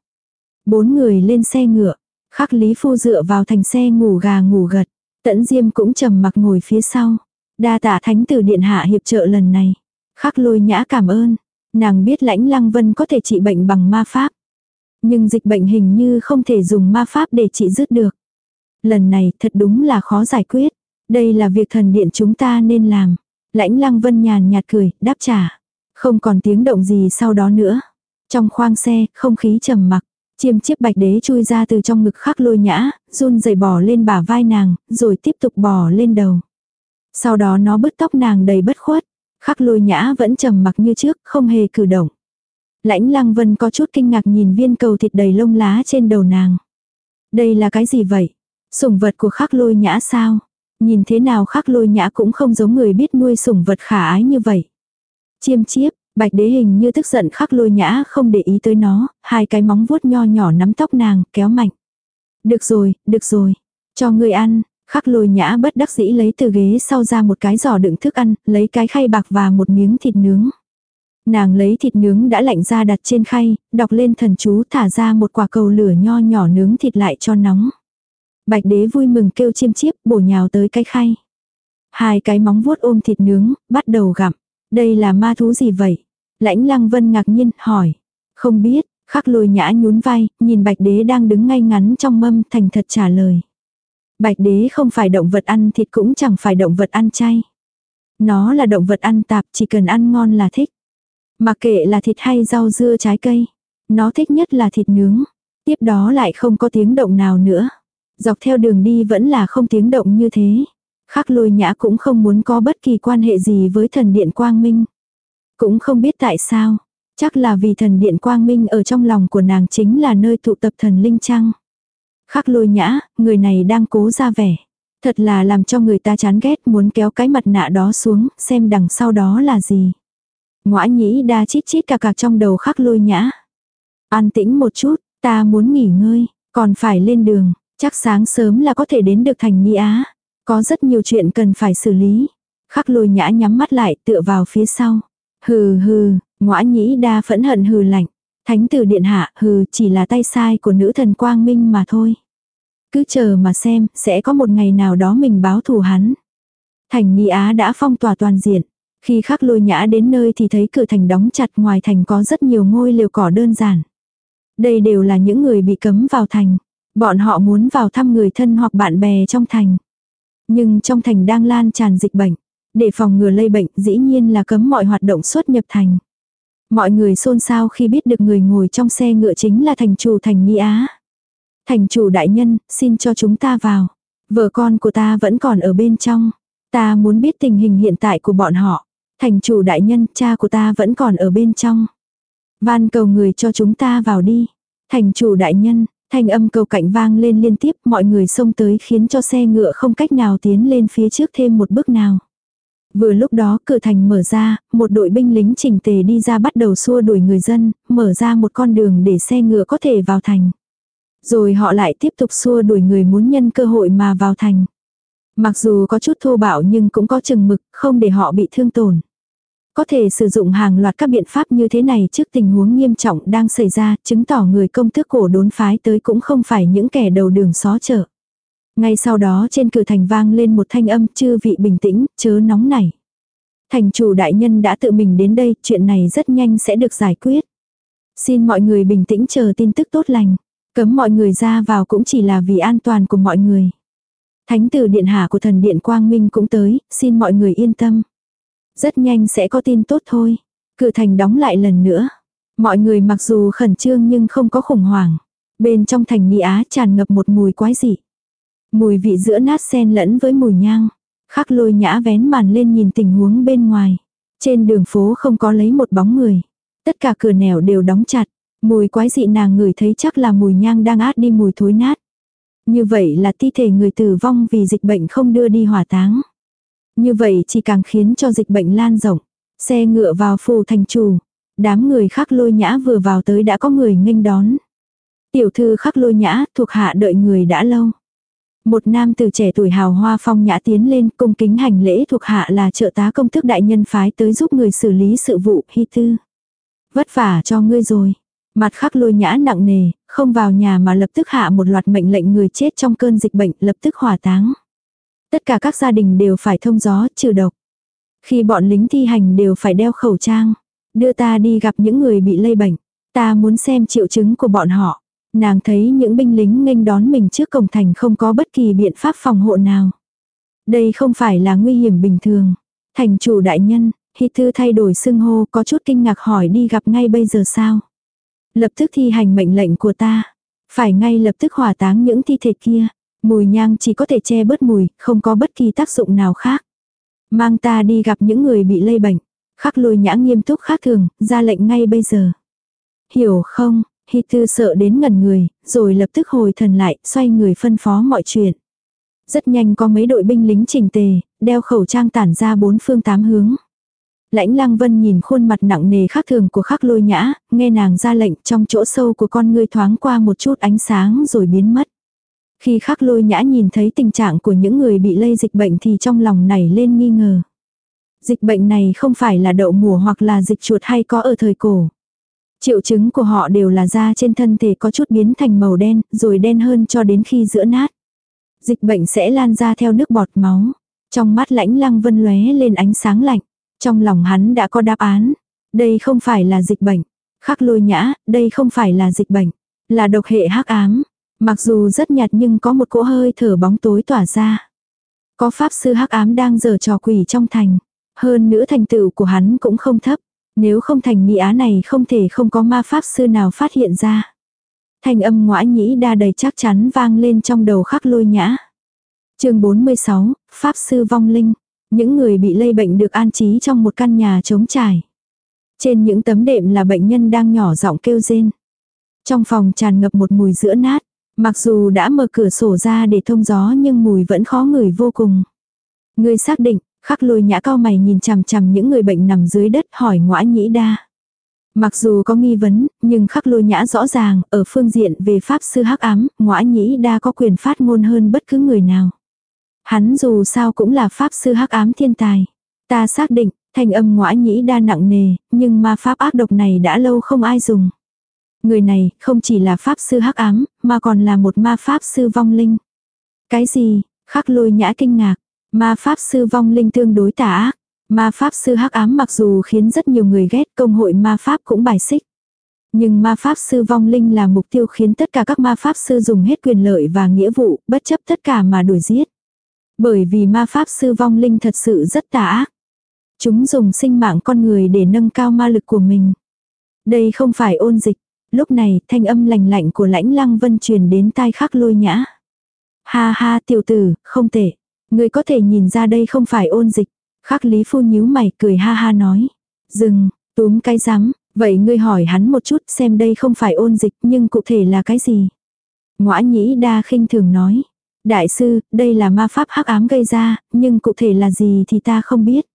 Bốn người lên xe ngựa, khắc Lý Phu dựa vào thành xe ngủ gà ngủ gật. Tẫn Diêm cũng trầm mặc ngồi phía sau. Đa tạ thánh tử điện hạ hiệp trợ lần này. Khắc lôi nhã cảm ơn. Nàng biết lãnh lăng vân có thể trị bệnh bằng ma pháp. Nhưng dịch bệnh hình như không thể dùng ma pháp để trị dứt được. Lần này thật đúng là khó giải quyết. Đây là việc thần điện chúng ta nên làm. Lãnh lăng vân nhàn nhạt cười, đáp trả. Không còn tiếng động gì sau đó nữa. Trong khoang xe, không khí trầm mặc. Chiêm chiếc bạch đế chui ra từ trong ngực khắc lôi nhã, run dày bò lên bả vai nàng, rồi tiếp tục bò lên đầu. Sau đó nó bứt tóc nàng đầy bất khuất. Khắc lôi nhã vẫn trầm mặc như trước, không hề cử động. Lãnh lăng vân có chút kinh ngạc nhìn viên cầu thịt đầy lông lá trên đầu nàng. Đây là cái gì vậy? Sủng vật của khắc lôi nhã sao? Nhìn thế nào khắc lôi nhã cũng không giống người biết nuôi sủng vật khả ái như vậy. Chiêm chiếp, bạch đế hình như tức giận khắc lôi nhã không để ý tới nó, hai cái móng vuốt nho nhỏ nắm tóc nàng, kéo mạnh. Được rồi, được rồi, cho người ăn, khắc lôi nhã bất đắc dĩ lấy từ ghế sau ra một cái giỏ đựng thức ăn, lấy cái khay bạc và một miếng thịt nướng. Nàng lấy thịt nướng đã lạnh ra đặt trên khay, đọc lên thần chú thả ra một quả cầu lửa nho nhỏ nướng thịt lại cho nóng. Bạch đế vui mừng kêu chiêm chiếp bổ nhào tới cái khay. Hai cái móng vuốt ôm thịt nướng, bắt đầu gặm. Đây là ma thú gì vậy? Lãnh lăng vân ngạc nhiên, hỏi. Không biết, khắc lôi nhã nhún vai, nhìn bạch đế đang đứng ngay ngắn trong mâm thành thật trả lời. Bạch đế không phải động vật ăn thịt cũng chẳng phải động vật ăn chay. Nó là động vật ăn tạp chỉ cần ăn ngon là thích. Mặc kệ là thịt hay rau dưa trái cây. Nó thích nhất là thịt nướng. Tiếp đó lại không có tiếng động nào nữa. Dọc theo đường đi vẫn là không tiếng động như thế. Khắc lôi nhã cũng không muốn có bất kỳ quan hệ gì với thần điện quang minh. Cũng không biết tại sao. Chắc là vì thần điện quang minh ở trong lòng của nàng chính là nơi tụ tập thần linh trăng. Khắc lôi nhã, người này đang cố ra vẻ. Thật là làm cho người ta chán ghét muốn kéo cái mặt nạ đó xuống, xem đằng sau đó là gì. Ngoã nhĩ đa chít chít cà cà trong đầu khắc lôi nhã. An tĩnh một chút, ta muốn nghỉ ngơi, còn phải lên đường, chắc sáng sớm là có thể đến được thành Nhi Á. Có rất nhiều chuyện cần phải xử lý. Khắc lôi nhã nhắm mắt lại tựa vào phía sau. Hừ hừ, ngõa nhĩ đa phẫn hận hừ lạnh. Thánh tử điện hạ hừ chỉ là tay sai của nữ thần quang minh mà thôi. Cứ chờ mà xem, sẽ có một ngày nào đó mình báo thù hắn. Thành Ni Á đã phong tỏa toàn diện. Khi khắc lôi nhã đến nơi thì thấy cửa thành đóng chặt ngoài thành có rất nhiều ngôi liều cỏ đơn giản. Đây đều là những người bị cấm vào thành. Bọn họ muốn vào thăm người thân hoặc bạn bè trong thành. Nhưng trong thành đang lan tràn dịch bệnh. Để phòng ngừa lây bệnh dĩ nhiên là cấm mọi hoạt động xuất nhập thành. Mọi người xôn xao khi biết được người ngồi trong xe ngựa chính là thành chủ thành nghi Á. Thành chủ đại nhân, xin cho chúng ta vào. Vợ con của ta vẫn còn ở bên trong. Ta muốn biết tình hình hiện tại của bọn họ. Thành chủ đại nhân, cha của ta vẫn còn ở bên trong. Van cầu người cho chúng ta vào đi. Thành chủ đại nhân, Thanh âm cầu cạnh vang lên liên tiếp mọi người xông tới khiến cho xe ngựa không cách nào tiến lên phía trước thêm một bước nào. Vừa lúc đó cửa thành mở ra, một đội binh lính chỉnh tề đi ra bắt đầu xua đuổi người dân, mở ra một con đường để xe ngựa có thể vào thành. Rồi họ lại tiếp tục xua đuổi người muốn nhân cơ hội mà vào thành. Mặc dù có chút thô bạo nhưng cũng có chừng mực, không để họ bị thương tổn. Có thể sử dụng hàng loạt các biện pháp như thế này trước tình huống nghiêm trọng đang xảy ra, chứng tỏ người công tước cổ đốn phái tới cũng không phải những kẻ đầu đường xó chợ. Ngay sau đó trên cửa thành vang lên một thanh âm chư vị bình tĩnh, chớ nóng nảy. Thành chủ đại nhân đã tự mình đến đây, chuyện này rất nhanh sẽ được giải quyết. Xin mọi người bình tĩnh chờ tin tức tốt lành. Cấm mọi người ra vào cũng chỉ là vì an toàn của mọi người. Thánh tử điện hạ của thần điện Quang Minh cũng tới, xin mọi người yên tâm. Rất nhanh sẽ có tin tốt thôi. Cửa thành đóng lại lần nữa. Mọi người mặc dù khẩn trương nhưng không có khủng hoảng. Bên trong thành Mỹ Á tràn ngập một mùi quái dị. Mùi vị giữa nát sen lẫn với mùi nhang. Khắc lôi nhã vén màn lên nhìn tình huống bên ngoài. Trên đường phố không có lấy một bóng người. Tất cả cửa nẻo đều đóng chặt. Mùi quái dị nàng ngửi thấy chắc là mùi nhang đang át đi mùi thối nát. Như vậy là thi thể người tử vong vì dịch bệnh không đưa đi hỏa táng. Như vậy chỉ càng khiến cho dịch bệnh lan rộng. Xe ngựa vào phù thành chủ. Đám người khắc lôi nhã vừa vào tới đã có người nghênh đón. Tiểu thư khắc lôi nhã thuộc hạ đợi người đã lâu. Một nam từ trẻ tuổi hào hoa phong nhã tiến lên cung kính hành lễ thuộc hạ là trợ tá công thức đại nhân phái tới giúp người xử lý sự vụ hy tư. Vất vả cho ngươi rồi. Mặt khắc lôi nhã nặng nề, không vào nhà mà lập tức hạ một loạt mệnh lệnh người chết trong cơn dịch bệnh lập tức hỏa táng. Tất cả các gia đình đều phải thông gió, trừ độc. Khi bọn lính thi hành đều phải đeo khẩu trang. Đưa ta đi gặp những người bị lây bệnh. Ta muốn xem triệu chứng của bọn họ. Nàng thấy những binh lính nghênh đón mình trước cổng thành không có bất kỳ biện pháp phòng hộ nào. Đây không phải là nguy hiểm bình thường. Thành chủ đại nhân, Hy Thư thay đổi xưng hô có chút kinh ngạc hỏi đi gặp ngay bây giờ sao. Lập tức thi hành mệnh lệnh của ta. Phải ngay lập tức hỏa táng những thi thể kia. Mùi nhang chỉ có thể che bớt mùi, không có bất kỳ tác dụng nào khác. Mang ta đi gặp những người bị lây bệnh. Khắc lôi nhã nghiêm túc khác thường, ra lệnh ngay bây giờ. Hiểu không, Hy Tư sợ đến ngần người, rồi lập tức hồi thần lại, xoay người phân phó mọi chuyện. Rất nhanh có mấy đội binh lính chỉnh tề, đeo khẩu trang tản ra bốn phương tám hướng. Lãnh lăng vân nhìn khuôn mặt nặng nề khác thường của khắc lôi nhã, nghe nàng ra lệnh trong chỗ sâu của con ngươi thoáng qua một chút ánh sáng rồi biến mất. Khi khắc lôi nhã nhìn thấy tình trạng của những người bị lây dịch bệnh thì trong lòng nảy lên nghi ngờ. Dịch bệnh này không phải là đậu mùa hoặc là dịch chuột hay có ở thời cổ. Triệu chứng của họ đều là da trên thân thể có chút biến thành màu đen, rồi đen hơn cho đến khi giữa nát. Dịch bệnh sẽ lan ra theo nước bọt máu. Trong mắt lãnh lăng vân lóe lên ánh sáng lạnh. Trong lòng hắn đã có đáp án. Đây không phải là dịch bệnh. Khắc lôi nhã, đây không phải là dịch bệnh. Là độc hệ hắc ám. Mặc dù rất nhạt nhưng có một cỗ hơi thở bóng tối tỏa ra. Có pháp sư hắc ám đang giở trò quỷ trong thành. Hơn nữa thành tựu của hắn cũng không thấp. Nếu không thành mỹ á này không thể không có ma pháp sư nào phát hiện ra. Thành âm ngoã nhĩ đa đầy chắc chắn vang lên trong đầu khắc lôi nhã. chương 46, Pháp sư vong linh. Những người bị lây bệnh được an trí trong một căn nhà trống trải. Trên những tấm đệm là bệnh nhân đang nhỏ giọng kêu rên. Trong phòng tràn ngập một mùi giữa nát. Mặc dù đã mở cửa sổ ra để thông gió nhưng mùi vẫn khó ngửi vô cùng. Người xác định, khắc lôi nhã cao mày nhìn chằm chằm những người bệnh nằm dưới đất hỏi ngõa nhĩ đa. Mặc dù có nghi vấn, nhưng khắc lôi nhã rõ ràng, ở phương diện về pháp sư hắc ám, ngõa nhĩ đa có quyền phát ngôn hơn bất cứ người nào. Hắn dù sao cũng là pháp sư hắc ám thiên tài. Ta xác định, thành âm ngõa nhĩ đa nặng nề, nhưng ma pháp ác độc này đã lâu không ai dùng. Người này không chỉ là pháp sư hắc ám, mà còn là một ma pháp sư vong linh. Cái gì? Khắc lôi nhã kinh ngạc. Ma pháp sư vong linh tương đối tà ác. Ma pháp sư hắc ám mặc dù khiến rất nhiều người ghét công hội ma pháp cũng bài xích. Nhưng ma pháp sư vong linh là mục tiêu khiến tất cả các ma pháp sư dùng hết quyền lợi và nghĩa vụ, bất chấp tất cả mà đuổi giết. Bởi vì ma pháp sư vong linh thật sự rất tà ác. Chúng dùng sinh mạng con người để nâng cao ma lực của mình. Đây không phải ôn dịch. Lúc này, thanh âm lành lạnh của lãnh lăng vân truyền đến tai khắc lôi nhã. Ha ha tiểu tử, không tệ. Người có thể nhìn ra đây không phải ôn dịch. Khắc lý phu nhíu mày cười ha ha nói. Dừng, túm cái rắm, vậy ngươi hỏi hắn một chút xem đây không phải ôn dịch nhưng cụ thể là cái gì. Ngoã nhĩ đa khinh thường nói. Đại sư, đây là ma pháp hắc ám gây ra, nhưng cụ thể là gì thì ta không biết.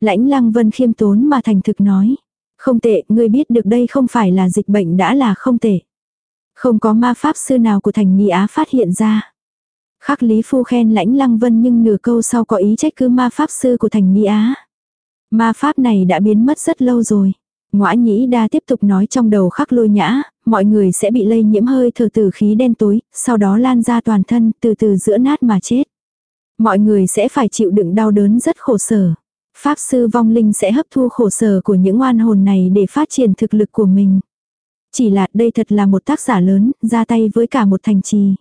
Lãnh lăng vân khiêm tốn mà thành thực nói. Không tệ, ngươi biết được đây không phải là dịch bệnh đã là không tệ. Không có ma pháp sư nào của thành Nhi Á phát hiện ra. Khắc Lý Phu khen lãnh lăng vân nhưng nửa câu sau có ý trách cứ ma pháp sư của thành Nhi Á. Ma pháp này đã biến mất rất lâu rồi. Ngoã nhĩ đa tiếp tục nói trong đầu khắc lôi nhã, mọi người sẽ bị lây nhiễm hơi thở từ khí đen tối, sau đó lan ra toàn thân, từ từ giữa nát mà chết. Mọi người sẽ phải chịu đựng đau đớn rất khổ sở. Pháp sư vong linh sẽ hấp thu khổ sở của những oan hồn này để phát triển thực lực của mình. Chỉ là đây thật là một tác giả lớn, ra tay với cả một thành trì.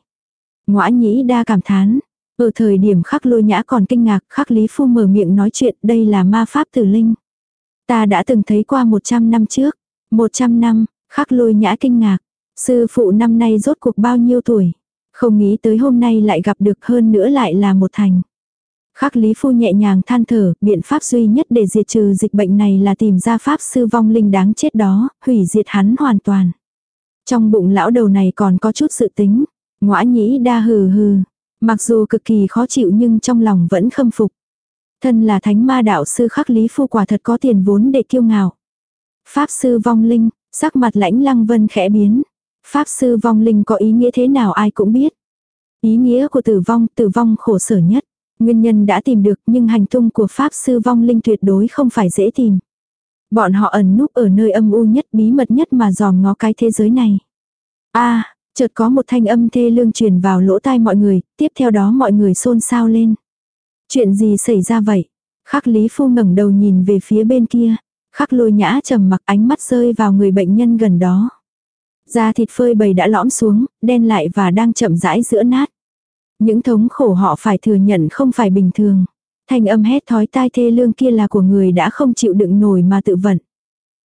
Ngoã nhĩ đa cảm thán. Ở thời điểm khắc lôi nhã còn kinh ngạc, khắc lý phu mở miệng nói chuyện đây là ma pháp tử linh. Ta đã từng thấy qua 100 năm trước. 100 năm, khắc lôi nhã kinh ngạc. Sư phụ năm nay rốt cuộc bao nhiêu tuổi. Không nghĩ tới hôm nay lại gặp được hơn nữa lại là một thành. Khắc Lý Phu nhẹ nhàng than thở, biện pháp duy nhất để diệt trừ dịch bệnh này là tìm ra pháp sư vong linh đáng chết đó, hủy diệt hắn hoàn toàn. Trong bụng lão đầu này còn có chút sự tính, ngõa nhĩ đa hừ hừ, mặc dù cực kỳ khó chịu nhưng trong lòng vẫn khâm phục. Thân là thánh ma đạo sư khắc Lý Phu quả thật có tiền vốn để kiêu ngạo. Pháp sư vong linh, sắc mặt lãnh lăng vân khẽ biến. Pháp sư vong linh có ý nghĩa thế nào ai cũng biết. Ý nghĩa của tử vong, tử vong khổ sở nhất. Nguyên nhân đã tìm được nhưng hành tung của Pháp Sư Vong Linh tuyệt đối không phải dễ tìm. Bọn họ ẩn núp ở nơi âm u nhất bí mật nhất mà dòm ngó cái thế giới này. a chợt có một thanh âm thê lương truyền vào lỗ tai mọi người, tiếp theo đó mọi người xôn xao lên. Chuyện gì xảy ra vậy? Khắc Lý Phu ngẩng đầu nhìn về phía bên kia. Khắc lôi nhã trầm mặc ánh mắt rơi vào người bệnh nhân gần đó. Da thịt phơi bầy đã lõm xuống, đen lại và đang chậm rãi giữa nát. Những thống khổ họ phải thừa nhận không phải bình thường. Thanh âm hét thói tai thê lương kia là của người đã không chịu đựng nổi mà tự vận.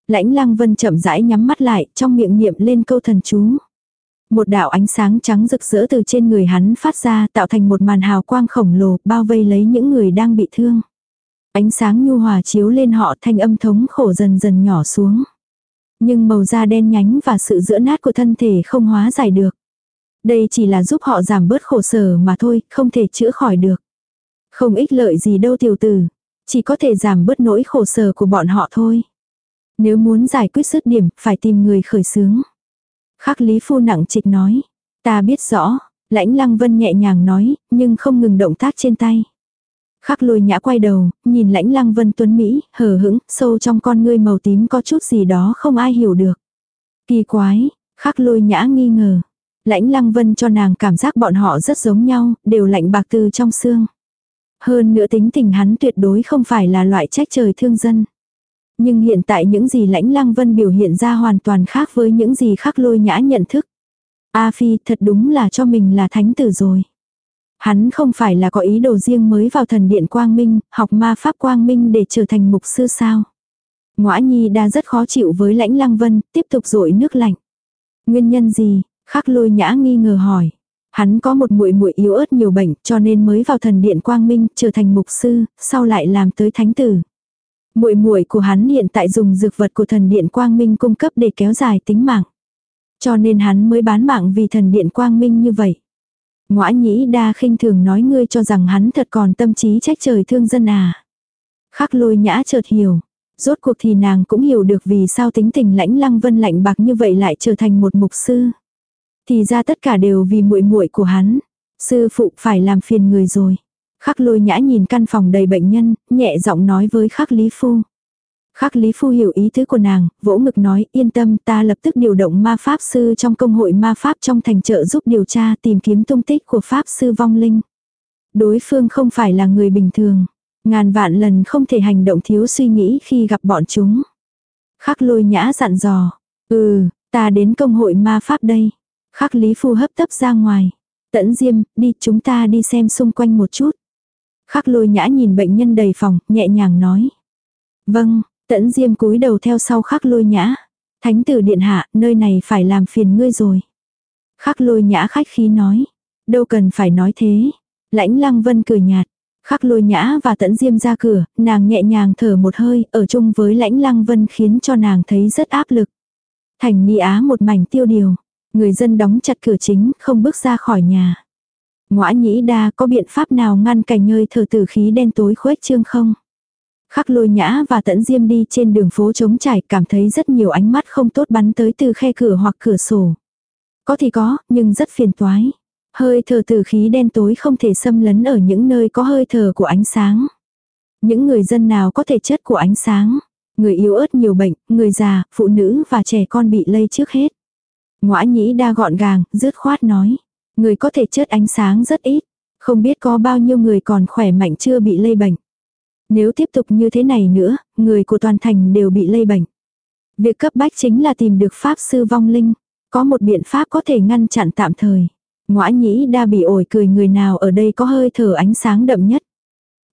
Lãnh lăng vân chậm rãi nhắm mắt lại, trong miệng niệm lên câu thần chú. Một đạo ánh sáng trắng rực rỡ từ trên người hắn phát ra tạo thành một màn hào quang khổng lồ bao vây lấy những người đang bị thương. Ánh sáng nhu hòa chiếu lên họ thanh âm thống khổ dần dần nhỏ xuống. Nhưng màu da đen nhánh và sự giữa nát của thân thể không hóa giải được. Đây chỉ là giúp họ giảm bớt khổ sở mà thôi, không thể chữa khỏi được. Không ích lợi gì đâu tiểu tử, chỉ có thể giảm bớt nỗi khổ sở của bọn họ thôi. Nếu muốn giải quyết sức điểm, phải tìm người khởi xướng. Khắc Lý Phu nặng trịch nói, ta biết rõ, lãnh lăng vân nhẹ nhàng nói, nhưng không ngừng động tác trên tay. Khắc lôi nhã quay đầu, nhìn lãnh lăng vân tuấn Mỹ, hờ hững, sâu trong con ngươi màu tím có chút gì đó không ai hiểu được. Kỳ quái, khắc lôi nhã nghi ngờ. Lãnh lăng vân cho nàng cảm giác bọn họ rất giống nhau, đều lạnh bạc từ trong xương. Hơn nữa tính tình hắn tuyệt đối không phải là loại trách trời thương dân. Nhưng hiện tại những gì lãnh lăng vân biểu hiện ra hoàn toàn khác với những gì khắc lôi nhã nhận thức. A Phi thật đúng là cho mình là thánh tử rồi. Hắn không phải là có ý đồ riêng mới vào thần điện quang minh, học ma pháp quang minh để trở thành mục sư sao. Ngoã nhi đã rất khó chịu với lãnh lăng vân, tiếp tục rội nước lạnh. Nguyên nhân gì, Khắc lôi nhã nghi ngờ hỏi. Hắn có một muội muội yếu ớt nhiều bệnh cho nên mới vào thần điện quang minh trở thành mục sư, sau lại làm tới thánh tử. Muội muội của hắn hiện tại dùng dược vật của thần điện quang minh cung cấp để kéo dài tính mạng. Cho nên hắn mới bán mạng vì thần điện quang minh như vậy. Ngoã nhĩ đa khinh thường nói ngươi cho rằng hắn thật còn tâm trí trách trời thương dân à. Khắc lôi nhã chợt hiểu. Rốt cuộc thì nàng cũng hiểu được vì sao tính tình lãnh lăng vân lạnh bạc như vậy lại trở thành một mục sư. Thì ra tất cả đều vì muội muội của hắn. Sư phụ phải làm phiền người rồi. Khắc lôi nhã nhìn căn phòng đầy bệnh nhân, nhẹ giọng nói với khắc Lý Phu. Khắc Lý Phu hiểu ý tứ của nàng, vỗ ngực nói yên tâm ta lập tức điều động ma pháp sư trong công hội ma pháp trong thành trợ giúp điều tra tìm kiếm tung tích của pháp sư vong linh. Đối phương không phải là người bình thường. Ngàn vạn lần không thể hành động thiếu suy nghĩ khi gặp bọn chúng. Khắc lôi nhã dặn dò. Ừ, ta đến công hội ma pháp đây. Khắc Lý Phu hấp tấp ra ngoài. Tẫn Diêm, đi chúng ta đi xem xung quanh một chút. Khắc lôi nhã nhìn bệnh nhân đầy phòng, nhẹ nhàng nói. Vâng, tẫn Diêm cúi đầu theo sau khắc lôi nhã. Thánh tử điện hạ, nơi này phải làm phiền ngươi rồi. Khắc lôi nhã khách khí nói. Đâu cần phải nói thế. Lãnh lăng vân cười nhạt. Khắc lôi nhã và tẫn diêm ra cửa, nàng nhẹ nhàng thở một hơi, ở chung với lãnh lăng vân khiến cho nàng thấy rất áp lực. Thành ni á một mảnh tiêu điều. Người dân đóng chặt cửa chính, không bước ra khỏi nhà. Ngoã nhĩ đa có biện pháp nào ngăn cảnh nhơi thở tử khí đen tối khuếch trương không? Khắc lôi nhã và tẫn diêm đi trên đường phố trống trải cảm thấy rất nhiều ánh mắt không tốt bắn tới từ khe cửa hoặc cửa sổ. Có thì có, nhưng rất phiền toái. Hơi thở tử khí đen tối không thể xâm lấn ở những nơi có hơi thở của ánh sáng. Những người dân nào có thể chất của ánh sáng. Người yếu ớt nhiều bệnh, người già, phụ nữ và trẻ con bị lây trước hết. Ngoã nhĩ đa gọn gàng, dứt khoát nói. Người có thể chết ánh sáng rất ít. Không biết có bao nhiêu người còn khỏe mạnh chưa bị lây bệnh. Nếu tiếp tục như thế này nữa, người của toàn thành đều bị lây bệnh. Việc cấp bách chính là tìm được pháp sư vong linh. Có một biện pháp có thể ngăn chặn tạm thời. Ngoã nhĩ đa bị ổi cười người nào ở đây có hơi thở ánh sáng đậm nhất.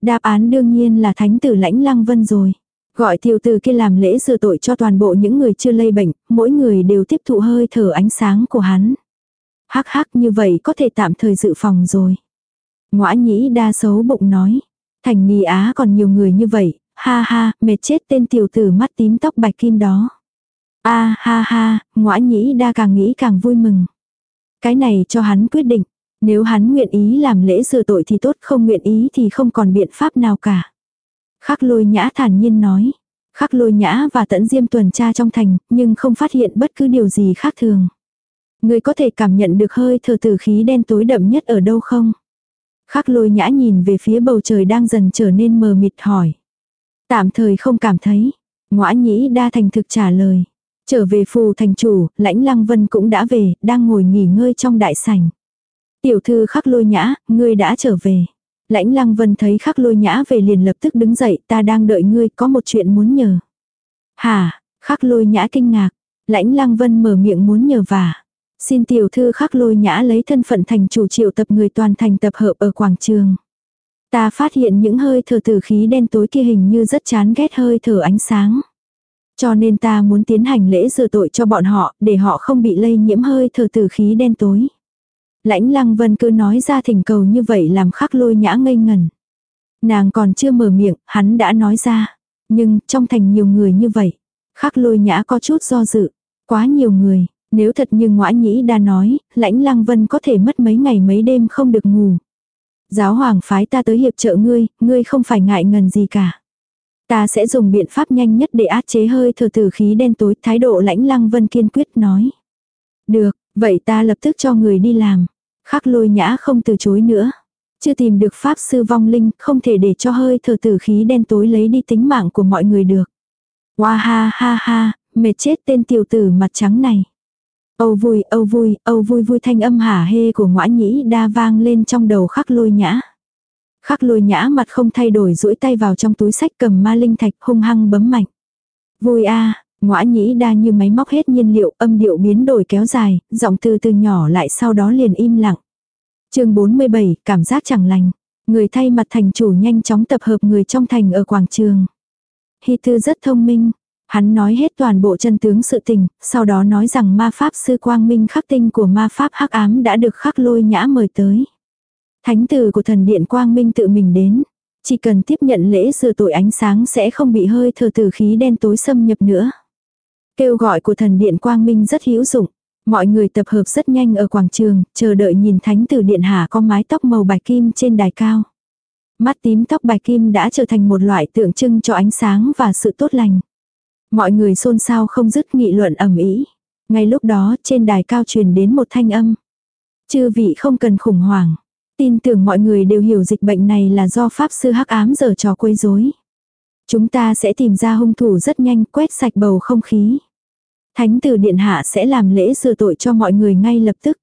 Đáp án đương nhiên là thánh tử lãnh lăng vân rồi. Gọi tiểu tử kia làm lễ rửa tội cho toàn bộ những người chưa lây bệnh, mỗi người đều tiếp thụ hơi thở ánh sáng của hắn. Hắc hắc như vậy có thể tạm thời dự phòng rồi. Ngoã nhĩ đa xấu bụng nói. Thành Nì Á còn nhiều người như vậy, ha ha, mệt chết tên tiểu tử mắt tím tóc bạch kim đó. A ha ha, ngoã nhĩ đa càng nghĩ càng vui mừng. Cái này cho hắn quyết định. Nếu hắn nguyện ý làm lễ rửa tội thì tốt, không nguyện ý thì không còn biện pháp nào cả. Khắc lôi nhã thản nhiên nói. Khắc lôi nhã và tẫn diêm tuần tra trong thành, nhưng không phát hiện bất cứ điều gì khác thường. Người có thể cảm nhận được hơi thở tử khí đen tối đậm nhất ở đâu không? Khắc lôi nhã nhìn về phía bầu trời đang dần trở nên mờ mịt hỏi. Tạm thời không cảm thấy. Ngoã nhĩ đa thành thực trả lời. Trở về phù thành chủ, lãnh lăng vân cũng đã về, đang ngồi nghỉ ngơi trong đại sảnh. Tiểu thư khắc lôi nhã, ngươi đã trở về. Lãnh lăng vân thấy khắc lôi nhã về liền lập tức đứng dậy, ta đang đợi ngươi, có một chuyện muốn nhờ. Hà, khắc lôi nhã kinh ngạc. Lãnh lăng vân mở miệng muốn nhờ vả. Xin tiểu thư khắc lôi nhã lấy thân phận thành chủ triệu tập người toàn thành tập hợp ở quảng trường. Ta phát hiện những hơi thở tử khí đen tối kia hình như rất chán ghét hơi thở ánh sáng. Cho nên ta muốn tiến hành lễ rửa tội cho bọn họ, để họ không bị lây nhiễm hơi thở tử khí đen tối. Lãnh lăng vân cứ nói ra thỉnh cầu như vậy làm khắc lôi nhã ngây ngần. Nàng còn chưa mở miệng, hắn đã nói ra. Nhưng, trong thành nhiều người như vậy. Khắc lôi nhã có chút do dự. Quá nhiều người, nếu thật như ngõa nhĩ đã nói, lãnh lăng vân có thể mất mấy ngày mấy đêm không được ngủ. Giáo hoàng phái ta tới hiệp trợ ngươi, ngươi không phải ngại ngần gì cả. Ta sẽ dùng biện pháp nhanh nhất để át chế hơi thở tử khí đen tối, thái độ lãnh lăng vân kiên quyết nói. Được, vậy ta lập tức cho người đi làm. Khắc lôi nhã không từ chối nữa. Chưa tìm được pháp sư vong linh, không thể để cho hơi thở tử khí đen tối lấy đi tính mạng của mọi người được. Hoa ha ha ha, mệt chết tên tiểu tử mặt trắng này. Âu vui, âu vui, âu vui vui thanh âm hả hê của ngõa nhĩ đa vang lên trong đầu khắc lôi nhã. Khắc lôi nhã mặt không thay đổi duỗi tay vào trong túi sách cầm ma linh thạch hung hăng bấm mạnh. Vui a à, ngõa nhĩ đa như máy móc hết nhiên liệu âm điệu biến đổi kéo dài, giọng từ từ nhỏ lại sau đó liền im lặng. chương 47, cảm giác chẳng lành. Người thay mặt thành chủ nhanh chóng tập hợp người trong thành ở quảng trường. Hy tư rất thông minh, Hắn nói hết toàn bộ chân tướng sự tình, sau đó nói rằng ma pháp sư quang minh khắc tinh của ma pháp hắc ám đã được khắc lôi nhã mời tới. Thánh tử của thần điện quang minh tự mình đến. Chỉ cần tiếp nhận lễ sửa tội ánh sáng sẽ không bị hơi thở tử khí đen tối xâm nhập nữa. Kêu gọi của thần điện quang minh rất hữu dụng. Mọi người tập hợp rất nhanh ở quảng trường, chờ đợi nhìn thánh tử điện hạ có mái tóc màu bạch kim trên đài cao. Mắt tím tóc bạch kim đã trở thành một loại tượng trưng cho ánh sáng và sự tốt lành. Mọi người xôn xao không dứt nghị luận ầm ĩ. Ngay lúc đó trên đài cao truyền đến một thanh âm. Chư vị không cần khủng hoảng. Tin tưởng mọi người đều hiểu dịch bệnh này là do pháp sư hắc ám giờ trò quấy rối. Chúng ta sẽ tìm ra hung thủ rất nhanh quét sạch bầu không khí. Thánh tử điện hạ sẽ làm lễ sửa tội cho mọi người ngay lập tức.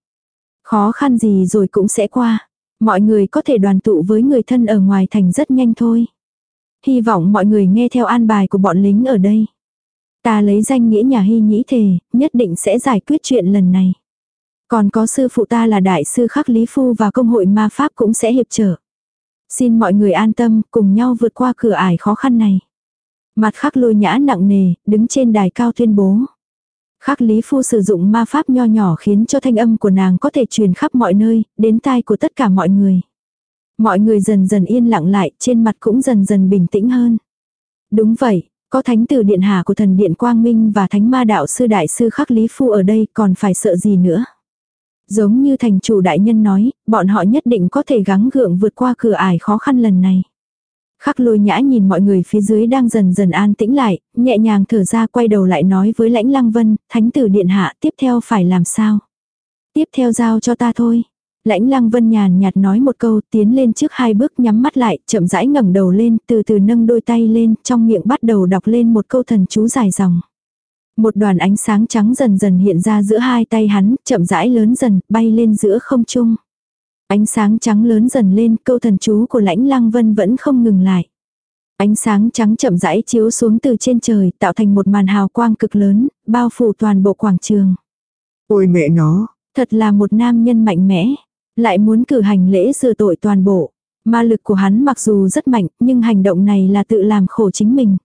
Khó khăn gì rồi cũng sẽ qua. Mọi người có thể đoàn tụ với người thân ở ngoài thành rất nhanh thôi. Hy vọng mọi người nghe theo an bài của bọn lính ở đây. Ta lấy danh nghĩa nhà hy nhĩ thề, nhất định sẽ giải quyết chuyện lần này. Còn có sư phụ ta là đại sư khắc lý phu và công hội ma pháp cũng sẽ hiệp trợ. Xin mọi người an tâm, cùng nhau vượt qua cửa ải khó khăn này. Mặt khắc lôi nhã nặng nề, đứng trên đài cao tuyên bố. Khắc Lý Phu sử dụng ma pháp nho nhỏ khiến cho thanh âm của nàng có thể truyền khắp mọi nơi, đến tai của tất cả mọi người. Mọi người dần dần yên lặng lại, trên mặt cũng dần dần bình tĩnh hơn. Đúng vậy, Có thánh tử điện hạ của thần điện Quang Minh và thánh ma đạo sư đại sư khắc Lý Phu ở đây còn phải sợ gì nữa. Giống như thành chủ đại nhân nói, bọn họ nhất định có thể gắng gượng vượt qua cửa ải khó khăn lần này. Khắc lôi nhã nhìn mọi người phía dưới đang dần dần an tĩnh lại, nhẹ nhàng thở ra quay đầu lại nói với lãnh lăng vân, thánh tử điện hạ tiếp theo phải làm sao. Tiếp theo giao cho ta thôi. Lãnh lăng vân nhàn nhạt nói một câu tiến lên trước hai bước nhắm mắt lại, chậm rãi ngẩng đầu lên, từ từ nâng đôi tay lên, trong miệng bắt đầu đọc lên một câu thần chú dài dòng. Một đoàn ánh sáng trắng dần dần hiện ra giữa hai tay hắn, chậm rãi lớn dần, bay lên giữa không trung. Ánh sáng trắng lớn dần lên, câu thần chú của lãnh lăng vân vẫn không ngừng lại. Ánh sáng trắng chậm rãi chiếu xuống từ trên trời, tạo thành một màn hào quang cực lớn, bao phủ toàn bộ quảng trường. Ôi mẹ nó, Thật là một nam nhân mạnh mẽ, lại muốn cử hành lễ rửa tội toàn bộ. Ma lực của hắn mặc dù rất mạnh, nhưng hành động này là tự làm khổ chính mình.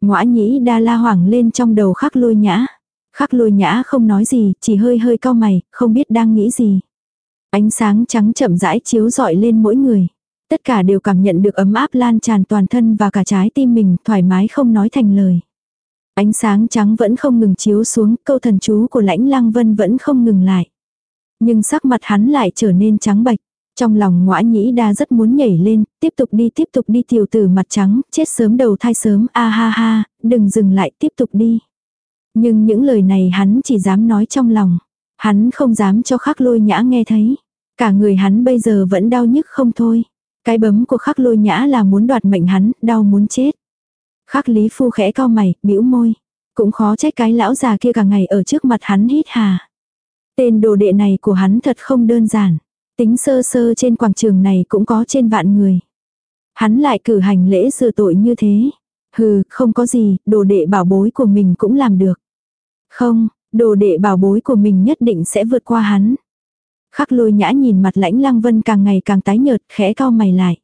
Ngoã nhĩ đa la hoảng lên trong đầu khắc lôi nhã. Khắc lôi nhã không nói gì, chỉ hơi hơi cau mày, không biết đang nghĩ gì. Ánh sáng trắng chậm rãi chiếu rọi lên mỗi người. Tất cả đều cảm nhận được ấm áp lan tràn toàn thân và cả trái tim mình, thoải mái không nói thành lời. Ánh sáng trắng vẫn không ngừng chiếu xuống, câu thần chú của lãnh lăng vân vẫn không ngừng lại. Nhưng sắc mặt hắn lại trở nên trắng bạch. Trong lòng ngõa nhĩ đa rất muốn nhảy lên, tiếp tục đi tiếp tục đi tiểu tử mặt trắng, chết sớm đầu thai sớm, a ha ha, đừng dừng lại tiếp tục đi. Nhưng những lời này hắn chỉ dám nói trong lòng. Hắn không dám cho khắc lôi nhã nghe thấy. Cả người hắn bây giờ vẫn đau nhức không thôi. Cái bấm của khắc lôi nhã là muốn đoạt mệnh hắn, đau muốn chết. Khắc lý phu khẽ cao mày, bĩu môi. Cũng khó trách cái lão già kia cả ngày ở trước mặt hắn hít hà. Tên đồ đệ này của hắn thật không đơn giản. Tính sơ sơ trên quảng trường này cũng có trên vạn người. Hắn lại cử hành lễ sửa tội như thế. Hừ, không có gì, đồ đệ bảo bối của mình cũng làm được. Không, đồ đệ bảo bối của mình nhất định sẽ vượt qua hắn. Khắc lôi nhã nhìn mặt lãnh lăng vân càng ngày càng tái nhợt, khẽ cao mày lại.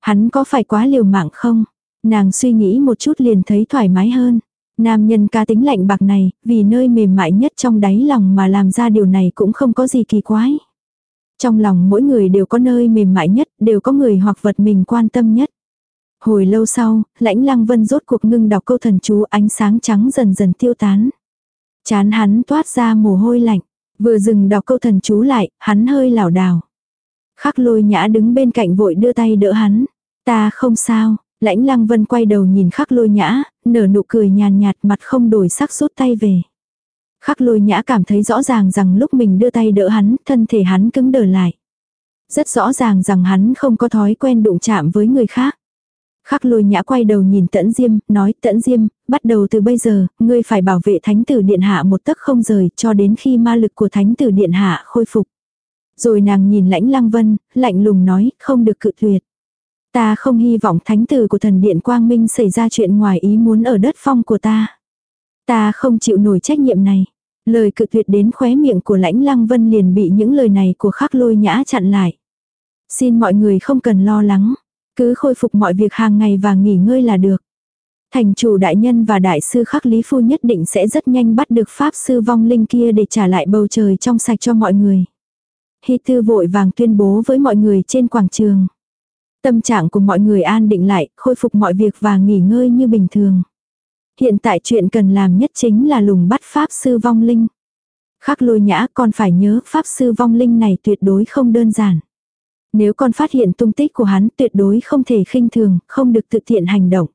Hắn có phải quá liều mạng không? Nàng suy nghĩ một chút liền thấy thoải mái hơn. Nam nhân ca tính lạnh bạc này, vì nơi mềm mại nhất trong đáy lòng mà làm ra điều này cũng không có gì kỳ quái. Trong lòng mỗi người đều có nơi mềm mại nhất, đều có người hoặc vật mình quan tâm nhất. Hồi lâu sau, lãnh lăng vân rốt cuộc ngưng đọc câu thần chú ánh sáng trắng dần dần tiêu tán. Chán hắn toát ra mồ hôi lạnh. Vừa dừng đọc câu thần chú lại, hắn hơi lảo đảo. Khắc lôi nhã đứng bên cạnh vội đưa tay đỡ hắn. Ta không sao, lãnh lăng vân quay đầu nhìn khắc lôi nhã, nở nụ cười nhàn nhạt mặt không đổi sắc rút tay về. Khắc lôi nhã cảm thấy rõ ràng rằng lúc mình đưa tay đỡ hắn, thân thể hắn cứng đờ lại. Rất rõ ràng rằng hắn không có thói quen đụng chạm với người khác. Khắc lôi nhã quay đầu nhìn tẫn diêm, nói tẫn diêm, bắt đầu từ bây giờ, ngươi phải bảo vệ thánh tử điện hạ một tấc không rời cho đến khi ma lực của thánh tử điện hạ khôi phục. Rồi nàng nhìn lãnh lăng vân, lạnh lùng nói, không được cự tuyệt. Ta không hy vọng thánh tử của thần điện quang minh xảy ra chuyện ngoài ý muốn ở đất phong của ta. Ta không chịu nổi trách nhiệm này. Lời cự tuyệt đến khóe miệng của lãnh lăng vân liền bị những lời này của khắc lôi nhã chặn lại. Xin mọi người không cần lo lắng. Cứ khôi phục mọi việc hàng ngày và nghỉ ngơi là được. Thành chủ đại nhân và đại sư khắc lý phu nhất định sẽ rất nhanh bắt được pháp sư vong linh kia để trả lại bầu trời trong sạch cho mọi người. Hy tư vội vàng tuyên bố với mọi người trên quảng trường. Tâm trạng của mọi người an định lại, khôi phục mọi việc và nghỉ ngơi như bình thường. Hiện tại chuyện cần làm nhất chính là lùng bắt pháp sư vong linh. Khắc lôi nhã còn phải nhớ pháp sư vong linh này tuyệt đối không đơn giản. Nếu con phát hiện tung tích của hắn tuyệt đối không thể khinh thường, không được tự tiện hành động.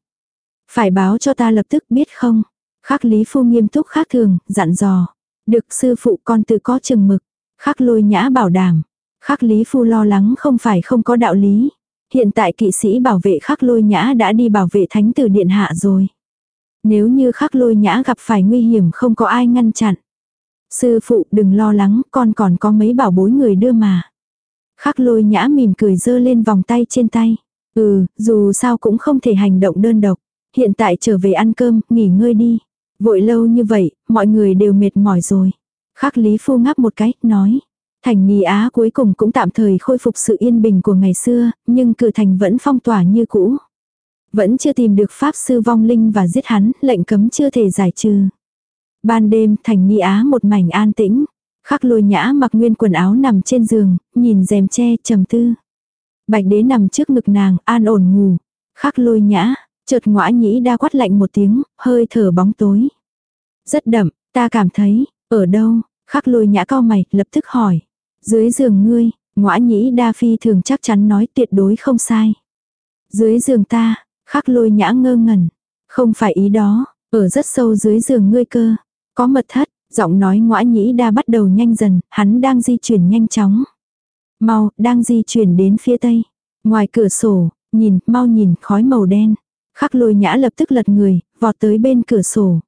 Phải báo cho ta lập tức biết không? Khắc lý phu nghiêm túc khác thường, dặn dò. Được sư phụ con tự có chừng mực. Khắc lôi nhã bảo đảm. Khắc lý phu lo lắng không phải không có đạo lý. Hiện tại kỵ sĩ bảo vệ khắc lôi nhã đã đi bảo vệ thánh tử điện hạ rồi. Nếu như khắc lôi nhã gặp phải nguy hiểm không có ai ngăn chặn. Sư phụ đừng lo lắng con còn có mấy bảo bối người đưa mà. Khắc lôi nhã mỉm cười dơ lên vòng tay trên tay. Ừ, dù sao cũng không thể hành động đơn độc. Hiện tại trở về ăn cơm, nghỉ ngơi đi. Vội lâu như vậy, mọi người đều mệt mỏi rồi. Khắc Lý Phu ngáp một cái, nói. Thành Nì Á cuối cùng cũng tạm thời khôi phục sự yên bình của ngày xưa, nhưng cử thành vẫn phong tỏa như cũ. Vẫn chưa tìm được pháp sư vong linh và giết hắn, lệnh cấm chưa thể giải trừ. Ban đêm, thành Nì Á một mảnh an tĩnh. Khắc lôi nhã mặc nguyên quần áo nằm trên giường, nhìn rèm che, trầm tư. Bạch đế nằm trước ngực nàng, an ổn ngủ. Khắc lôi nhã, Chợt ngõa nhĩ đa quát lạnh một tiếng, hơi thở bóng tối. Rất đậm, ta cảm thấy, ở đâu, khắc lôi nhã cao mày, lập tức hỏi. Dưới giường ngươi, ngõa nhĩ đa phi thường chắc chắn nói tuyệt đối không sai. Dưới giường ta, khắc lôi nhã ngơ ngẩn. Không phải ý đó, ở rất sâu dưới giường ngươi cơ. Có mật thất, giọng nói ngõa nhĩ đa bắt đầu nhanh dần, hắn đang di chuyển nhanh chóng. Mau, đang di chuyển đến phía tây. Ngoài cửa sổ, nhìn, mau nhìn, khói màu đen. Khắc lôi nhã lập tức lật người, vọt tới bên cửa sổ.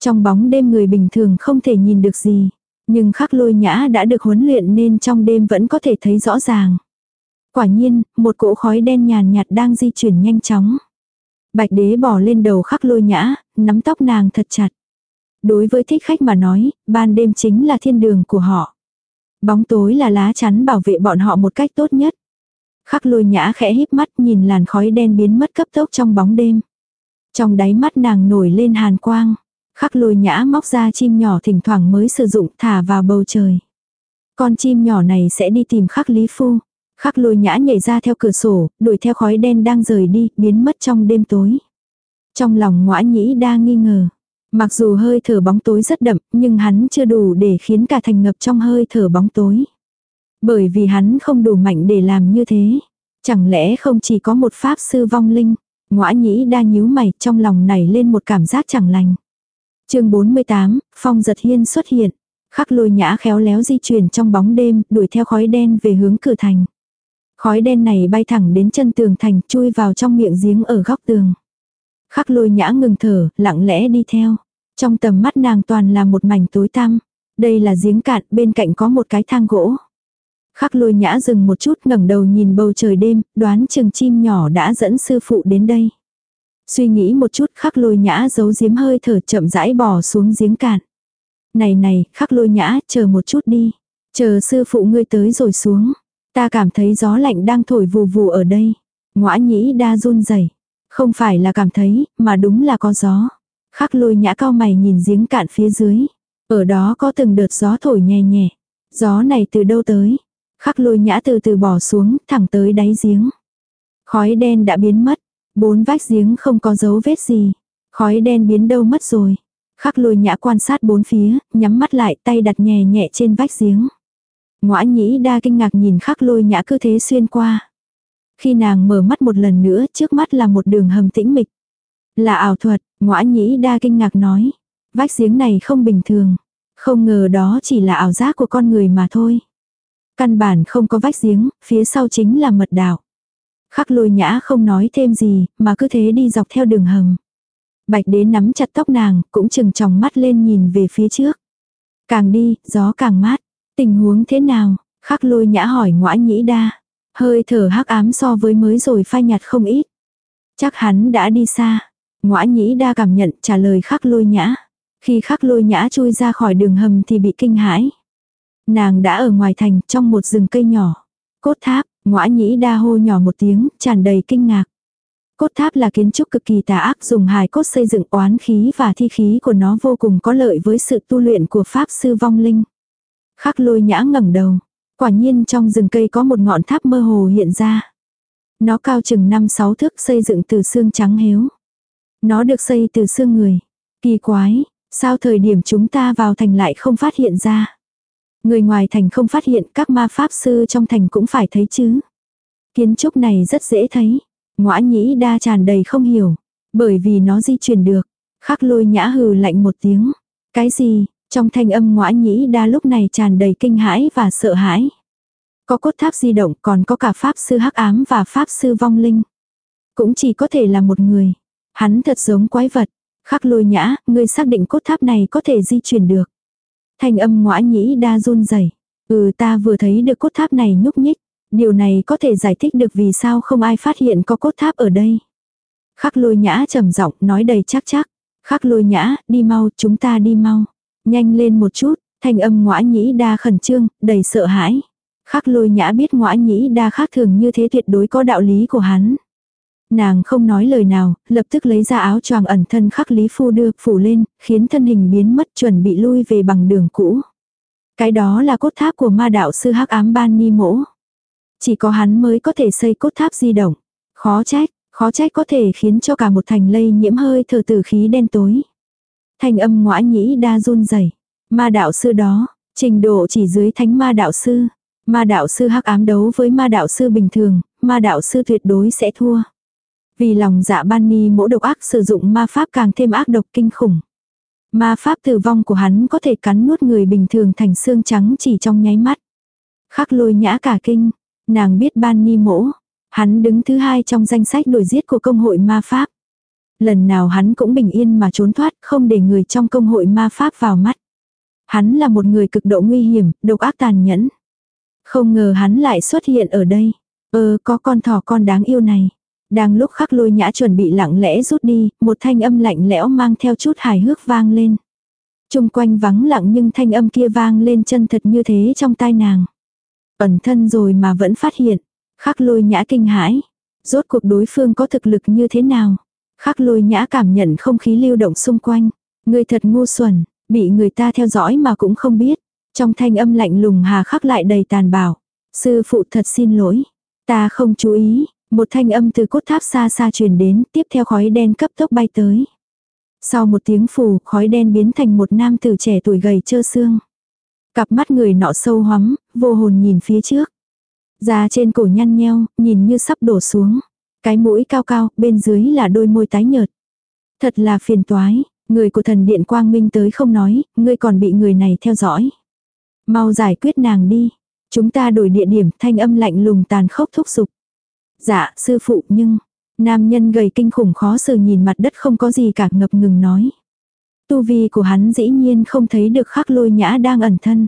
Trong bóng đêm người bình thường không thể nhìn được gì. Nhưng khắc lôi nhã đã được huấn luyện nên trong đêm vẫn có thể thấy rõ ràng. Quả nhiên, một cỗ khói đen nhàn nhạt đang di chuyển nhanh chóng. Bạch đế bỏ lên đầu khắc lôi nhã, nắm tóc nàng thật chặt. Đối với thích khách mà nói, ban đêm chính là thiên đường của họ. Bóng tối là lá chắn bảo vệ bọn họ một cách tốt nhất. Khắc lôi nhã khẽ híp mắt nhìn làn khói đen biến mất cấp tốc trong bóng đêm. Trong đáy mắt nàng nổi lên hàn quang. Khắc lôi nhã móc ra chim nhỏ thỉnh thoảng mới sử dụng thả vào bầu trời. Con chim nhỏ này sẽ đi tìm khắc lý phu. Khắc lôi nhã nhảy ra theo cửa sổ, đuổi theo khói đen đang rời đi, biến mất trong đêm tối. Trong lòng ngõa nhĩ đa nghi ngờ. Mặc dù hơi thở bóng tối rất đậm, nhưng hắn chưa đủ để khiến cả thành ngập trong hơi thở bóng tối. Bởi vì hắn không đủ mạnh để làm như thế. Chẳng lẽ không chỉ có một pháp sư vong linh. Ngõa nhĩ đa nhíu mày trong lòng này lên một cảm giác chẳng lành. chương 48, phong giật hiên xuất hiện. Khắc lôi nhã khéo léo di chuyển trong bóng đêm, đuổi theo khói đen về hướng cửa thành. Khói đen này bay thẳng đến chân tường thành, chui vào trong miệng giếng ở góc tường. Khắc lôi nhã ngừng thở, lặng lẽ đi theo. Trong tầm mắt nàng toàn là một mảnh tối tăm. Đây là giếng cạn, bên cạnh có một cái thang gỗ. Khắc lôi nhã dừng một chút ngẩng đầu nhìn bầu trời đêm, đoán chừng chim nhỏ đã dẫn sư phụ đến đây. Suy nghĩ một chút khắc lôi nhã giấu giếm hơi thở chậm rãi bỏ xuống giếng cạn. Này này, khắc lôi nhã, chờ một chút đi. Chờ sư phụ ngươi tới rồi xuống. Ta cảm thấy gió lạnh đang thổi vù vù ở đây. Ngoã nhĩ đa run rẩy không phải là cảm thấy, mà đúng là có gió. Khắc lôi nhã cao mày nhìn giếng cạn phía dưới. Ở đó có từng đợt gió thổi nhẹ nhẹ. Gió này từ đâu tới? Khắc lôi nhã từ từ bỏ xuống, thẳng tới đáy giếng. Khói đen đã biến mất. Bốn vách giếng không có dấu vết gì. Khói đen biến đâu mất rồi. Khắc lôi nhã quan sát bốn phía, nhắm mắt lại tay đặt nhẹ nhẹ trên vách giếng. Ngoã nhĩ đa kinh ngạc nhìn khắc lôi nhã cứ thế xuyên qua. Khi nàng mở mắt một lần nữa trước mắt là một đường hầm tĩnh mịch. Là ảo thuật, ngõa nhĩ đa kinh ngạc nói. Vách giếng này không bình thường. Không ngờ đó chỉ là ảo giác của con người mà thôi. Căn bản không có vách giếng, phía sau chính là mật đảo. Khắc lôi nhã không nói thêm gì, mà cứ thế đi dọc theo đường hầm. Bạch đế nắm chặt tóc nàng, cũng chừng tròng mắt lên nhìn về phía trước. Càng đi, gió càng mát. Tình huống thế nào? Khắc lôi nhã hỏi ngõa nhĩ đa. Hơi thở hắc ám so với mới rồi phai nhạt không ít. Chắc hắn đã đi xa. Ngoã nhĩ đa cảm nhận trả lời khắc lôi nhã. Khi khắc lôi nhã chui ra khỏi đường hầm thì bị kinh hãi. Nàng đã ở ngoài thành trong một rừng cây nhỏ. Cốt tháp, ngoã nhĩ đa hô nhỏ một tiếng, tràn đầy kinh ngạc. Cốt tháp là kiến trúc cực kỳ tà ác dùng hài cốt xây dựng oán khí và thi khí của nó vô cùng có lợi với sự tu luyện của Pháp Sư Vong Linh. Khắc lôi nhã ngẩng đầu. Quả nhiên trong rừng cây có một ngọn tháp mơ hồ hiện ra. Nó cao chừng 5-6 thước xây dựng từ xương trắng héo. Nó được xây từ xương người. Kỳ quái, sao thời điểm chúng ta vào thành lại không phát hiện ra. Người ngoài thành không phát hiện các ma pháp sư trong thành cũng phải thấy chứ. Kiến trúc này rất dễ thấy. Ngoã nhĩ đa tràn đầy không hiểu. Bởi vì nó di chuyển được. Khắc lôi nhã hừ lạnh một tiếng. Cái gì, trong thanh âm ngoã nhĩ đa lúc này tràn đầy kinh hãi và sợ hãi. Có cốt tháp di động còn có cả pháp sư hắc ám và pháp sư vong linh. Cũng chỉ có thể là một người. Hắn thật giống quái vật. Khắc lôi nhã, ngươi xác định cốt tháp này có thể di chuyển được. Thanh âm ngoã nhĩ đa run rẩy. Ừ ta vừa thấy được cốt tháp này nhúc nhích. Điều này có thể giải thích được vì sao không ai phát hiện có cốt tháp ở đây. Khắc lôi nhã trầm giọng nói đầy chắc chắc. Khắc lôi nhã, đi mau, chúng ta đi mau. Nhanh lên một chút, thanh âm ngõa nhĩ đa khẩn trương, đầy sợ hãi. Khắc lôi nhã biết ngõa nhĩ đa khác thường như thế tuyệt đối có đạo lý của hắn. Nàng không nói lời nào, lập tức lấy ra áo choàng ẩn thân khắc Lý Phu đưa, phủ lên, khiến thân hình biến mất chuẩn bị lui về bằng đường cũ. Cái đó là cốt tháp của ma đạo sư hắc ám ban ni mỗ. Chỉ có hắn mới có thể xây cốt tháp di động. Khó trách, Khó trách có thể khiến cho cả một thành lây nhiễm hơi thở tử khí đen tối. Thanh âm ngõa nhĩ đa run rẩy Ma đạo sư đó, trình độ chỉ dưới thánh ma đạo sư. Ma đạo sư hắc ám đấu với ma đạo sư bình thường, ma đạo sư tuyệt đối sẽ thua. Vì lòng dạ ban ni mỗ độc ác sử dụng ma pháp càng thêm ác độc kinh khủng. Ma pháp tử vong của hắn có thể cắn nuốt người bình thường thành xương trắng chỉ trong nháy mắt. Khắc lôi nhã cả kinh, nàng biết ban ni mỗ. Hắn đứng thứ hai trong danh sách đuổi giết của công hội ma pháp. Lần nào hắn cũng bình yên mà trốn thoát không để người trong công hội ma pháp vào mắt. Hắn là một người cực độ nguy hiểm, độc ác tàn nhẫn. Không ngờ hắn lại xuất hiện ở đây. Ơ có con thỏ con đáng yêu này. Đang lúc khắc lôi nhã chuẩn bị lặng lẽ rút đi, một thanh âm lạnh lẽo mang theo chút hài hước vang lên. Trung quanh vắng lặng nhưng thanh âm kia vang lên chân thật như thế trong tai nàng. Ẩn thân rồi mà vẫn phát hiện. Khắc lôi nhã kinh hãi. Rốt cuộc đối phương có thực lực như thế nào? Khắc lôi nhã cảm nhận không khí lưu động xung quanh. Người thật ngu xuẩn, bị người ta theo dõi mà cũng không biết. Trong thanh âm lạnh lùng hà khắc lại đầy tàn bạo. Sư phụ thật xin lỗi. Ta không chú ý, một thanh âm từ cốt tháp xa xa truyền đến, tiếp theo khói đen cấp tốc bay tới. Sau một tiếng phù, khói đen biến thành một nam tử trẻ tuổi gầy trơ xương. Cặp mắt người nọ sâu hoắm, vô hồn nhìn phía trước. Da trên cổ nhăn nheo, nhìn như sắp đổ xuống. Cái mũi cao cao, bên dưới là đôi môi tái nhợt. Thật là phiền toái, người của thần điện quang minh tới không nói, ngươi còn bị người này theo dõi. Mau giải quyết nàng đi. Chúng ta đổi địa điểm, thanh âm lạnh lùng tàn khốc thúc giục. Dạ, sư phụ nhưng, nam nhân gầy kinh khủng khó xử nhìn mặt đất không có gì cả ngập ngừng nói. Tu vi của hắn dĩ nhiên không thấy được khắc lôi nhã đang ẩn thân.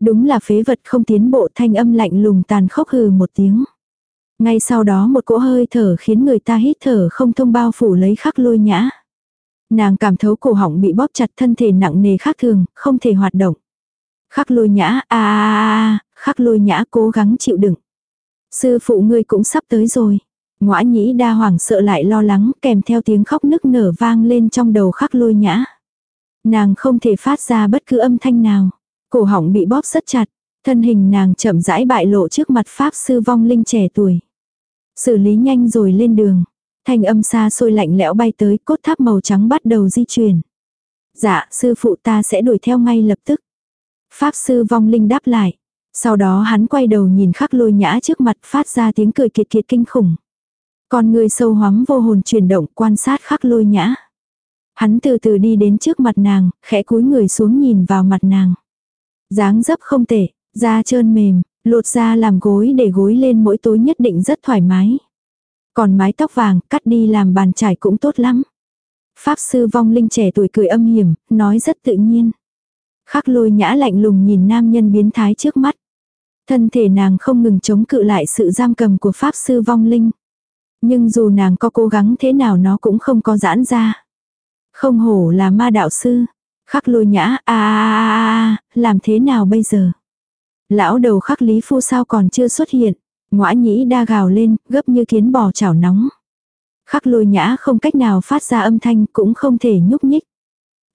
Đúng là phế vật không tiến bộ thanh âm lạnh lùng tàn khốc hừ một tiếng. Ngay sau đó một cỗ hơi thở khiến người ta hít thở không thông bao phủ lấy khắc lôi nhã. Nàng cảm thấu cổ họng bị bóp chặt thân thể nặng nề khác thường, không thể hoạt động. Khắc lôi nhã, a a a, khắc lôi nhã cố gắng chịu đựng. Sư phụ ngươi cũng sắp tới rồi. Ngoã nhĩ đa hoàng sợ lại lo lắng kèm theo tiếng khóc nức nở vang lên trong đầu khắc lôi nhã. Nàng không thể phát ra bất cứ âm thanh nào. Cổ họng bị bóp rất chặt. Thân hình nàng chậm rãi bại lộ trước mặt pháp sư vong linh trẻ tuổi. Xử lý nhanh rồi lên đường. Thanh âm xa xôi lạnh lẽo bay tới cốt tháp màu trắng bắt đầu di chuyển. Dạ, sư phụ ta sẽ đuổi theo ngay lập tức. Pháp sư vong linh đáp lại. Sau đó hắn quay đầu nhìn khắc lôi nhã trước mặt phát ra tiếng cười kiệt kiệt kinh khủng. Con người sâu hoắm vô hồn chuyển động quan sát khắc lôi nhã. Hắn từ từ đi đến trước mặt nàng, khẽ cúi người xuống nhìn vào mặt nàng. dáng dấp không tệ, da trơn mềm, lột ra làm gối để gối lên mỗi tối nhất định rất thoải mái. Còn mái tóc vàng cắt đi làm bàn trải cũng tốt lắm. Pháp sư vong linh trẻ tuổi cười âm hiểm, nói rất tự nhiên. Khắc lôi nhã lạnh lùng nhìn nam nhân biến thái trước mắt. Thân thể nàng không ngừng chống cự lại sự giam cầm của pháp sư vong linh. Nhưng dù nàng có cố gắng thế nào nó cũng không có giãn ra. Không hổ là ma đạo sư. Khắc lôi nhã, a a a a làm thế nào bây giờ? Lão đầu khắc lý phu sao còn chưa xuất hiện. Ngoã nhĩ đa gào lên, gấp như kiến bò chảo nóng. Khắc lôi nhã không cách nào phát ra âm thanh cũng không thể nhúc nhích.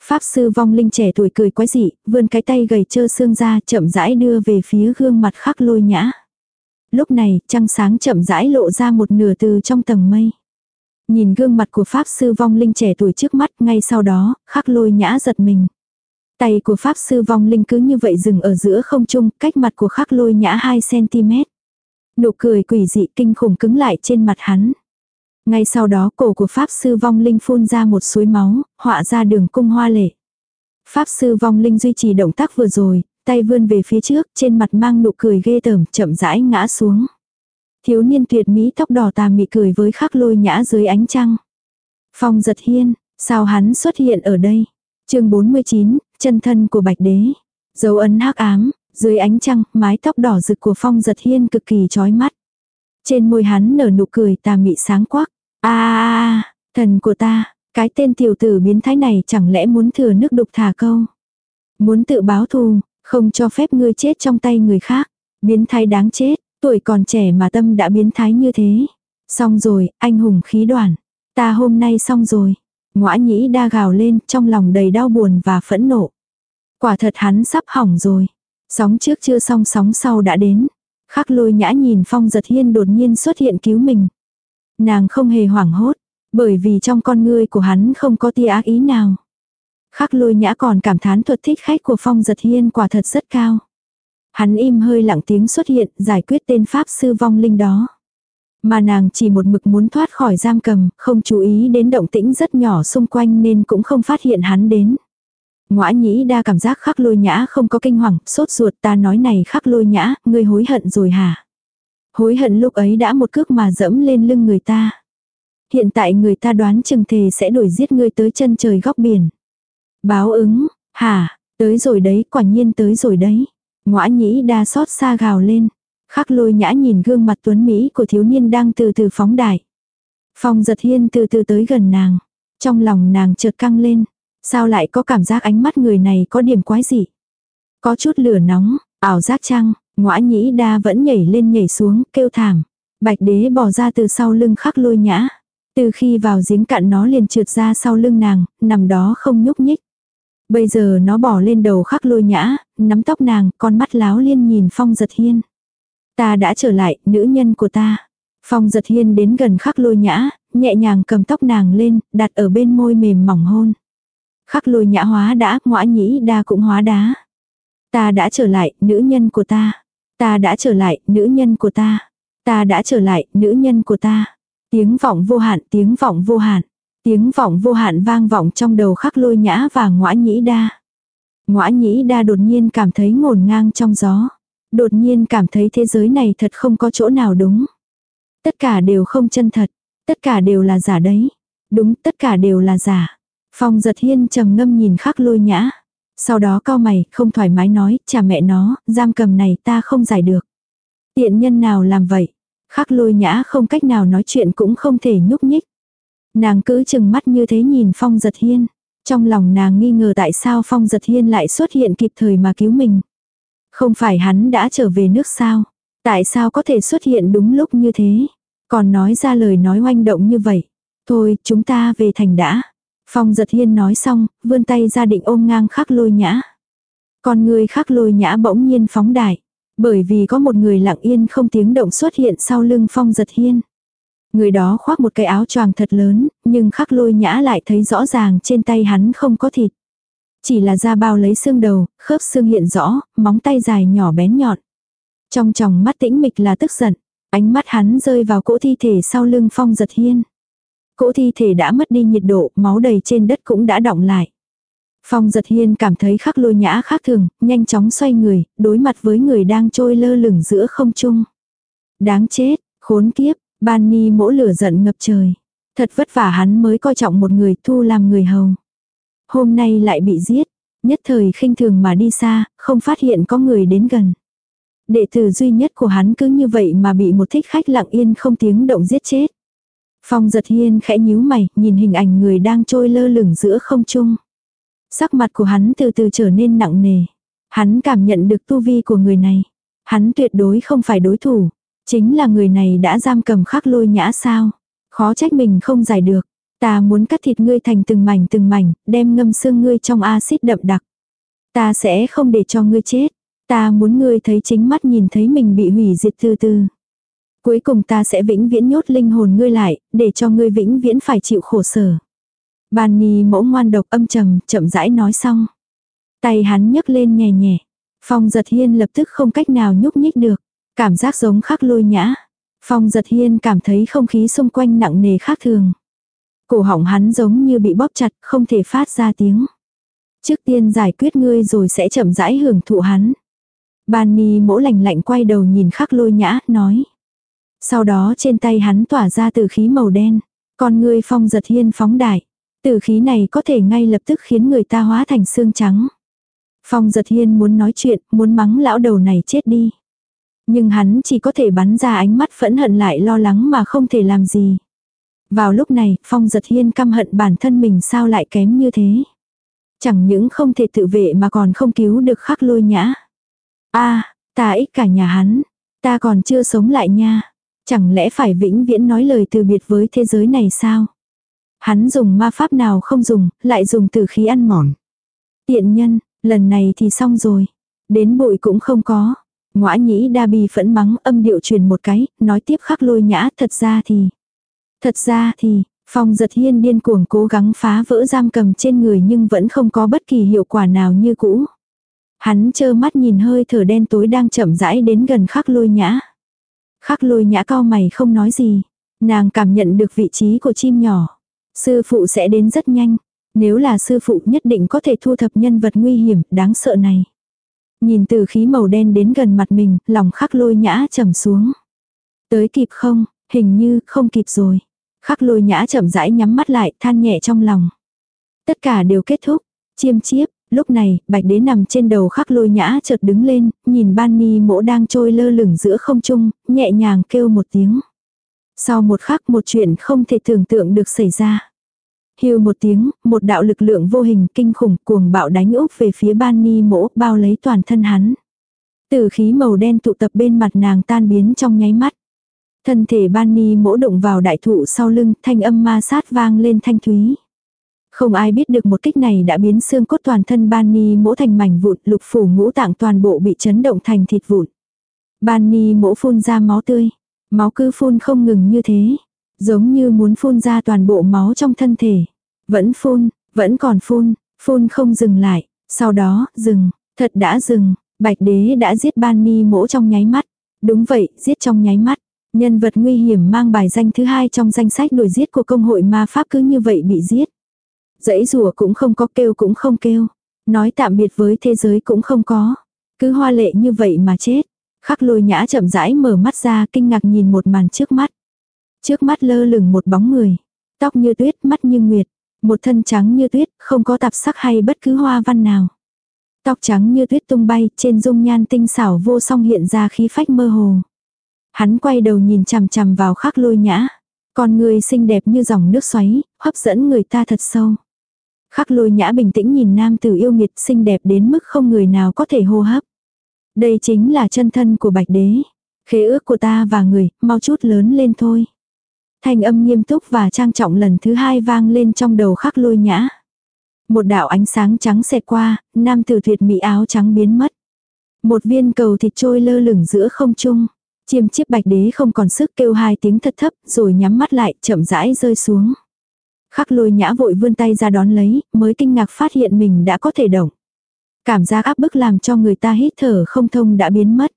Pháp sư vong linh trẻ tuổi cười quái dị, vươn cái tay gầy trơ xương ra chậm rãi đưa về phía gương mặt khắc lôi nhã. Lúc này, trăng sáng chậm rãi lộ ra một nửa từ trong tầng mây. Nhìn gương mặt của Pháp sư vong linh trẻ tuổi trước mắt, ngay sau đó, khắc lôi nhã giật mình. Tay của Pháp sư vong linh cứ như vậy dừng ở giữa không trung, cách mặt của khắc lôi nhã 2cm. Nụ cười quỷ dị kinh khủng cứng lại trên mặt hắn. Ngay sau đó cổ của Pháp Sư Vong Linh phun ra một suối máu, họa ra đường cung hoa lệ. Pháp Sư Vong Linh duy trì động tác vừa rồi, tay vươn về phía trước, trên mặt mang nụ cười ghê tởm, chậm rãi ngã xuống. Thiếu niên tuyệt mỹ tóc đỏ tà mị cười với khắc lôi nhã dưới ánh trăng. Phong giật hiên, sao hắn xuất hiện ở đây? chương 49, chân thân của bạch đế. Dấu ấn hắc ám, dưới ánh trăng, mái tóc đỏ rực của phong giật hiên cực kỳ chói mắt. Trên môi hắn nở nụ cười tà mị sáng quắc a thần của ta, cái tên tiểu tử biến thái này chẳng lẽ muốn thừa nước đục thả câu. Muốn tự báo thù, không cho phép ngươi chết trong tay người khác. Biến thái đáng chết, tuổi còn trẻ mà tâm đã biến thái như thế. Xong rồi, anh hùng khí đoàn. Ta hôm nay xong rồi. Ngoã nhĩ đa gào lên trong lòng đầy đau buồn và phẫn nộ. Quả thật hắn sắp hỏng rồi. Sóng trước chưa xong sóng sau đã đến. Khắc lôi nhã nhìn phong giật hiên đột nhiên xuất hiện cứu mình. Nàng không hề hoảng hốt, bởi vì trong con ngươi của hắn không có tia ác ý nào. Khắc lôi nhã còn cảm thán thuật thích khách của phong giật hiên quả thật rất cao. Hắn im hơi lặng tiếng xuất hiện giải quyết tên pháp sư vong linh đó. Mà nàng chỉ một mực muốn thoát khỏi giam cầm, không chú ý đến động tĩnh rất nhỏ xung quanh nên cũng không phát hiện hắn đến. Ngoã nhĩ đa cảm giác khắc lôi nhã không có kinh hoàng, sốt ruột ta nói này khắc lôi nhã, ngươi hối hận rồi hả? Hối hận lúc ấy đã một cước mà dẫm lên lưng người ta. Hiện tại người ta đoán chừng thề sẽ đuổi giết ngươi tới chân trời góc biển. Báo ứng, hả, tới rồi đấy, quả nhiên tới rồi đấy. Ngoã nhĩ đa xót xa gào lên. Khắc lôi nhã nhìn gương mặt tuấn Mỹ của thiếu niên đang từ từ phóng đại. Phong giật hiên từ từ tới gần nàng. Trong lòng nàng chợt căng lên. Sao lại có cảm giác ánh mắt người này có điểm quái dị. Có chút lửa nóng, ảo giác chăng, ngõa nhĩ đa vẫn nhảy lên nhảy xuống, kêu thảm. Bạch đế bỏ ra từ sau lưng khắc lôi nhã. Từ khi vào giếng cạn nó liền trượt ra sau lưng nàng, nằm đó không nhúc nhích. Bây giờ nó bỏ lên đầu khắc lôi nhã, nắm tóc nàng, con mắt láo liên nhìn phong giật hiên. Ta đã trở lại, nữ nhân của ta. Phong giật hiên đến gần khắc lôi nhã, nhẹ nhàng cầm tóc nàng lên, đặt ở bên môi mềm mỏng hôn. Khắc lôi nhã hóa đã, ngõa nhĩ đa cũng hóa đá. Ta đã trở lại, nữ nhân của ta. Ta đã trở lại, nữ nhân của ta. Ta đã trở lại, nữ nhân của ta. Tiếng vọng vô hạn, tiếng vọng vô hạn. Tiếng vọng vô hạn vang vọng trong đầu khắc lôi nhã và ngõa nhĩ đa. Ngõa nhĩ đa đột nhiên cảm thấy ngổn ngang trong gió. Đột nhiên cảm thấy thế giới này thật không có chỗ nào đúng. Tất cả đều không chân thật. Tất cả đều là giả đấy. Đúng, tất cả đều là giả. Phong giật hiên trầm ngâm nhìn khắc lôi nhã. Sau đó cao mày, không thoải mái nói, cha mẹ nó, giam cầm này ta không giải được. Tiện nhân nào làm vậy? Khắc lôi nhã không cách nào nói chuyện cũng không thể nhúc nhích. Nàng cứ chừng mắt như thế nhìn phong giật hiên. Trong lòng nàng nghi ngờ tại sao phong giật hiên lại xuất hiện kịp thời mà cứu mình. Không phải hắn đã trở về nước sao? Tại sao có thể xuất hiện đúng lúc như thế? Còn nói ra lời nói oanh động như vậy. Thôi, chúng ta về thành đã. Phong giật hiên nói xong, vươn tay ra định ôm ngang khắc lôi nhã. còn người khắc lôi nhã bỗng nhiên phóng đại. Bởi vì có một người lặng yên không tiếng động xuất hiện sau lưng phong giật hiên. Người đó khoác một cái áo choàng thật lớn, nhưng khắc lôi nhã lại thấy rõ ràng trên tay hắn không có thịt. Chỉ là da bao lấy xương đầu, khớp xương hiện rõ, móng tay dài nhỏ bén nhọn. Trong tròng mắt tĩnh mịch là tức giận, ánh mắt hắn rơi vào cỗ thi thể sau lưng phong giật hiên. Cỗ thi thể đã mất đi nhiệt độ, máu đầy trên đất cũng đã đọng lại. Phong giật hiên cảm thấy khắc lôi nhã khác thường, nhanh chóng xoay người, đối mặt với người đang trôi lơ lửng giữa không trung. Đáng chết, khốn kiếp, ban ni mỗ lửa giận ngập trời. Thật vất vả hắn mới coi trọng một người thu làm người hầu. Hôm nay lại bị giết, nhất thời khinh thường mà đi xa, không phát hiện có người đến gần. Đệ tử duy nhất của hắn cứ như vậy mà bị một thích khách lặng yên không tiếng động giết chết. Phong giật hiên khẽ nhíu mày, nhìn hình ảnh người đang trôi lơ lửng giữa không trung. Sắc mặt của hắn từ từ trở nên nặng nề. Hắn cảm nhận được tu vi của người này. Hắn tuyệt đối không phải đối thủ. Chính là người này đã giam cầm khắc lôi nhã sao. Khó trách mình không giải được. Ta muốn cắt thịt ngươi thành từng mảnh từng mảnh, đem ngâm xương ngươi trong axit đậm đặc. Ta sẽ không để cho ngươi chết. Ta muốn ngươi thấy chính mắt nhìn thấy mình bị hủy diệt từ từ. Cuối cùng ta sẽ vĩnh viễn nhốt linh hồn ngươi lại, để cho ngươi vĩnh viễn phải chịu khổ sở. Bàn nì mẫu ngoan độc âm trầm, chậm rãi nói xong. Tay hắn nhấc lên nhẹ nhẹ. Phong giật hiên lập tức không cách nào nhúc nhích được. Cảm giác giống khắc lôi nhã. Phong giật hiên cảm thấy không khí xung quanh nặng nề khác thường. Cổ họng hắn giống như bị bóp chặt, không thể phát ra tiếng. Trước tiên giải quyết ngươi rồi sẽ chậm rãi hưởng thụ hắn. Ban Ni mỗ lạnh lạnh quay đầu nhìn khắc lôi nhã, nói. Sau đó trên tay hắn tỏa ra từ khí màu đen. Con ngươi phong giật hiên phóng đại. Từ khí này có thể ngay lập tức khiến người ta hóa thành xương trắng. Phong giật hiên muốn nói chuyện, muốn mắng lão đầu này chết đi. Nhưng hắn chỉ có thể bắn ra ánh mắt phẫn hận lại lo lắng mà không thể làm gì. Vào lúc này, Phong giật hiên căm hận bản thân mình sao lại kém như thế. Chẳng những không thể tự vệ mà còn không cứu được khắc lôi nhã. a ta ích cả nhà hắn. Ta còn chưa sống lại nha. Chẳng lẽ phải vĩnh viễn nói lời từ biệt với thế giới này sao? Hắn dùng ma pháp nào không dùng, lại dùng từ khí ăn mòn. Tiện nhân, lần này thì xong rồi. Đến bụi cũng không có. Ngoã nhĩ đa bì phẫn mắng âm điệu truyền một cái, nói tiếp khắc lôi nhã thật ra thì. Thật ra thì, Phong giật hiên điên cuồng cố gắng phá vỡ giam cầm trên người nhưng vẫn không có bất kỳ hiệu quả nào như cũ. Hắn chơ mắt nhìn hơi thở đen tối đang chậm rãi đến gần khắc lôi nhã. Khắc lôi nhã cao mày không nói gì. Nàng cảm nhận được vị trí của chim nhỏ. Sư phụ sẽ đến rất nhanh. Nếu là sư phụ nhất định có thể thu thập nhân vật nguy hiểm, đáng sợ này. Nhìn từ khí màu đen đến gần mặt mình, lòng khắc lôi nhã trầm xuống. Tới kịp không, hình như không kịp rồi. Khắc lôi nhã chậm rãi nhắm mắt lại, than nhẹ trong lòng. Tất cả đều kết thúc. Chiêm chiếp, lúc này, bạch đế nằm trên đầu khắc lôi nhã chợt đứng lên, nhìn ban ni mỗ đang trôi lơ lửng giữa không trung, nhẹ nhàng kêu một tiếng. Sau một khắc một chuyện không thể tưởng tượng được xảy ra. Hưu một tiếng, một đạo lực lượng vô hình kinh khủng cuồng bạo đánh úp về phía ban ni mỗ bao lấy toàn thân hắn. Từ khí màu đen tụ tập bên mặt nàng tan biến trong nháy mắt. Thân thể ban ni mỗ động vào đại thụ sau lưng, thanh âm ma sát vang lên thanh thúy. Không ai biết được một kích này đã biến xương cốt toàn thân ban ni mỗ thành mảnh vụn, lục phủ ngũ tạng toàn bộ bị chấn động thành thịt vụn. Ban ni mỗ phun ra máu tươi. Máu cứ phun không ngừng như thế. Giống như muốn phun ra toàn bộ máu trong thân thể. Vẫn phun, vẫn còn phun, phun không dừng lại. Sau đó, dừng, thật đã dừng. Bạch đế đã giết ban ni mỗ trong nháy mắt. Đúng vậy, giết trong nháy mắt. Nhân vật nguy hiểm mang bài danh thứ hai trong danh sách đuổi giết của công hội ma pháp cứ như vậy bị giết. Dãy rùa cũng không có kêu cũng không kêu. Nói tạm biệt với thế giới cũng không có. Cứ hoa lệ như vậy mà chết. Khắc lôi nhã chậm rãi mở mắt ra kinh ngạc nhìn một màn trước mắt. Trước mắt lơ lửng một bóng người. Tóc như tuyết, mắt như nguyệt. Một thân trắng như tuyết, không có tạp sắc hay bất cứ hoa văn nào. Tóc trắng như tuyết tung bay, trên dung nhan tinh xảo vô song hiện ra khí phách mơ hồ. Hắn quay đầu nhìn chằm chằm vào khắc lôi nhã. Con người xinh đẹp như dòng nước xoáy, hấp dẫn người ta thật sâu. Khắc lôi nhã bình tĩnh nhìn nam tử yêu nghiệt xinh đẹp đến mức không người nào có thể hô hấp. Đây chính là chân thân của bạch đế. Khế ước của ta và người, mau chút lớn lên thôi. Thanh âm nghiêm túc và trang trọng lần thứ hai vang lên trong đầu khắc lôi nhã. Một đạo ánh sáng trắng xẹt qua, nam tử tuyệt mỹ áo trắng biến mất. Một viên cầu thịt trôi lơ lửng giữa không trung. Chiêm chiếp bạch đế không còn sức kêu hai tiếng thật thấp rồi nhắm mắt lại chậm rãi rơi xuống. Khắc lôi nhã vội vươn tay ra đón lấy, mới kinh ngạc phát hiện mình đã có thể động. Cảm giác áp bức làm cho người ta hít thở không thông đã biến mất.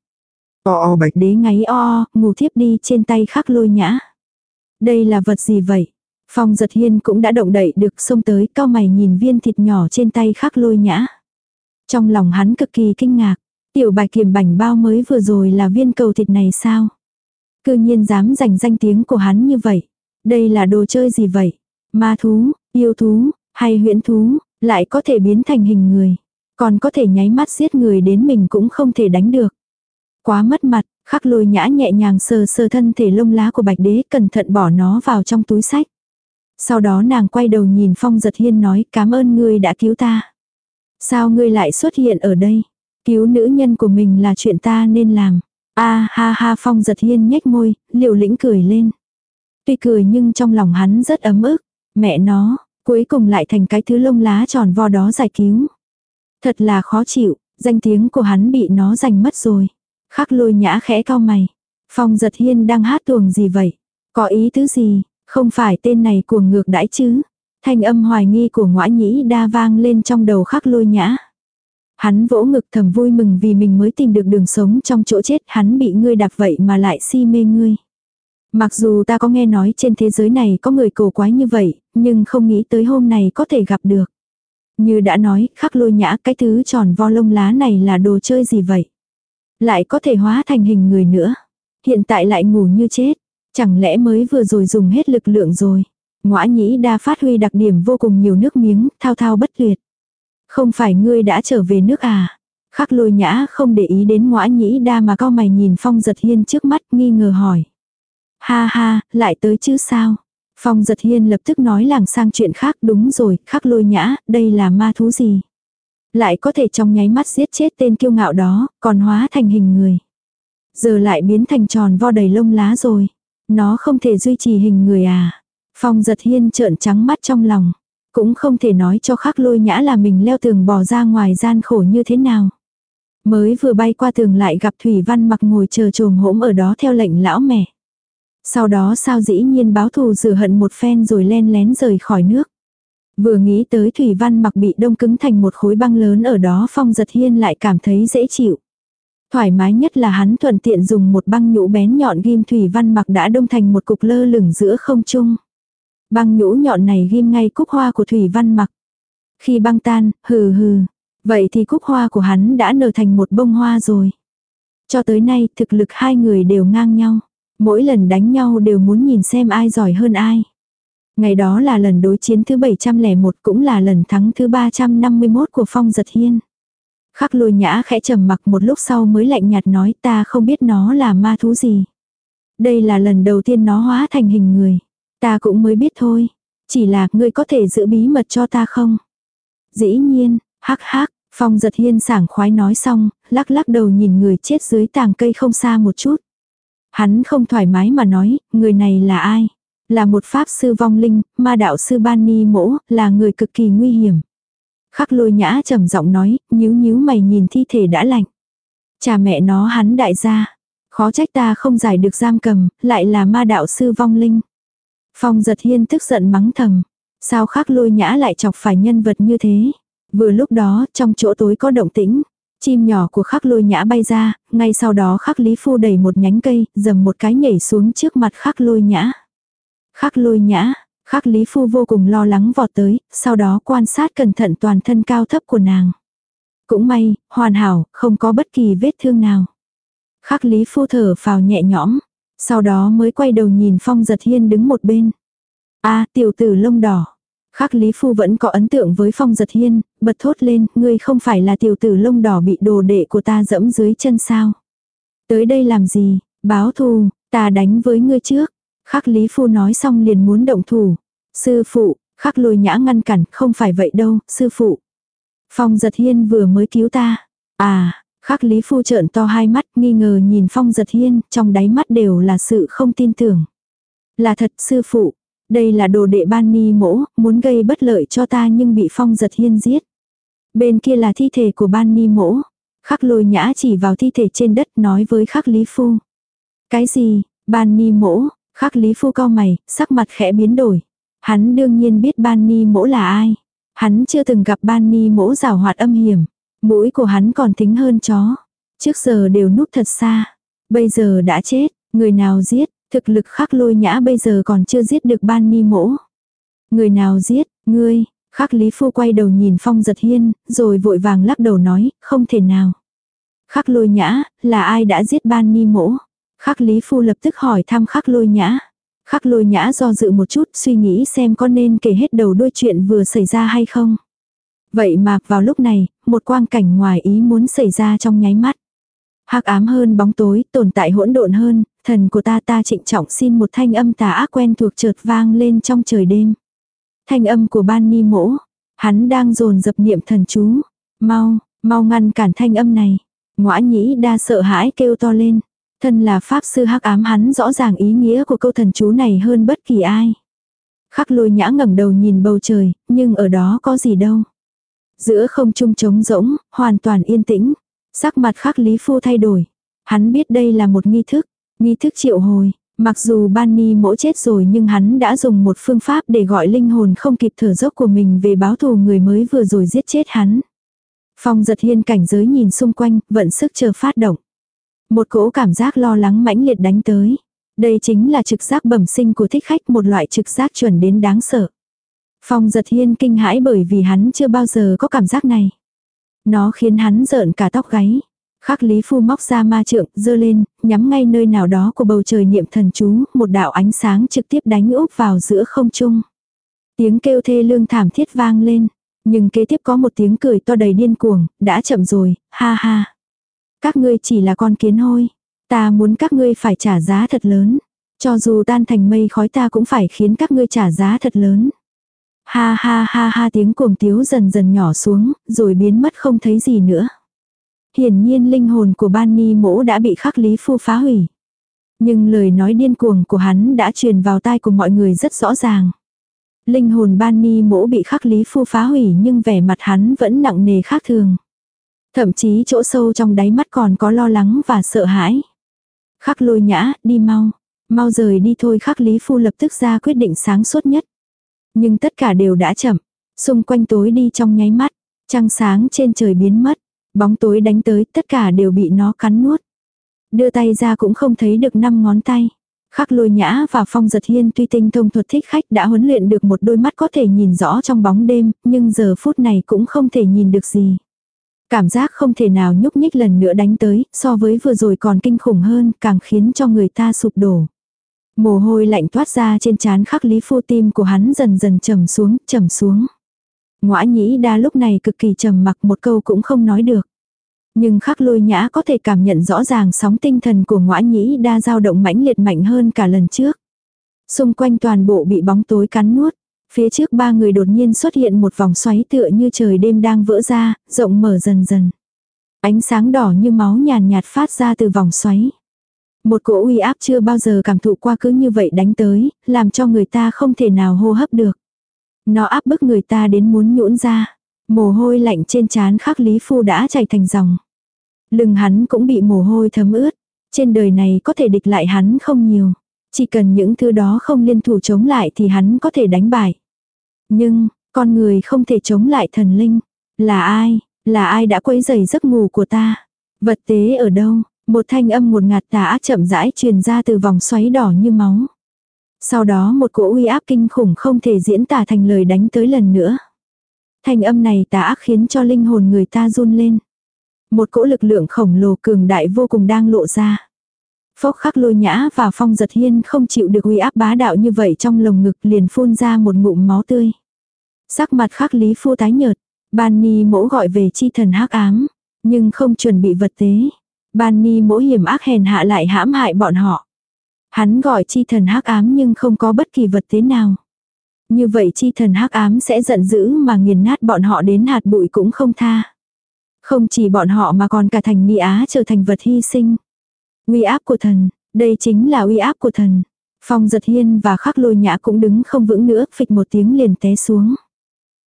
O o bạch đế ngáy o, ngủ thiếp đi trên tay khắc lôi nhã. Đây là vật gì vậy? Phong giật hiên cũng đã động đậy được xông tới cao mày nhìn viên thịt nhỏ trên tay khắc lôi nhã. Trong lòng hắn cực kỳ kinh ngạc. Tiểu bài kiểm bảnh bao mới vừa rồi là viên cầu thịt này sao? Cư nhiên dám giành danh tiếng của hắn như vậy. Đây là đồ chơi gì vậy? Ma thú, yêu thú, hay huyễn thú, lại có thể biến thành hình người. Còn có thể nháy mắt giết người đến mình cũng không thể đánh được. Quá mất mặt, khắc lôi nhã nhẹ nhàng sờ sờ thân thể lông lá của bạch đế cẩn thận bỏ nó vào trong túi sách. Sau đó nàng quay đầu nhìn phong giật hiên nói cảm ơn ngươi đã cứu ta. Sao ngươi lại xuất hiện ở đây? Cứu nữ nhân của mình là chuyện ta nên làm. A ha ha phong giật hiên nhếch môi, liều lĩnh cười lên. Tuy cười nhưng trong lòng hắn rất ấm ức. Mẹ nó, cuối cùng lại thành cái thứ lông lá tròn vo đó giải cứu. Thật là khó chịu, danh tiếng của hắn bị nó giành mất rồi. Khắc lôi nhã khẽ cao mày. Phong giật hiên đang hát tuồng gì vậy? Có ý tứ gì? Không phải tên này cuồng ngược đãi chứ? Thanh âm hoài nghi của ngoã nhĩ đa vang lên trong đầu khắc lôi nhã. Hắn vỗ ngực thầm vui mừng vì mình mới tìm được đường sống trong chỗ chết hắn bị ngươi đạp vậy mà lại si mê ngươi. Mặc dù ta có nghe nói trên thế giới này có người cổ quái như vậy, nhưng không nghĩ tới hôm này có thể gặp được. Như đã nói, khắc lôi nhã cái thứ tròn vo lông lá này là đồ chơi gì vậy? Lại có thể hóa thành hình người nữa. Hiện tại lại ngủ như chết. Chẳng lẽ mới vừa rồi dùng hết lực lượng rồi. Ngoã nhĩ đa phát huy đặc điểm vô cùng nhiều nước miếng, thao thao bất tuyệt. Không phải ngươi đã trở về nước à? Khắc lôi nhã không để ý đến ngõa nhĩ đa mà cao mày nhìn phong giật hiên trước mắt nghi ngờ hỏi. Ha ha, lại tới chứ sao? Phong giật hiên lập tức nói làng sang chuyện khác đúng rồi, khắc lôi nhã, đây là ma thú gì? Lại có thể trong nháy mắt giết chết tên kiêu ngạo đó, còn hóa thành hình người. Giờ lại biến thành tròn vo đầy lông lá rồi. Nó không thể duy trì hình người à. Phong giật hiên trợn trắng mắt trong lòng. Cũng không thể nói cho khắc lôi nhã là mình leo tường bò ra ngoài gian khổ như thế nào. Mới vừa bay qua tường lại gặp Thủy Văn mặc ngồi chờ trồm hỗm ở đó theo lệnh lão mẹ. Sau đó sao dĩ nhiên báo thù rửa hận một phen rồi len lén rời khỏi nước. Vừa nghĩ tới Thủy Văn mặc bị đông cứng thành một khối băng lớn ở đó Phong giật hiên lại cảm thấy dễ chịu. Thoải mái nhất là hắn thuận tiện dùng một băng nhũ bén nhọn ghim Thủy Văn mặc đã đông thành một cục lơ lửng giữa không trung. Băng nhũ nhọn này ghim ngay cúc hoa của Thủy Văn mặc. Khi băng tan, hừ hừ. Vậy thì cúc hoa của hắn đã nở thành một bông hoa rồi. Cho tới nay thực lực hai người đều ngang nhau. Mỗi lần đánh nhau đều muốn nhìn xem ai giỏi hơn ai. Ngày đó là lần đối chiến thứ 701 cũng là lần thắng thứ 351 của Phong Giật Hiên. Khắc lôi nhã khẽ trầm mặc một lúc sau mới lạnh nhạt nói ta không biết nó là ma thú gì. Đây là lần đầu tiên nó hóa thành hình người. Ta cũng mới biết thôi. Chỉ là ngươi có thể giữ bí mật cho ta không? Dĩ nhiên, hắc hắc, Phong giật hiên sảng khoái nói xong, lắc lắc đầu nhìn người chết dưới tàng cây không xa một chút. Hắn không thoải mái mà nói, người này là ai? Là một pháp sư vong linh, ma đạo sư ban ni mỗ, là người cực kỳ nguy hiểm. Khắc lôi nhã trầm giọng nói, nhíu nhíu mày nhìn thi thể đã lạnh. Cha mẹ nó hắn đại gia. Khó trách ta không giải được giam cầm, lại là ma đạo sư vong linh. Phong giật hiên tức giận mắng thầm. Sao khắc lôi nhã lại chọc phải nhân vật như thế? Vừa lúc đó, trong chỗ tối có động tĩnh. Chim nhỏ của khắc lôi nhã bay ra, ngay sau đó khắc lý phu đẩy một nhánh cây, dầm một cái nhảy xuống trước mặt khắc lôi nhã. Khắc lôi nhã, khắc lý phu vô cùng lo lắng vọt tới, sau đó quan sát cẩn thận toàn thân cao thấp của nàng. Cũng may, hoàn hảo, không có bất kỳ vết thương nào. Khắc lý phu thở phào nhẹ nhõm, sau đó mới quay đầu nhìn phong giật hiên đứng một bên. a tiểu tử lông đỏ. Khắc Lý Phu vẫn có ấn tượng với Phong Giật Hiên, bật thốt lên, ngươi không phải là tiểu tử lông đỏ bị đồ đệ của ta dẫm dưới chân sao. Tới đây làm gì, báo thù, ta đánh với ngươi trước. Khắc Lý Phu nói xong liền muốn động thủ. Sư phụ, khắc lôi nhã ngăn cản, không phải vậy đâu, sư phụ. Phong Giật Hiên vừa mới cứu ta. À, khắc Lý Phu trợn to hai mắt nghi ngờ nhìn Phong Giật Hiên, trong đáy mắt đều là sự không tin tưởng. Là thật sư phụ, đây là đồ đệ ban ni mỗ, muốn gây bất lợi cho ta nhưng bị phong giật hiên giết. Bên kia là thi thể của ban ni mỗ. Khắc lôi nhã chỉ vào thi thể trên đất nói với khắc lý phu. Cái gì, ban ni mỗ, khắc lý phu cao mày, sắc mặt khẽ biến đổi. Hắn đương nhiên biết ban ni mỗ là ai. Hắn chưa từng gặp ban ni mỗ rào hoạt âm hiểm. Mũi của hắn còn thính hơn chó. Trước giờ đều núp thật xa. Bây giờ đã chết, người nào giết, Thực lực khắc lôi nhã bây giờ còn chưa giết được ban ni mỗ. Người nào giết, ngươi, khắc lý phu quay đầu nhìn phong giật hiên, rồi vội vàng lắc đầu nói, không thể nào. Khắc lôi nhã, là ai đã giết ban ni mỗ? Khắc lý phu lập tức hỏi thăm khắc lôi nhã. Khắc lôi nhã do dự một chút suy nghĩ xem có nên kể hết đầu đôi chuyện vừa xảy ra hay không. Vậy mà vào lúc này, một quang cảnh ngoài ý muốn xảy ra trong nháy mắt. hắc ám hơn bóng tối, tồn tại hỗn độn hơn, thần của ta ta trịnh trọng xin một thanh âm tà ác quen thuộc chợt vang lên trong trời đêm. Thanh âm của ban ni mỗ, hắn đang dồn dập niệm thần chú. Mau, mau ngăn cản thanh âm này. Ngoã nhĩ đa sợ hãi kêu to lên. Thân là pháp sư hắc ám hắn rõ ràng ý nghĩa của câu thần chú này hơn bất kỳ ai. Khắc lôi nhã ngẩng đầu nhìn bầu trời, nhưng ở đó có gì đâu. Giữa không trung trống rỗng, hoàn toàn yên tĩnh. Sắc mặt khắc lý phu thay đổi. Hắn biết đây là một nghi thức, Nghi thức triệu hồi, mặc dù ban ni mỗ chết rồi nhưng hắn đã dùng một phương pháp để gọi linh hồn không kịp thở dốc của mình về báo thù người mới vừa rồi giết chết hắn. Phong giật hiên cảnh giới nhìn xung quanh, vận sức chờ phát động. Một cỗ cảm giác lo lắng mãnh liệt đánh tới. Đây chính là trực giác bẩm sinh của thích khách một loại trực giác chuẩn đến đáng sợ. Phong giật hiên kinh hãi bởi vì hắn chưa bao giờ có cảm giác này. Nó khiến hắn rợn cả tóc gáy. Khắc Lý Phu móc ra ma trượng, dơ lên, nhắm ngay nơi nào đó của bầu trời niệm thần chú, một đạo ánh sáng trực tiếp đánh úp vào giữa không trung. Tiếng kêu thê lương thảm thiết vang lên, nhưng kế tiếp có một tiếng cười to đầy điên cuồng, đã chậm rồi, ha ha. Các ngươi chỉ là con kiến hôi, ta muốn các ngươi phải trả giá thật lớn. Cho dù tan thành mây khói ta cũng phải khiến các ngươi trả giá thật lớn. Ha ha ha ha tiếng cuồng tiếu dần dần nhỏ xuống, rồi biến mất không thấy gì nữa. Hiển nhiên linh hồn của ban ni mỗ đã bị khắc lý phu phá hủy. Nhưng lời nói điên cuồng của hắn đã truyền vào tai của mọi người rất rõ ràng. Linh hồn ban ni mỗ bị khắc lý phu phá hủy nhưng vẻ mặt hắn vẫn nặng nề khác thường. Thậm chí chỗ sâu trong đáy mắt còn có lo lắng và sợ hãi. Khắc lôi nhã, đi mau. Mau rời đi thôi khắc Lý Phu lập tức ra quyết định sáng suốt nhất. Nhưng tất cả đều đã chậm. Xung quanh tối đi trong nháy mắt. Trăng sáng trên trời biến mất. Bóng tối đánh tới tất cả đều bị nó cắn nuốt. Đưa tay ra cũng không thấy được năm ngón tay. Khắc lôi nhã và phong giật hiên tuy tinh thông thuật thích khách đã huấn luyện được một đôi mắt có thể nhìn rõ trong bóng đêm, nhưng giờ phút này cũng không thể nhìn được gì. Cảm giác không thể nào nhúc nhích lần nữa đánh tới, so với vừa rồi còn kinh khủng hơn, càng khiến cho người ta sụp đổ. Mồ hôi lạnh toát ra trên trán khắc lý phu tim của hắn dần dần trầm xuống, trầm xuống. Ngoã nhĩ đa lúc này cực kỳ trầm mặc một câu cũng không nói được. Nhưng khắc lôi nhã có thể cảm nhận rõ ràng sóng tinh thần của ngõa nhĩ đa dao động mãnh liệt mạnh hơn cả lần trước. Xung quanh toàn bộ bị bóng tối cắn nuốt. Phía trước ba người đột nhiên xuất hiện một vòng xoáy tựa như trời đêm đang vỡ ra, rộng mở dần dần. Ánh sáng đỏ như máu nhàn nhạt phát ra từ vòng xoáy. Một cỗ uy áp chưa bao giờ cảm thụ qua cứ như vậy đánh tới, làm cho người ta không thể nào hô hấp được. Nó áp bức người ta đến muốn nhũn ra. Mồ hôi lạnh trên trán khắc Lý Phu đã chảy thành dòng. Lưng hắn cũng bị mồ hôi thấm ướt. Trên đời này có thể địch lại hắn không nhiều. Chỉ cần những thứ đó không liên thủ chống lại thì hắn có thể đánh bại. Nhưng, con người không thể chống lại thần linh. Là ai? Là ai đã quấy rầy giấc ngủ của ta? Vật tế ở đâu? Một thanh âm một ngạt tà ác chậm rãi truyền ra từ vòng xoáy đỏ như máu. Sau đó một cỗ uy áp kinh khủng không thể diễn tả thành lời đánh tới lần nữa. Thanh âm này tà ác khiến cho linh hồn người ta run lên. Một cỗ lực lượng khổng lồ cường đại vô cùng đang lộ ra. Phốc khắc lôi nhã và phong giật hiên không chịu được uy áp bá đạo như vậy trong lồng ngực liền phun ra một ngụm máu tươi. Sắc mặt khắc lý phu tái nhợt, ban ni mỗ gọi về chi thần hắc ám, nhưng không chuẩn bị vật tế. Ban ni mỗ hiểm ác hèn hạ lại hãm hại bọn họ. Hắn gọi chi thần hắc ám nhưng không có bất kỳ vật thế nào. Như vậy chi thần hắc ám sẽ giận dữ mà nghiền nát bọn họ đến hạt bụi cũng không tha. Không chỉ bọn họ mà còn cả thành Ni Á trở thành vật hy sinh. Uy áp của thần, đây chính là uy áp của thần. Phong giật hiên và khắc lôi nhã cũng đứng không vững nữa, phịch một tiếng liền té xuống.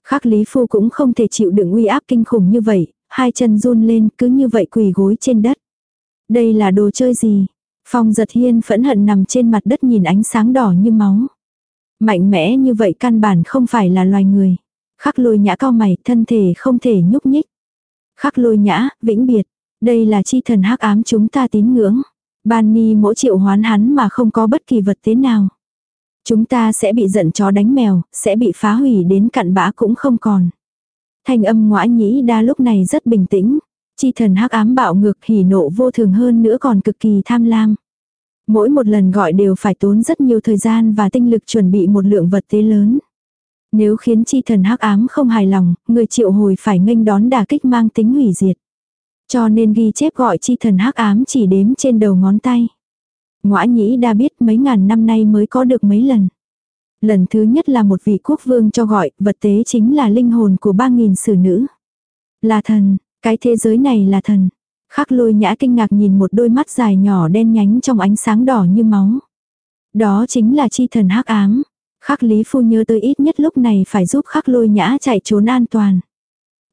Khắc Lý Phu cũng không thể chịu đựng uy áp kinh khủng như vậy, hai chân run lên cứ như vậy quỳ gối trên đất. Đây là đồ chơi gì? Phong giật hiên phẫn hận nằm trên mặt đất nhìn ánh sáng đỏ như máu. Mạnh mẽ như vậy căn bản không phải là loài người. Khắc lôi nhã cao mày, thân thể không thể nhúc nhích. Khắc lôi nhã, vĩnh biệt. Đây là chi thần hắc ám chúng ta tín ngưỡng. Ban ni mỗi triệu hoán hắn mà không có bất kỳ vật tế nào. Chúng ta sẽ bị giận chó đánh mèo, sẽ bị phá hủy đến cặn bã cũng không còn. Thanh âm ngoã nhĩ đa lúc này rất bình tĩnh. Chi thần hắc ám bạo ngược hỉ nộ vô thường hơn nữa còn cực kỳ tham lam. Mỗi một lần gọi đều phải tốn rất nhiều thời gian và tinh lực chuẩn bị một lượng vật tế lớn. Nếu khiến chi thần hắc ám không hài lòng, người triệu hồi phải nghênh đón đả kích mang tính hủy diệt. Cho nên ghi chép gọi chi thần hắc ám chỉ đếm trên đầu ngón tay. Ngoã nhĩ đã biết mấy ngàn năm nay mới có được mấy lần. Lần thứ nhất là một vị quốc vương cho gọi, vật tế chính là linh hồn của ba nghìn sử nữ. Là thần, cái thế giới này là thần. Khắc lôi nhã kinh ngạc nhìn một đôi mắt dài nhỏ đen nhánh trong ánh sáng đỏ như máu. Đó chính là chi thần hắc ám. Khắc lý phu nhớ tới ít nhất lúc này phải giúp khắc lôi nhã chạy trốn an toàn.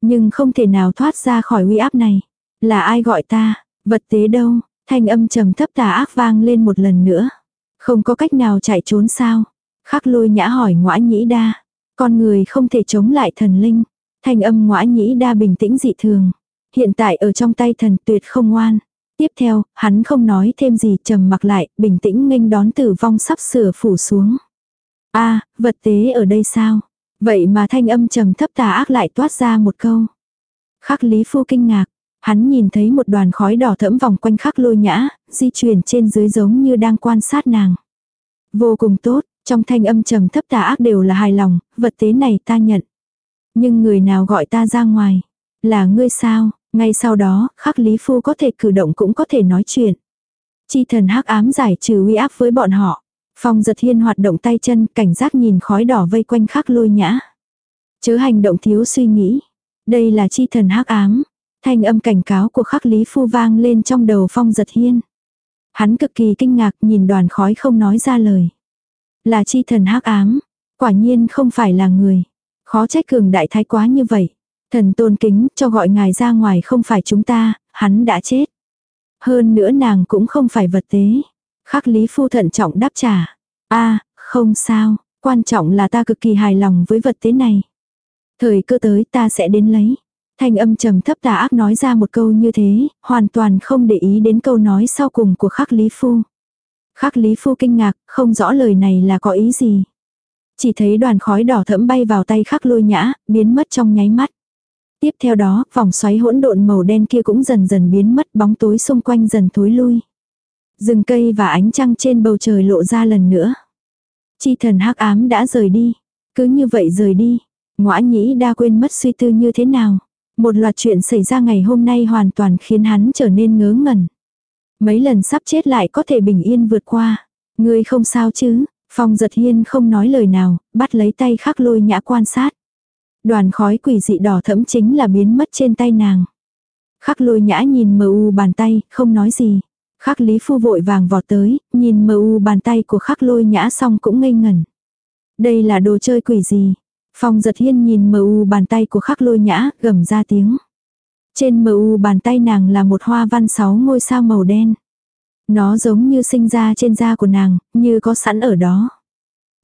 Nhưng không thể nào thoát ra khỏi uy áp này. Là ai gọi ta, vật tế đâu, thanh âm trầm thấp tà ác vang lên một lần nữa. Không có cách nào chạy trốn sao? Khắc lôi nhã hỏi ngõa nhĩ đa. Con người không thể chống lại thần linh. Thanh âm ngõa nhĩ đa bình tĩnh dị thường. Hiện tại ở trong tay thần tuyệt không ngoan. Tiếp theo, hắn không nói thêm gì trầm mặc lại, bình tĩnh nghênh đón tử vong sắp sửa phủ xuống. a vật tế ở đây sao? Vậy mà thanh âm trầm thấp tà ác lại toát ra một câu. Khắc Lý Phu kinh ngạc, hắn nhìn thấy một đoàn khói đỏ thẫm vòng quanh khắc lôi nhã, di chuyển trên dưới giống như đang quan sát nàng. Vô cùng tốt, trong thanh âm trầm thấp tà ác đều là hài lòng, vật tế này ta nhận. Nhưng người nào gọi ta ra ngoài? Là ngươi sao? Ngay sau đó, khắc lý phu có thể cử động cũng có thể nói chuyện. Chi thần hắc ám giải trừ uy áp với bọn họ. Phong giật hiên hoạt động tay chân, cảnh giác nhìn khói đỏ vây quanh khắc lôi nhã. Chớ hành động thiếu suy nghĩ. Đây là chi thần hắc ám. Thanh âm cảnh cáo của khắc lý phu vang lên trong đầu phong giật hiên. Hắn cực kỳ kinh ngạc nhìn đoàn khói không nói ra lời. Là chi thần hắc ám. Quả nhiên không phải là người. Khó trách cường đại thái quá như vậy. Thần tôn kính cho gọi ngài ra ngoài không phải chúng ta, hắn đã chết. Hơn nữa nàng cũng không phải vật tế. Khắc Lý Phu thận trọng đáp trả. a không sao, quan trọng là ta cực kỳ hài lòng với vật tế này. Thời cơ tới ta sẽ đến lấy. Thanh âm trầm thấp tà ác nói ra một câu như thế, hoàn toàn không để ý đến câu nói sau cùng của khắc Lý Phu. Khắc Lý Phu kinh ngạc, không rõ lời này là có ý gì. Chỉ thấy đoàn khói đỏ thẫm bay vào tay khắc lôi nhã, biến mất trong nháy mắt. Tiếp theo đó, vòng xoáy hỗn độn màu đen kia cũng dần dần biến mất bóng tối xung quanh dần thối lui. Rừng cây và ánh trăng trên bầu trời lộ ra lần nữa. Chi thần hắc ám đã rời đi. Cứ như vậy rời đi. Ngoã nhĩ đa quên mất suy tư như thế nào. Một loạt chuyện xảy ra ngày hôm nay hoàn toàn khiến hắn trở nên ngớ ngẩn. Mấy lần sắp chết lại có thể bình yên vượt qua. Ngươi không sao chứ, Phong giật hiên không nói lời nào, bắt lấy tay khắc lôi nhã quan sát. Đoàn khói quỷ dị đỏ thẫm chính là biến mất trên tay nàng. Khắc lôi nhã nhìn mờ u bàn tay, không nói gì. Khắc lý phu vội vàng vọt tới, nhìn mờ u bàn tay của khắc lôi nhã xong cũng ngây ngẩn. Đây là đồ chơi quỷ gì? Phong giật hiên nhìn mờ u bàn tay của khắc lôi nhã, gầm ra tiếng. Trên mờ u bàn tay nàng là một hoa văn sáu ngôi sao màu đen. Nó giống như sinh ra trên da của nàng, như có sẵn ở đó.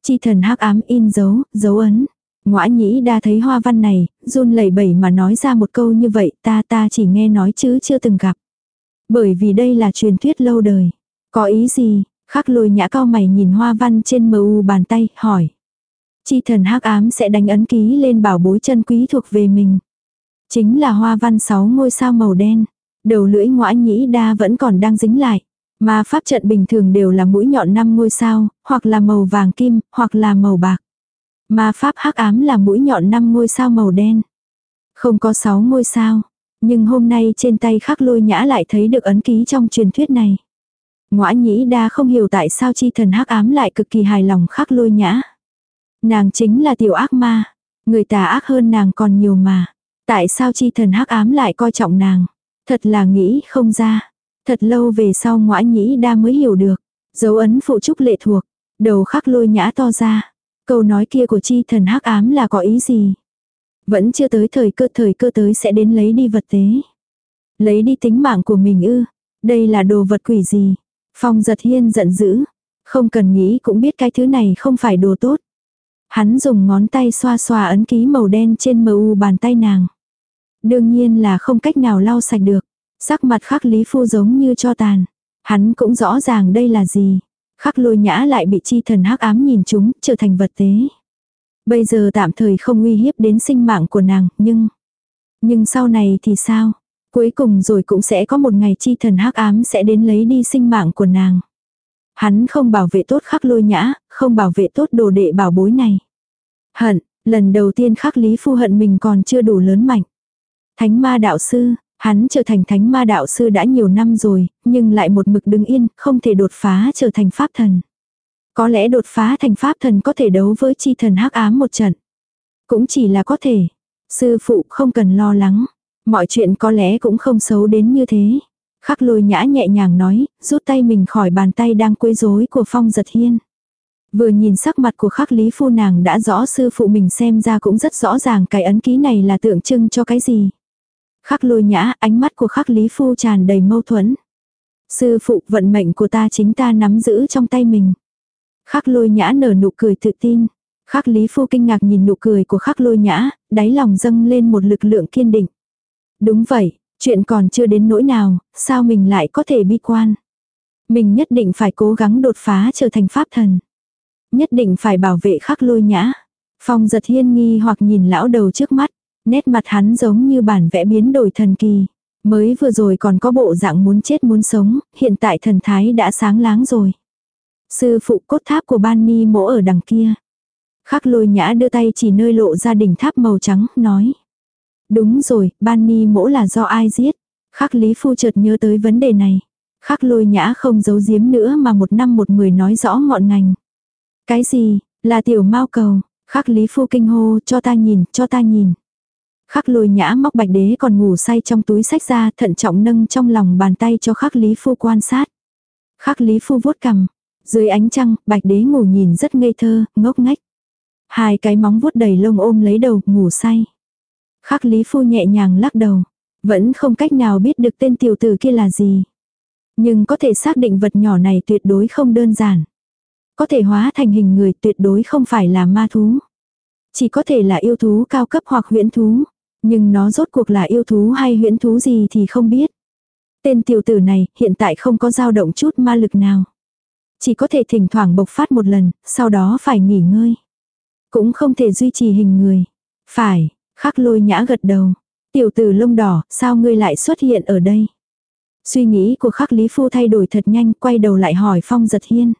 Chi thần hắc ám in dấu, dấu ấn. Ngoã nhĩ đa thấy hoa văn này, run lẩy bẩy mà nói ra một câu như vậy ta ta chỉ nghe nói chứ chưa từng gặp. Bởi vì đây là truyền thuyết lâu đời. Có ý gì? Khắc lôi nhã cao mày nhìn hoa văn trên mờ u bàn tay, hỏi. Chi thần hắc ám sẽ đánh ấn ký lên bảo bối chân quý thuộc về mình. Chính là hoa văn sáu ngôi sao màu đen. Đầu lưỡi ngõa nhĩ đa vẫn còn đang dính lại. Mà pháp trận bình thường đều là mũi nhọn năm ngôi sao, hoặc là màu vàng kim, hoặc là màu bạc. Ma pháp hắc ám là mũi nhọn năm ngôi sao màu đen. Không có sáu ngôi sao. Nhưng hôm nay trên tay khắc lôi nhã lại thấy được ấn ký trong truyền thuyết này. Ngoã nhĩ đa không hiểu tại sao chi thần hắc ám lại cực kỳ hài lòng khắc lôi nhã. Nàng chính là tiểu ác ma. Người tà ác hơn nàng còn nhiều mà. Tại sao chi thần hắc ám lại coi trọng nàng? Thật là nghĩ không ra. Thật lâu về sau ngõa nhĩ đa mới hiểu được. Dấu ấn phụ trúc lệ thuộc. Đầu khắc lôi nhã to ra. Câu nói kia của chi thần hắc ám là có ý gì? Vẫn chưa tới thời cơ thời cơ tới sẽ đến lấy đi vật tế. Lấy đi tính mạng của mình ư. Đây là đồ vật quỷ gì? Phong giật hiên giận dữ. Không cần nghĩ cũng biết cái thứ này không phải đồ tốt. Hắn dùng ngón tay xoa xoa ấn ký màu đen trên mờ u bàn tay nàng. Đương nhiên là không cách nào lau sạch được. Sắc mặt khắc lý phu giống như cho tàn. Hắn cũng rõ ràng đây là gì. Khắc lôi nhã lại bị chi thần hắc ám nhìn chúng, trở thành vật tế. Bây giờ tạm thời không uy hiếp đến sinh mạng của nàng, nhưng... Nhưng sau này thì sao? Cuối cùng rồi cũng sẽ có một ngày chi thần hắc ám sẽ đến lấy đi sinh mạng của nàng. Hắn không bảo vệ tốt khắc lôi nhã, không bảo vệ tốt đồ đệ bảo bối này. Hận, lần đầu tiên khắc lý phu hận mình còn chưa đủ lớn mạnh. Thánh ma đạo sư, hắn trở thành thánh ma đạo sư đã nhiều năm rồi, nhưng lại một mực đứng yên, không thể đột phá trở thành pháp thần. Có lẽ đột phá thành pháp thần có thể đấu với chi thần hắc ám một trận. Cũng chỉ là có thể. Sư phụ không cần lo lắng. Mọi chuyện có lẽ cũng không xấu đến như thế. Khắc lôi nhã nhẹ nhàng nói, rút tay mình khỏi bàn tay đang quấy rối của phong giật hiên. Vừa nhìn sắc mặt của khắc lý phu nàng đã rõ sư phụ mình xem ra cũng rất rõ ràng cái ấn ký này là tượng trưng cho cái gì. Khắc lôi nhã, ánh mắt của khắc lý phu tràn đầy mâu thuẫn. Sư phụ vận mệnh của ta chính ta nắm giữ trong tay mình. Khắc lôi nhã nở nụ cười tự tin. Khắc lý phu kinh ngạc nhìn nụ cười của khắc lôi nhã, đáy lòng dâng lên một lực lượng kiên định. Đúng vậy, chuyện còn chưa đến nỗi nào, sao mình lại có thể bi quan. Mình nhất định phải cố gắng đột phá trở thành pháp thần. Nhất định phải bảo vệ khắc lôi nhã. Phong giật hiên nghi hoặc nhìn lão đầu trước mắt. Nét mặt hắn giống như bản vẽ biến đổi thần kỳ. Mới vừa rồi còn có bộ dạng muốn chết muốn sống, hiện tại thần thái đã sáng láng rồi. Sư phụ cốt tháp của ban ni mỗ ở đằng kia. Khắc lôi nhã đưa tay chỉ nơi lộ ra đỉnh tháp màu trắng, nói. Đúng rồi, ban ni mỗ là do ai giết. Khắc lý phu chợt nhớ tới vấn đề này. Khắc lôi nhã không giấu giếm nữa mà một năm một người nói rõ ngọn ngành. Cái gì, là tiểu mau cầu. Khắc lý phu kinh hô, cho ta nhìn, cho ta nhìn. Khắc lôi nhã móc bạch đế còn ngủ say trong túi sách ra thận trọng nâng trong lòng bàn tay cho khắc lý phu quan sát. Khắc lý phu vuốt cầm. Dưới ánh trăng, bạch đế ngủ nhìn rất ngây thơ, ngốc ngách. Hai cái móng vuốt đầy lông ôm lấy đầu, ngủ say. Khắc lý phu nhẹ nhàng lắc đầu. Vẫn không cách nào biết được tên tiểu tử kia là gì. Nhưng có thể xác định vật nhỏ này tuyệt đối không đơn giản. Có thể hóa thành hình người tuyệt đối không phải là ma thú. Chỉ có thể là yêu thú cao cấp hoặc huyễn thú. Nhưng nó rốt cuộc là yêu thú hay huyễn thú gì thì không biết. Tên tiểu tử này hiện tại không có dao động chút ma lực nào. Chỉ có thể thỉnh thoảng bộc phát một lần, sau đó phải nghỉ ngơi. Cũng không thể duy trì hình người. Phải, khắc lôi nhã gật đầu. Tiểu tử lông đỏ, sao ngươi lại xuất hiện ở đây? Suy nghĩ của khắc Lý Phu thay đổi thật nhanh, quay đầu lại hỏi Phong Giật Hiên.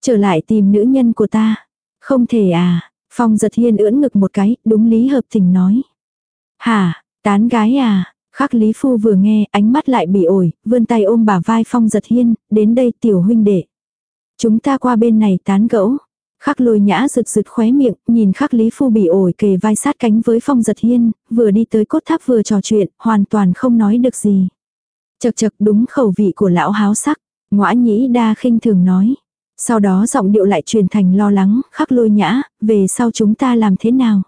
Trở lại tìm nữ nhân của ta. Không thể à, Phong Giật Hiên ưỡn ngực một cái, đúng lý hợp tình nói. Hả, tán gái à, khắc Lý Phu vừa nghe, ánh mắt lại bị ổi, vươn tay ôm bà vai Phong Giật Hiên, đến đây tiểu huynh đệ. Chúng ta qua bên này tán gẫu. Khắc lôi nhã rực rực khóe miệng, nhìn khắc Lý Phu bị ổi kề vai sát cánh với Phong Giật Hiên, vừa đi tới cốt tháp vừa trò chuyện, hoàn toàn không nói được gì. Chật chật đúng khẩu vị của lão háo sắc, ngõa nhĩ đa khinh thường nói. Sau đó giọng điệu lại truyền thành lo lắng, khắc lôi nhã, về sau chúng ta làm thế nào?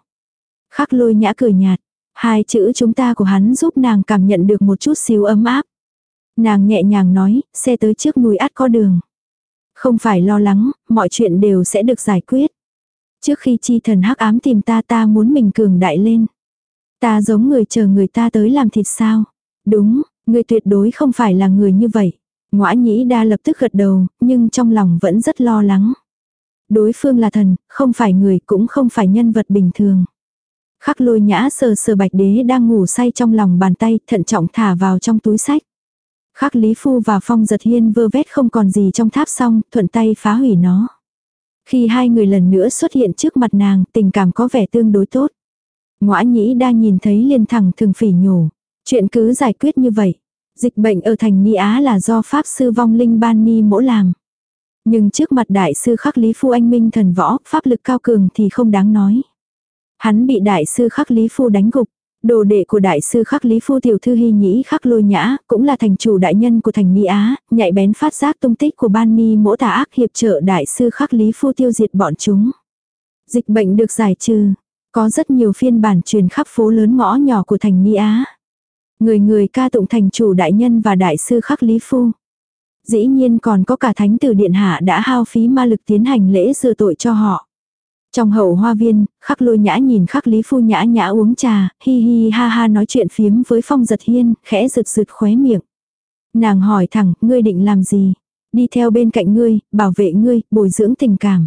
Khắc lôi nhã cười nhạt, hai chữ chúng ta của hắn giúp nàng cảm nhận được một chút xíu ấm áp. Nàng nhẹ nhàng nói, xe tới trước núi át có đường. Không phải lo lắng, mọi chuyện đều sẽ được giải quyết. Trước khi chi thần hắc ám tìm ta ta muốn mình cường đại lên. Ta giống người chờ người ta tới làm thịt sao. Đúng, người tuyệt đối không phải là người như vậy. Ngoã nhĩ đa lập tức gật đầu, nhưng trong lòng vẫn rất lo lắng. Đối phương là thần, không phải người cũng không phải nhân vật bình thường. Khắc lôi nhã sờ sờ bạch đế đang ngủ say trong lòng bàn tay, thận trọng thả vào trong túi sách. Khắc Lý Phu và Phong giật hiên vơ vét không còn gì trong tháp xong, thuận tay phá hủy nó. Khi hai người lần nữa xuất hiện trước mặt nàng, tình cảm có vẻ tương đối tốt. Ngoã nhĩ đa nhìn thấy liền thẳng thường phỉ nhổ. Chuyện cứ giải quyết như vậy. Dịch bệnh ở thành Ni Á là do Pháp sư vong linh ban ni mỗ làm. Nhưng trước mặt đại sư khắc Lý Phu anh minh thần võ, pháp lực cao cường thì không đáng nói. Hắn bị đại sư khắc Lý Phu đánh gục. Đồ đệ của đại sư khắc Lý Phu tiểu thư hy nhĩ khắc lôi nhã, cũng là thành chủ đại nhân của thành Ni Á, nhạy bén phát giác tung tích của ban ni mỗ tà ác hiệp trợ đại sư khắc Lý Phu tiêu diệt bọn chúng. Dịch bệnh được giải trừ. Có rất nhiều phiên bản truyền khắp phố lớn ngõ nhỏ của thành Ni Á. Người người ca tụng thành chủ đại nhân và đại sư khắc Lý Phu. Dĩ nhiên còn có cả thánh tử điện hạ đã hao phí ma lực tiến hành lễ sửa tội cho họ. Trong hậu hoa viên, khắc lôi nhã nhìn khắc lý phu nhã nhã uống trà, hi hi ha ha nói chuyện phiếm với phong giật hiên, khẽ rực rực khóe miệng. Nàng hỏi thẳng, ngươi định làm gì? Đi theo bên cạnh ngươi, bảo vệ ngươi, bồi dưỡng tình cảm.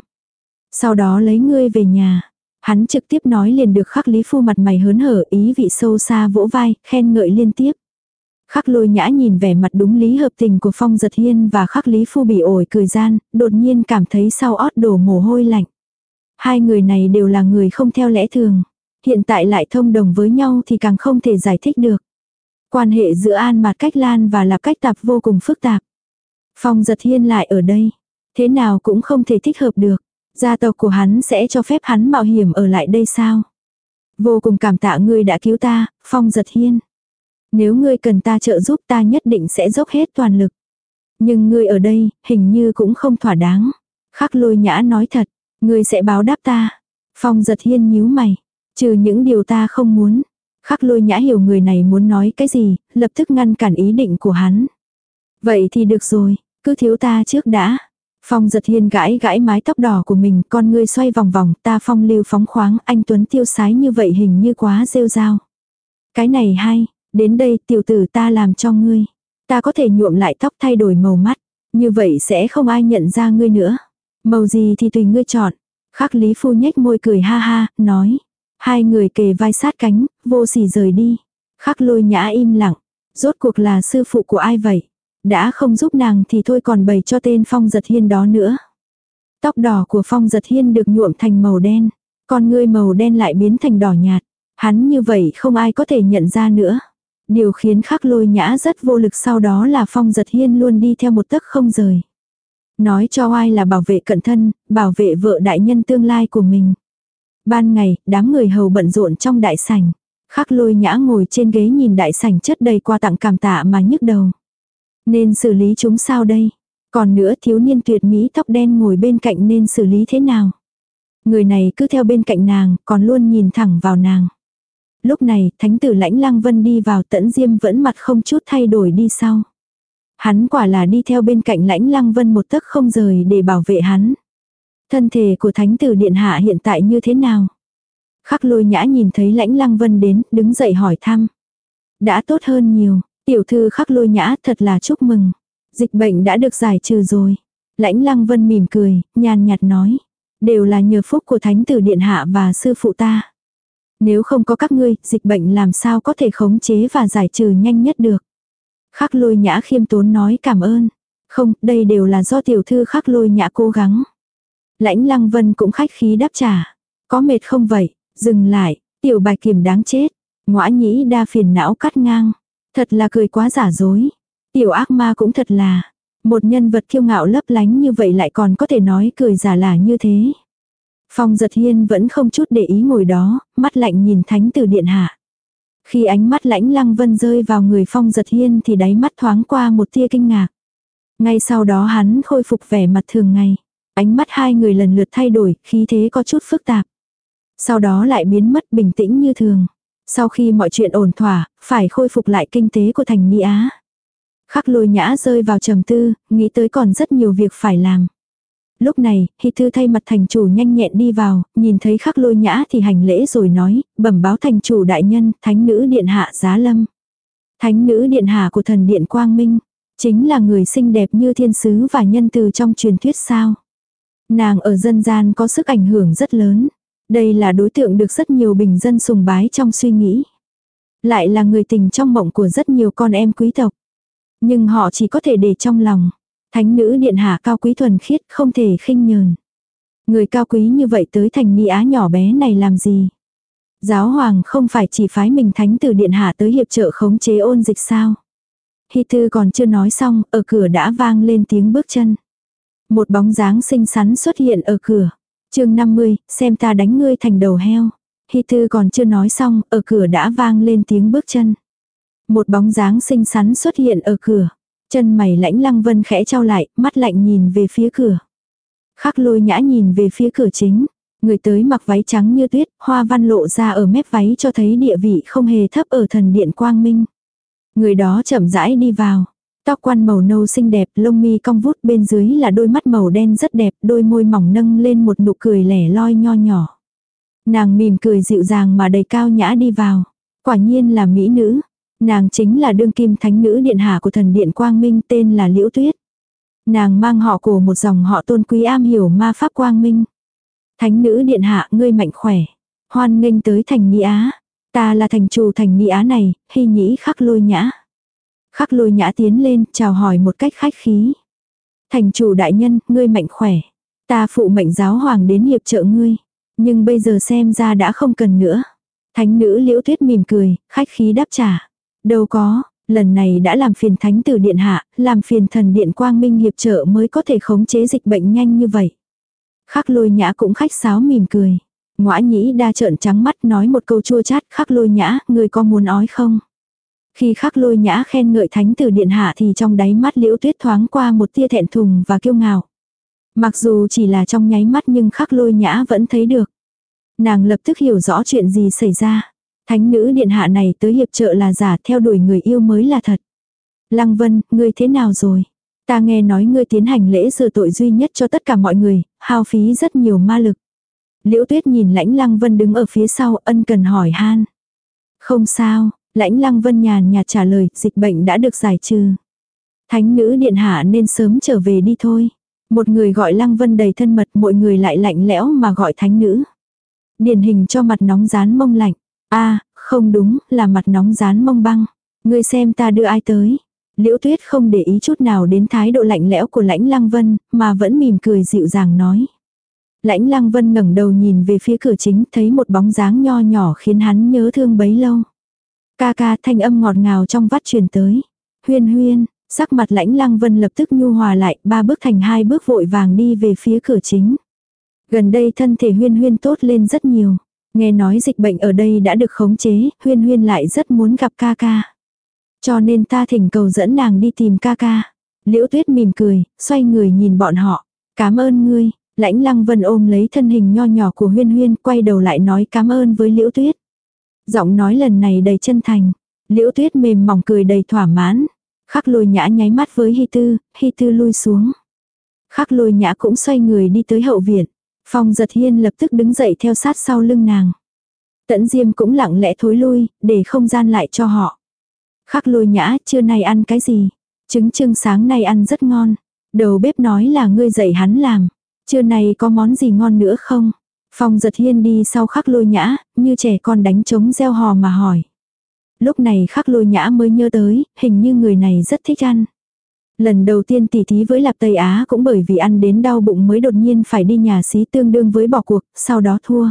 Sau đó lấy ngươi về nhà. Hắn trực tiếp nói liền được khắc lý phu mặt mày hớn hở ý vị sâu xa vỗ vai, khen ngợi liên tiếp. Khắc lôi nhã nhìn vẻ mặt đúng lý hợp tình của phong giật hiên và khắc lý phu bị ổi cười gian, đột nhiên cảm thấy sau ót đổ mồ hôi lạnh. Hai người này đều là người không theo lẽ thường. Hiện tại lại thông đồng với nhau thì càng không thể giải thích được. Quan hệ giữa An Mạt Cách Lan và Lạp Cách Tạp vô cùng phức tạp. Phong giật hiên lại ở đây. Thế nào cũng không thể thích hợp được. Gia tộc của hắn sẽ cho phép hắn mạo hiểm ở lại đây sao? Vô cùng cảm tạ ngươi đã cứu ta, Phong giật hiên. Nếu ngươi cần ta trợ giúp ta nhất định sẽ dốc hết toàn lực. Nhưng ngươi ở đây, hình như cũng không thỏa đáng. Khắc lôi nhã nói thật, Ngươi sẽ báo đáp ta. Phong giật hiên nhíu mày. Trừ những điều ta không muốn. Khắc lôi nhã hiểu người này muốn nói cái gì, lập tức ngăn cản ý định của hắn. Vậy thì được rồi, cứ thiếu ta trước đã. Phong giật hiên gãi gãi mái tóc đỏ của mình, con ngươi xoay vòng vòng, ta phong lưu phóng khoáng, anh Tuấn tiêu sái như vậy hình như quá rêu rao. Cái này hay, đến đây tiểu tử ta làm cho ngươi. Ta có thể nhuộm lại tóc thay đổi màu mắt, như vậy sẽ không ai nhận ra ngươi nữa. Màu gì thì tùy ngươi chọn. Khắc Lý Phu nhếch môi cười ha ha, nói. Hai người kề vai sát cánh, vô sỉ rời đi. Khắc lôi nhã im lặng. Rốt cuộc là sư phụ của ai vậy? Đã không giúp nàng thì thôi còn bày cho tên Phong Giật Hiên đó nữa. Tóc đỏ của Phong Giật Hiên được nhuộm thành màu đen. Con ngươi màu đen lại biến thành đỏ nhạt. Hắn như vậy không ai có thể nhận ra nữa. Điều khiến khắc lôi nhã rất vô lực sau đó là Phong Giật Hiên luôn đi theo một tấc không rời. Nói cho ai là bảo vệ cận thân, bảo vệ vợ đại nhân tương lai của mình. Ban ngày, đám người hầu bận rộn trong đại sảnh. Khắc lôi nhã ngồi trên ghế nhìn đại sảnh chất đầy qua tặng cảm tạ mà nhức đầu. Nên xử lý chúng sao đây? Còn nữa thiếu niên tuyệt mỹ tóc đen ngồi bên cạnh nên xử lý thế nào? Người này cứ theo bên cạnh nàng, còn luôn nhìn thẳng vào nàng. Lúc này, thánh tử lãnh lang vân đi vào tẫn diêm vẫn mặt không chút thay đổi đi sau. Hắn quả là đi theo bên cạnh lãnh lăng vân một tấc không rời để bảo vệ hắn. Thân thể của thánh tử điện hạ hiện tại như thế nào? Khắc lôi nhã nhìn thấy lãnh lăng vân đến, đứng dậy hỏi thăm. Đã tốt hơn nhiều, tiểu thư khắc lôi nhã thật là chúc mừng. Dịch bệnh đã được giải trừ rồi. Lãnh lăng vân mỉm cười, nhàn nhạt nói. Đều là nhờ phúc của thánh tử điện hạ và sư phụ ta. Nếu không có các ngươi, dịch bệnh làm sao có thể khống chế và giải trừ nhanh nhất được. Khắc lôi nhã khiêm tốn nói cảm ơn. Không, đây đều là do tiểu thư khắc lôi nhã cố gắng. Lãnh lăng vân cũng khách khí đáp trả. Có mệt không vậy? Dừng lại, tiểu bài kiểm đáng chết. Ngoã nhĩ đa phiền não cắt ngang. Thật là cười quá giả dối. Tiểu ác ma cũng thật là. Một nhân vật kiêu ngạo lấp lánh như vậy lại còn có thể nói cười giả là như thế. Phong giật hiên vẫn không chút để ý ngồi đó, mắt lạnh nhìn thánh tử điện hạ. Khi ánh mắt lãnh lăng vân rơi vào người phong giật hiên thì đáy mắt thoáng qua một tia kinh ngạc. Ngay sau đó hắn khôi phục vẻ mặt thường ngày. Ánh mắt hai người lần lượt thay đổi, khí thế có chút phức tạp. Sau đó lại biến mất bình tĩnh như thường. Sau khi mọi chuyện ổn thỏa, phải khôi phục lại kinh tế của thành Mỹ Á. Khắc lôi nhã rơi vào trầm tư, nghĩ tới còn rất nhiều việc phải làm. Lúc này, Hy Thư thay mặt thành chủ nhanh nhẹn đi vào, nhìn thấy khắc lôi nhã thì hành lễ rồi nói, bẩm báo thành chủ đại nhân, thánh nữ điện hạ giá lâm. Thánh nữ điện hạ của thần điện Quang Minh, chính là người xinh đẹp như thiên sứ và nhân từ trong truyền thuyết sao. Nàng ở dân gian có sức ảnh hưởng rất lớn. Đây là đối tượng được rất nhiều bình dân sùng bái trong suy nghĩ. Lại là người tình trong mộng của rất nhiều con em quý tộc. Nhưng họ chỉ có thể để trong lòng. Thánh nữ điện hạ cao quý thuần khiết không thể khinh nhờn. Người cao quý như vậy tới thành ni á nhỏ bé này làm gì? Giáo hoàng không phải chỉ phái mình thánh từ điện hạ tới hiệp trợ khống chế ôn dịch sao? Hy thư còn chưa nói xong, ở cửa đã vang lên tiếng bước chân. Một bóng dáng xinh xắn xuất hiện ở cửa. chương 50, xem ta đánh ngươi thành đầu heo. Hy thư còn chưa nói xong, ở cửa đã vang lên tiếng bước chân. Một bóng dáng xinh xắn xuất hiện ở cửa. Chân mày lãnh lăng vân khẽ trao lại, mắt lạnh nhìn về phía cửa. Khắc lôi nhã nhìn về phía cửa chính. Người tới mặc váy trắng như tuyết, hoa văn lộ ra ở mép váy cho thấy địa vị không hề thấp ở thần điện quang minh. Người đó chậm rãi đi vào. Tóc quan màu nâu xinh đẹp, lông mi cong vút bên dưới là đôi mắt màu đen rất đẹp, đôi môi mỏng nâng lên một nụ cười lẻ loi nho nhỏ. Nàng mỉm cười dịu dàng mà đầy cao nhã đi vào. Quả nhiên là mỹ nữ. Nàng chính là đương kim thánh nữ điện hạ của thần điện Quang Minh tên là Liễu Tuyết. Nàng mang họ của một dòng họ tôn quý am hiểu ma pháp Quang Minh. Thánh nữ điện hạ ngươi mạnh khỏe. Hoan nghênh tới thành Mỹ Á. Ta là thành chủ thành Mỹ Á này, hy nhĩ khắc lôi nhã. Khắc lôi nhã tiến lên, chào hỏi một cách khách khí. Thành chủ đại nhân, ngươi mạnh khỏe. Ta phụ mệnh giáo hoàng đến hiệp trợ ngươi. Nhưng bây giờ xem ra đã không cần nữa. Thánh nữ liễu tuyết mỉm cười, khách khí đáp trả. Đâu có, lần này đã làm phiền thánh tử điện hạ, làm phiền thần điện quang minh hiệp trợ mới có thể khống chế dịch bệnh nhanh như vậy. Khắc lôi nhã cũng khách sáo mỉm cười. Ngoã nhĩ đa trợn trắng mắt nói một câu chua chát khắc lôi nhã, người có muốn ói không? Khi khắc lôi nhã khen ngợi thánh tử điện hạ thì trong đáy mắt liễu tuyết thoáng qua một tia thẹn thùng và kiêu ngạo. Mặc dù chỉ là trong nháy mắt nhưng khắc lôi nhã vẫn thấy được. Nàng lập tức hiểu rõ chuyện gì xảy ra. Thánh nữ điện hạ này tới hiệp trợ là giả theo đuổi người yêu mới là thật. Lăng Vân, ngươi thế nào rồi? Ta nghe nói ngươi tiến hành lễ sửa tội duy nhất cho tất cả mọi người, hao phí rất nhiều ma lực. Liễu Tuyết nhìn lãnh Lăng Vân đứng ở phía sau ân cần hỏi han. Không sao, lãnh Lăng Vân nhàn nhạt trả lời, dịch bệnh đã được giải trừ. Thánh nữ điện hạ nên sớm trở về đi thôi. Một người gọi Lăng Vân đầy thân mật, mọi người lại lạnh lẽo mà gọi thánh nữ. Điển hình cho mặt nóng rán mông lạnh a không đúng, là mặt nóng rán mông băng. Ngươi xem ta đưa ai tới. Liễu tuyết không để ý chút nào đến thái độ lạnh lẽo của lãnh lăng vân, mà vẫn mỉm cười dịu dàng nói. Lãnh lăng vân ngẩng đầu nhìn về phía cửa chính, thấy một bóng dáng nho nhỏ khiến hắn nhớ thương bấy lâu. Ca ca thanh âm ngọt ngào trong vắt truyền tới. Huyên huyên, sắc mặt lãnh lăng vân lập tức nhu hòa lại, ba bước thành hai bước vội vàng đi về phía cửa chính. Gần đây thân thể huyên huyên tốt lên rất nhiều. Nghe nói dịch bệnh ở đây đã được khống chế, huyên huyên lại rất muốn gặp ca ca. Cho nên ta thỉnh cầu dẫn nàng đi tìm ca ca. Liễu tuyết mỉm cười, xoay người nhìn bọn họ. Cảm ơn ngươi. Lãnh lăng vân ôm lấy thân hình nho nhỏ của huyên huyên, quay đầu lại nói cảm ơn với liễu tuyết. Giọng nói lần này đầy chân thành. Liễu tuyết mềm mỏng cười đầy thỏa mãn. Khắc lôi nhã nháy mắt với Hy Tư, Hy Tư lui xuống. Khắc lôi nhã cũng xoay người đi tới hậu viện. Phong giật hiên lập tức đứng dậy theo sát sau lưng nàng. Tẫn diêm cũng lặng lẽ thối lui, để không gian lại cho họ. Khắc lôi nhã, trưa nay ăn cái gì? Trứng trưng sáng nay ăn rất ngon. Đầu bếp nói là ngươi dạy hắn làm. Trưa nay có món gì ngon nữa không? Phong giật hiên đi sau khắc lôi nhã, như trẻ con đánh trống gieo hò mà hỏi. Lúc này khắc lôi nhã mới nhớ tới, hình như người này rất thích ăn. Lần đầu tiên tỷ thí với Lạp Tây Á cũng bởi vì ăn đến đau bụng mới đột nhiên phải đi nhà xí tương đương với bỏ cuộc, sau đó thua.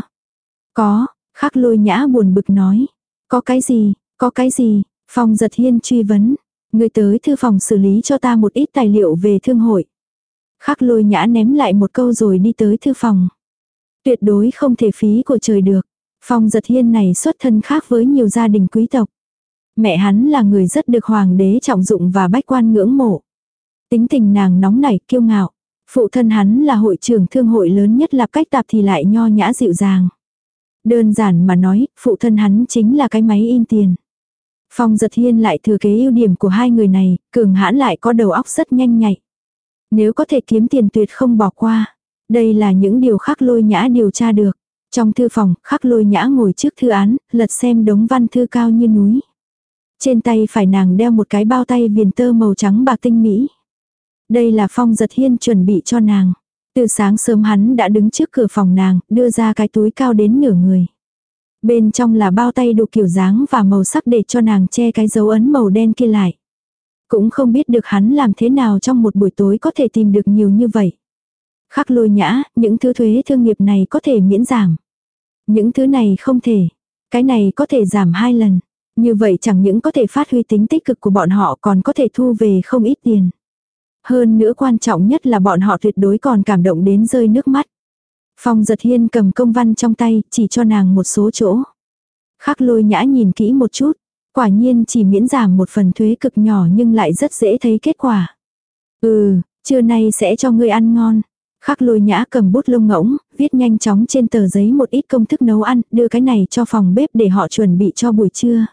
Có, khắc lôi nhã buồn bực nói. Có cái gì, có cái gì, phòng giật hiên truy vấn. Người tới thư phòng xử lý cho ta một ít tài liệu về thương hội. Khắc lôi nhã ném lại một câu rồi đi tới thư phòng. Tuyệt đối không thể phí của trời được. Phong giật hiên này xuất thân khác với nhiều gia đình quý tộc. Mẹ hắn là người rất được hoàng đế trọng dụng và bách quan ngưỡng mộ. Tính tình nàng nóng nảy, kiêu ngạo. Phụ thân hắn là hội trưởng thương hội lớn nhất lạp cách tạp thì lại nho nhã dịu dàng. Đơn giản mà nói, phụ thân hắn chính là cái máy in tiền. Phong giật hiên lại thừa kế ưu điểm của hai người này, cường hãn lại có đầu óc rất nhanh nhạy. Nếu có thể kiếm tiền tuyệt không bỏ qua. Đây là những điều khắc lôi nhã điều tra được. Trong thư phòng, khắc lôi nhã ngồi trước thư án, lật xem đống văn thư cao như núi. Trên tay phải nàng đeo một cái bao tay viền tơ màu trắng bạc tinh mỹ. Đây là phong giật hiên chuẩn bị cho nàng. Từ sáng sớm hắn đã đứng trước cửa phòng nàng, đưa ra cái túi cao đến nửa người. Bên trong là bao tay đủ kiểu dáng và màu sắc để cho nàng che cái dấu ấn màu đen kia lại. Cũng không biết được hắn làm thế nào trong một buổi tối có thể tìm được nhiều như vậy. Khắc lôi nhã, những thứ thuế thương nghiệp này có thể miễn giảm. Những thứ này không thể. Cái này có thể giảm hai lần. Như vậy chẳng những có thể phát huy tính tích cực của bọn họ còn có thể thu về không ít tiền. Hơn nữa quan trọng nhất là bọn họ tuyệt đối còn cảm động đến rơi nước mắt. Phong giật hiên cầm công văn trong tay, chỉ cho nàng một số chỗ. Khắc lôi nhã nhìn kỹ một chút. Quả nhiên chỉ miễn giảm một phần thuế cực nhỏ nhưng lại rất dễ thấy kết quả. Ừ, trưa nay sẽ cho ngươi ăn ngon. Khắc lôi nhã cầm bút lông ngỗng, viết nhanh chóng trên tờ giấy một ít công thức nấu ăn, đưa cái này cho phòng bếp để họ chuẩn bị cho buổi trưa.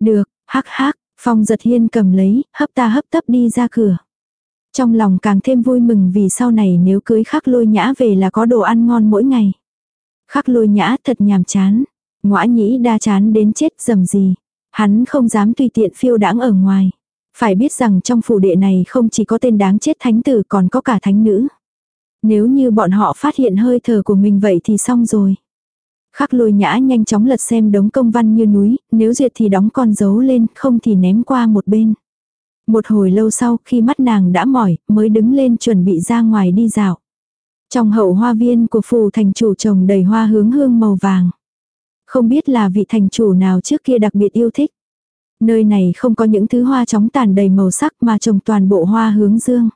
Được, hắc hắc, phong giật hiên cầm lấy, hấp ta hấp tấp đi ra cửa. Trong lòng càng thêm vui mừng vì sau này nếu cưới khắc lôi nhã về là có đồ ăn ngon mỗi ngày. Khắc lôi nhã thật nhàm chán. Ngõa nhĩ đa chán đến chết dầm gì. Hắn không dám tùy tiện phiêu đãng ở ngoài. Phải biết rằng trong phủ đệ này không chỉ có tên đáng chết thánh tử còn có cả thánh nữ. Nếu như bọn họ phát hiện hơi thở của mình vậy thì xong rồi. Khắc lôi nhã nhanh chóng lật xem đống công văn như núi, nếu duyệt thì đóng con dấu lên, không thì ném qua một bên. Một hồi lâu sau khi mắt nàng đã mỏi, mới đứng lên chuẩn bị ra ngoài đi dạo. Trong hậu hoa viên của phù thành chủ trồng đầy hoa hướng hương màu vàng. Không biết là vị thành chủ nào trước kia đặc biệt yêu thích. Nơi này không có những thứ hoa chóng tàn đầy màu sắc mà trồng toàn bộ hoa hướng dương.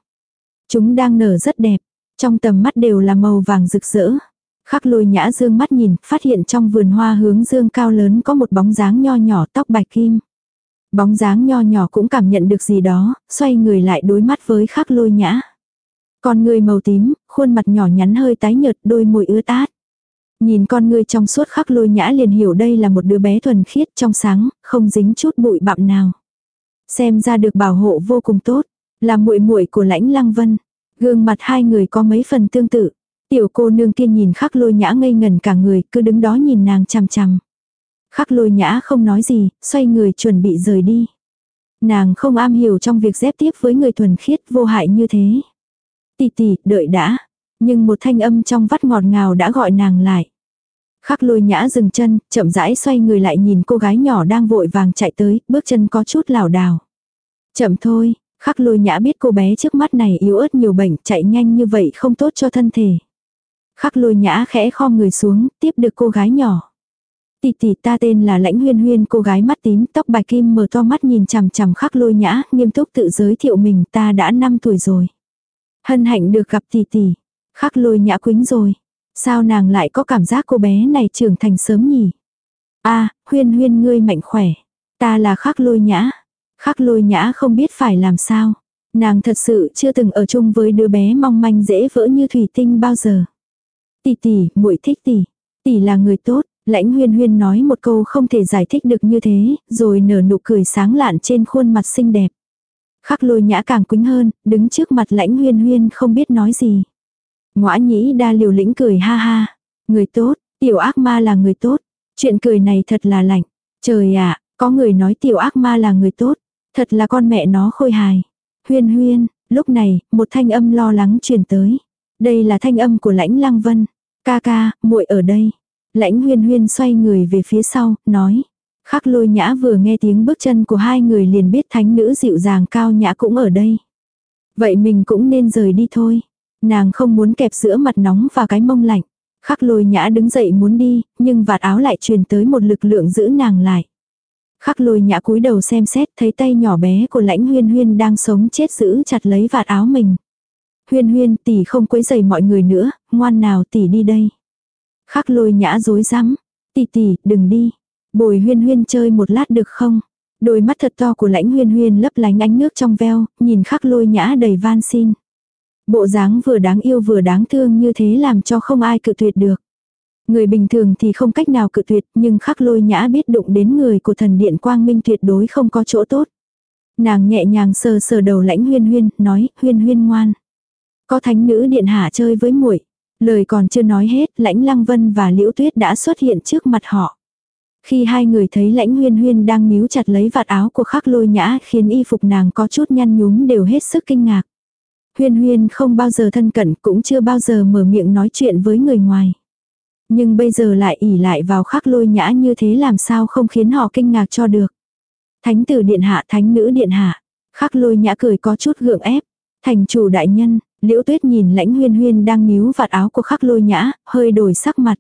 Chúng đang nở rất đẹp, trong tầm mắt đều là màu vàng rực rỡ. Khắc lôi nhã dương mắt nhìn, phát hiện trong vườn hoa hướng dương cao lớn có một bóng dáng nho nhỏ tóc bạch kim. Bóng dáng nho nhỏ cũng cảm nhận được gì đó, xoay người lại đối mắt với khắc lôi nhã. Con người màu tím, khuôn mặt nhỏ nhắn hơi tái nhợt, đôi môi ướt át. Nhìn con người trong suốt khắc lôi nhã liền hiểu đây là một đứa bé thuần khiết trong sáng, không dính chút bụi bặm nào. Xem ra được bảo hộ vô cùng tốt, là muội muội của lãnh lăng vân. Gương mặt hai người có mấy phần tương tự. Tiểu cô nương kia nhìn khắc lôi nhã ngây ngần cả người, cứ đứng đó nhìn nàng chằm chằm. Khắc lôi nhã không nói gì, xoay người chuẩn bị rời đi. Nàng không am hiểu trong việc dép tiếp với người thuần khiết vô hại như thế. Tì tì đợi đã. Nhưng một thanh âm trong vắt ngọt ngào đã gọi nàng lại. Khắc lôi nhã dừng chân, chậm rãi xoay người lại nhìn cô gái nhỏ đang vội vàng chạy tới, bước chân có chút lảo đảo. Chậm thôi, khắc lôi nhã biết cô bé trước mắt này yếu ớt nhiều bệnh, chạy nhanh như vậy không tốt cho thân thể. Khắc lôi nhã khẽ kho người xuống, tiếp được cô gái nhỏ. Tỷ tỷ ta tên là Lãnh Huyên Huyên, cô gái mắt tím, tóc bạch kim mở to mắt nhìn chằm chằm khắc lôi nhã, nghiêm túc tự giới thiệu mình, ta đã 5 tuổi rồi. Hân hạnh được gặp tỷ tỷ. Khắc lôi nhã quính rồi. Sao nàng lại có cảm giác cô bé này trưởng thành sớm nhỉ? a Huyên Huyên ngươi mạnh khỏe. Ta là khắc lôi nhã. Khắc lôi nhã không biết phải làm sao. Nàng thật sự chưa từng ở chung với đứa bé mong manh dễ vỡ như thủy tinh bao giờ. Tỷ tỷ, muội thích tỷ. Tỷ là người tốt, Lãnh huyên huyên nói một câu không thể giải thích được như thế, rồi nở nụ cười sáng lạn trên khuôn mặt xinh đẹp. Khắc lôi nhã càng quính hơn, đứng trước mặt lãnh huyên huyên không biết nói gì. Ngoã nhĩ đa liều lĩnh cười ha ha. Người tốt, tiểu ác ma là người tốt. Chuyện cười này thật là lạnh. Trời ạ, có người nói tiểu ác ma là người tốt. Thật là con mẹ nó khôi hài. Huyên huyên, lúc này, một thanh âm lo lắng truyền tới. Đây là thanh âm của lãnh lăng vân. Ca ca, muội ở đây. Lãnh huyên huyên xoay người về phía sau, nói. Khắc lôi nhã vừa nghe tiếng bước chân của hai người liền biết thánh nữ dịu dàng cao nhã cũng ở đây. Vậy mình cũng nên rời đi thôi. Nàng không muốn kẹp giữa mặt nóng và cái mông lạnh. Khắc lôi nhã đứng dậy muốn đi, nhưng vạt áo lại truyền tới một lực lượng giữ nàng lại. Khắc lôi nhã cúi đầu xem xét thấy tay nhỏ bé của lãnh huyên huyên đang sống chết giữ chặt lấy vạt áo mình. Huyên huyên tỷ không quấy dày mọi người nữa, ngoan nào tỷ đi đây. Khắc lôi nhã dối rắm tì tì đừng đi. Bồi huyên huyên chơi một lát được không? Đôi mắt thật to của lãnh huyên huyên lấp lánh ánh nước trong veo, nhìn khắc lôi nhã đầy van xin. Bộ dáng vừa đáng yêu vừa đáng thương như thế làm cho không ai cự tuyệt được. Người bình thường thì không cách nào cự tuyệt nhưng khắc lôi nhã biết đụng đến người của thần điện quang minh tuyệt đối không có chỗ tốt. Nàng nhẹ nhàng sờ sờ đầu lãnh huyên huyên, nói huyên huyên ngoan. Có thánh nữ điện hạ chơi với muội Lời còn chưa nói hết, lãnh lăng vân và liễu tuyết đã xuất hiện trước mặt họ. Khi hai người thấy lãnh huyên huyên đang níu chặt lấy vạt áo của khắc lôi nhã khiến y phục nàng có chút nhăn nhúm đều hết sức kinh ngạc. Huyên huyên không bao giờ thân cận cũng chưa bao giờ mở miệng nói chuyện với người ngoài. Nhưng bây giờ lại ỉ lại vào khắc lôi nhã như thế làm sao không khiến họ kinh ngạc cho được. Thánh tử điện hạ thánh nữ điện hạ. Khắc lôi nhã cười có chút gượng ép. Thành chủ đại nhân, liễu tuyết nhìn lãnh huyên huyên đang níu vạt áo của khắc lôi nhã, hơi đổi sắc mặt.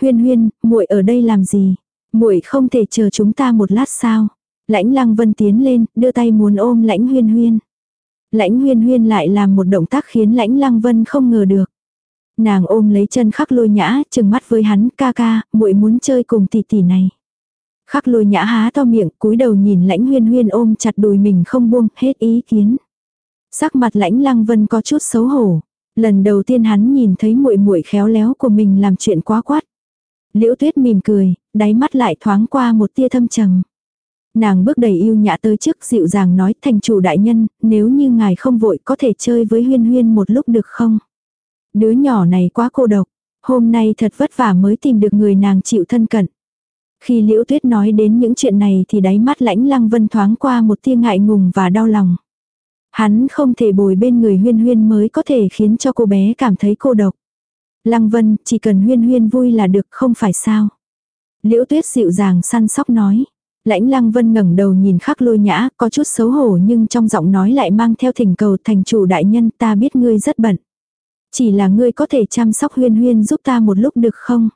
Huyên huyên, muội ở đây làm gì? muội không thể chờ chúng ta một lát sao? Lãnh lăng vân tiến lên, đưa tay muốn ôm lãnh huyên huyên. Lãnh huyên huyên lại làm một động tác khiến lãnh lăng vân không ngờ được. Nàng ôm lấy chân khắc lôi nhã, chừng mắt với hắn, ca ca, muội muốn chơi cùng tỷ tỷ này. Khắc lôi nhã há to miệng, cúi đầu nhìn lãnh huyên huyên ôm chặt đùi mình không buông, hết ý kiến. Sắc mặt lãnh lăng vân có chút xấu hổ. Lần đầu tiên hắn nhìn thấy muội muội khéo léo của mình làm chuyện quá quát. Liễu tuyết mỉm cười, đáy mắt lại thoáng qua một tia thâm trầm. Nàng bước đầy yêu nhã tới trước dịu dàng nói thành chủ đại nhân, nếu như ngài không vội có thể chơi với huyên huyên một lúc được không? Đứa nhỏ này quá cô độc, hôm nay thật vất vả mới tìm được người nàng chịu thân cận. Khi liễu tuyết nói đến những chuyện này thì đáy mắt lãnh lăng vân thoáng qua một tia ngại ngùng và đau lòng. Hắn không thể bồi bên người huyên huyên mới có thể khiến cho cô bé cảm thấy cô độc. Lăng vân, chỉ cần huyên huyên vui là được không phải sao. Liễu tuyết dịu dàng săn sóc nói. Lãnh lăng vân ngẩng đầu nhìn khắc lôi nhã, có chút xấu hổ nhưng trong giọng nói lại mang theo thỉnh cầu thành chủ đại nhân ta biết ngươi rất bận. Chỉ là ngươi có thể chăm sóc huyên huyên giúp ta một lúc được không?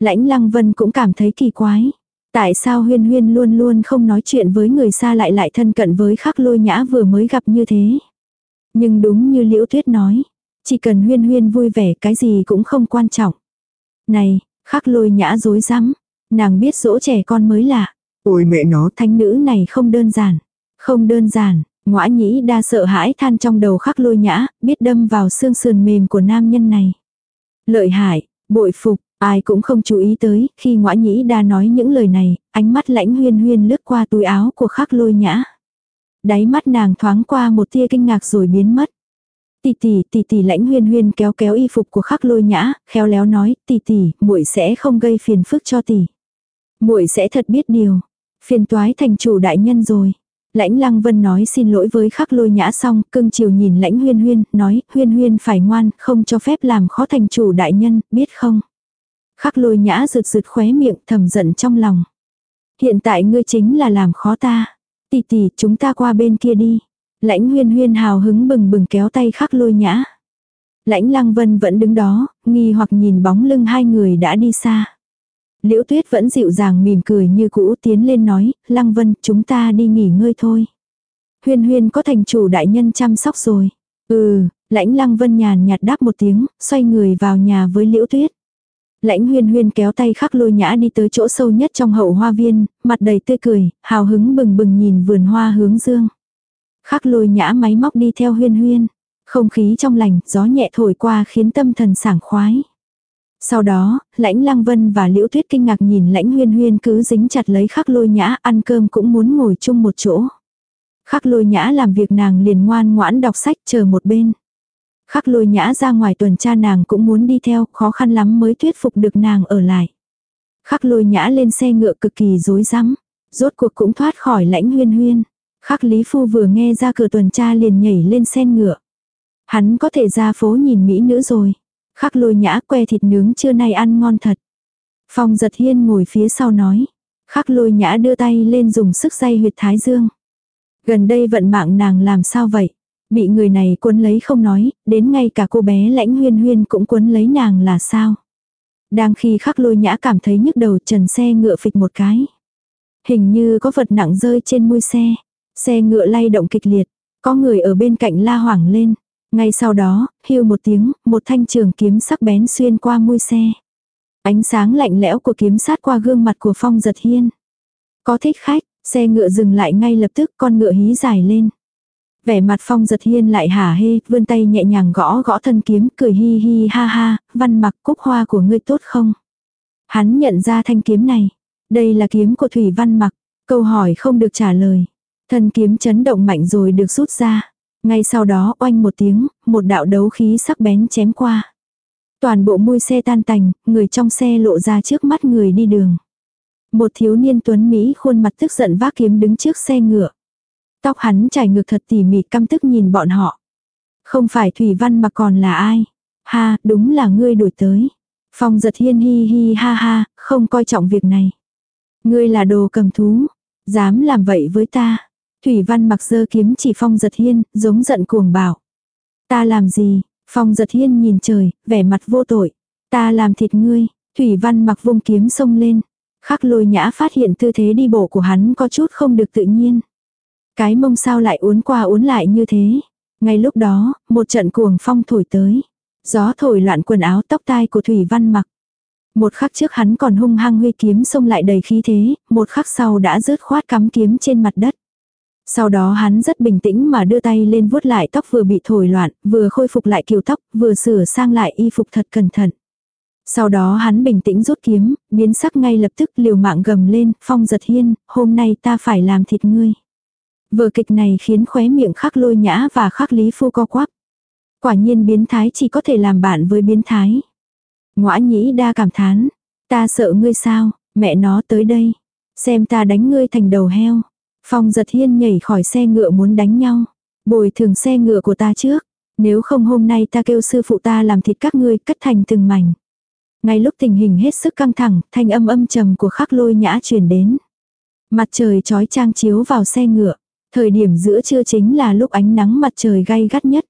Lãnh lăng vân cũng cảm thấy kỳ quái. Tại sao huyên huyên luôn luôn không nói chuyện với người xa lại lại thân cận với khắc lôi nhã vừa mới gặp như thế? Nhưng đúng như liễu tuyết nói, chỉ cần huyên huyên vui vẻ cái gì cũng không quan trọng. Này, khắc lôi nhã dối rắm nàng biết dỗ trẻ con mới lạ. Ôi mẹ nó, thánh nữ này không đơn giản. Không đơn giản, ngõa nhĩ đa sợ hãi than trong đầu khắc lôi nhã, biết đâm vào xương sườn mềm của nam nhân này. Lợi hại, bội phục, ai cũng không chú ý tới, khi ngõa nhĩ đa nói những lời này, ánh mắt lãnh huyên huyên lướt qua túi áo của khắc lôi nhã. Đáy mắt nàng thoáng qua một tia kinh ngạc rồi biến mất. Tỷ tỷ, tỷ tỷ lãnh huyên huyên kéo kéo y phục của khắc lôi nhã, khéo léo nói, tỷ tỷ, muội sẽ không gây phiền phức cho tỷ. muội sẽ thật biết điều. Phiền toái thành chủ đại nhân rồi. Lãnh lăng vân nói xin lỗi với khắc lôi nhã xong, cưng chiều nhìn lãnh huyên huyên, nói, huyên huyên phải ngoan, không cho phép làm khó thành chủ đại nhân, biết không? Khắc lôi nhã rượt rượt khóe miệng, thầm giận trong lòng. Hiện tại ngươi chính là làm khó ta. Tỷ tỷ, chúng ta qua bên kia đi. Lãnh huyên huyên hào hứng bừng bừng kéo tay khắc lôi nhã. Lãnh lăng vân vẫn đứng đó, nghi hoặc nhìn bóng lưng hai người đã đi xa. Liễu tuyết vẫn dịu dàng mỉm cười như cũ tiến lên nói, lăng vân chúng ta đi nghỉ ngơi thôi. Huyên huyên có thành chủ đại nhân chăm sóc rồi. Ừ, lãnh lăng vân nhàn nhạt đáp một tiếng, xoay người vào nhà với liễu tuyết. Lãnh huyên huyên kéo tay khắc lôi nhã đi tới chỗ sâu nhất trong hậu hoa viên, mặt đầy tươi cười, hào hứng bừng bừng nhìn vườn hoa hướng dương. Khắc lôi nhã máy móc đi theo huyên huyên. Không khí trong lành, gió nhẹ thổi qua khiến tâm thần sảng khoái. Sau đó, lãnh lăng vân và liễu tuyết kinh ngạc nhìn lãnh huyên huyên cứ dính chặt lấy khắc lôi nhã ăn cơm cũng muốn ngồi chung một chỗ. Khắc lôi nhã làm việc nàng liền ngoan ngoãn đọc sách chờ một bên. Khắc lôi nhã ra ngoài tuần tra nàng cũng muốn đi theo, khó khăn lắm mới thuyết phục được nàng ở lại. Khắc lôi nhã lên xe ngựa cực kỳ rối rắm, rốt cuộc cũng thoát khỏi lãnh huyên huyên. Khắc Lý Phu vừa nghe ra cửa tuần tra liền nhảy lên xe ngựa. Hắn có thể ra phố nhìn mỹ nữ rồi. Khắc lôi nhã que thịt nướng trưa nay ăn ngon thật. Phong giật hiên ngồi phía sau nói. Khắc lôi nhã đưa tay lên dùng sức dây huyệt thái dương. Gần đây vận mạng nàng làm sao vậy? Bị người này cuốn lấy không nói, đến ngay cả cô bé lãnh huyên huyên cũng cuốn lấy nàng là sao? Đang khi khắc lôi nhã cảm thấy nhức đầu trần xe ngựa phịch một cái. Hình như có vật nặng rơi trên mui xe. Xe ngựa lay động kịch liệt. Có người ở bên cạnh la hoảng lên. Ngay sau đó, hưu một tiếng, một thanh trường kiếm sắc bén xuyên qua mui xe. Ánh sáng lạnh lẽo của kiếm sát qua gương mặt của Phong giật hiên. Có thích khách, xe ngựa dừng lại ngay lập tức con ngựa hí dài lên. Vẻ mặt Phong giật hiên lại hả hê, vươn tay nhẹ nhàng gõ gõ thân kiếm, cười hi hi ha ha, văn mặc cúc hoa của ngươi tốt không? Hắn nhận ra thanh kiếm này. Đây là kiếm của Thủy Văn mặc. Câu hỏi không được trả lời. Thân kiếm chấn động mạnh rồi được rút ra. Ngay sau đó oanh một tiếng, một đạo đấu khí sắc bén chém qua. Toàn bộ mui xe tan tành, người trong xe lộ ra trước mắt người đi đường. Một thiếu niên tuấn Mỹ khuôn mặt tức giận vác kiếm đứng trước xe ngựa. Tóc hắn chảy ngược thật tỉ mỉ căm tức nhìn bọn họ. Không phải Thủy Văn mà còn là ai? Ha, đúng là ngươi đổi tới. Phong giật hiên hi hi ha ha, không coi trọng việc này. Ngươi là đồ cầm thú. Dám làm vậy với ta. Thủy Văn mặc dơ kiếm chỉ Phong giật hiên, giống giận cuồng bảo. Ta làm gì? Phong giật hiên nhìn trời, vẻ mặt vô tội. Ta làm thịt ngươi. Thủy Văn mặc vung kiếm xông lên. Khắc lôi nhã phát hiện tư thế đi bộ của hắn có chút không được tự nhiên. Cái mông sao lại uốn qua uốn lại như thế. Ngay lúc đó, một trận cuồng phong thổi tới. Gió thổi loạn quần áo tóc tai của Thủy Văn mặc. Một khắc trước hắn còn hung hăng huy kiếm xông lại đầy khí thế, một khắc sau đã rớt khoát cắm kiếm trên mặt đất. Sau đó hắn rất bình tĩnh mà đưa tay lên vuốt lại tóc vừa bị thổi loạn, vừa khôi phục lại kiểu tóc, vừa sửa sang lại y phục thật cẩn thận. Sau đó hắn bình tĩnh rút kiếm, biến sắc ngay lập tức liều mạng gầm lên, phong giật hiên, hôm nay ta phải làm thịt ngươi. Vở kịch này khiến khóe miệng khắc lôi nhã và khắc lý phu co quắp. Quả nhiên biến thái chỉ có thể làm bạn với biến thái. Ngoã nhĩ đa cảm thán. Ta sợ ngươi sao, mẹ nó tới đây. Xem ta đánh ngươi thành đầu heo. Phong giật hiên nhảy khỏi xe ngựa muốn đánh nhau. Bồi thường xe ngựa của ta trước. Nếu không hôm nay ta kêu sư phụ ta làm thịt các ngươi cất thành từng mảnh. Ngay lúc tình hình hết sức căng thẳng, thanh âm âm trầm của khắc lôi nhã truyền đến. Mặt trời trói trang chiếu vào xe ngựa. Thời điểm giữa trưa chính là lúc ánh nắng mặt trời gay gắt nhất.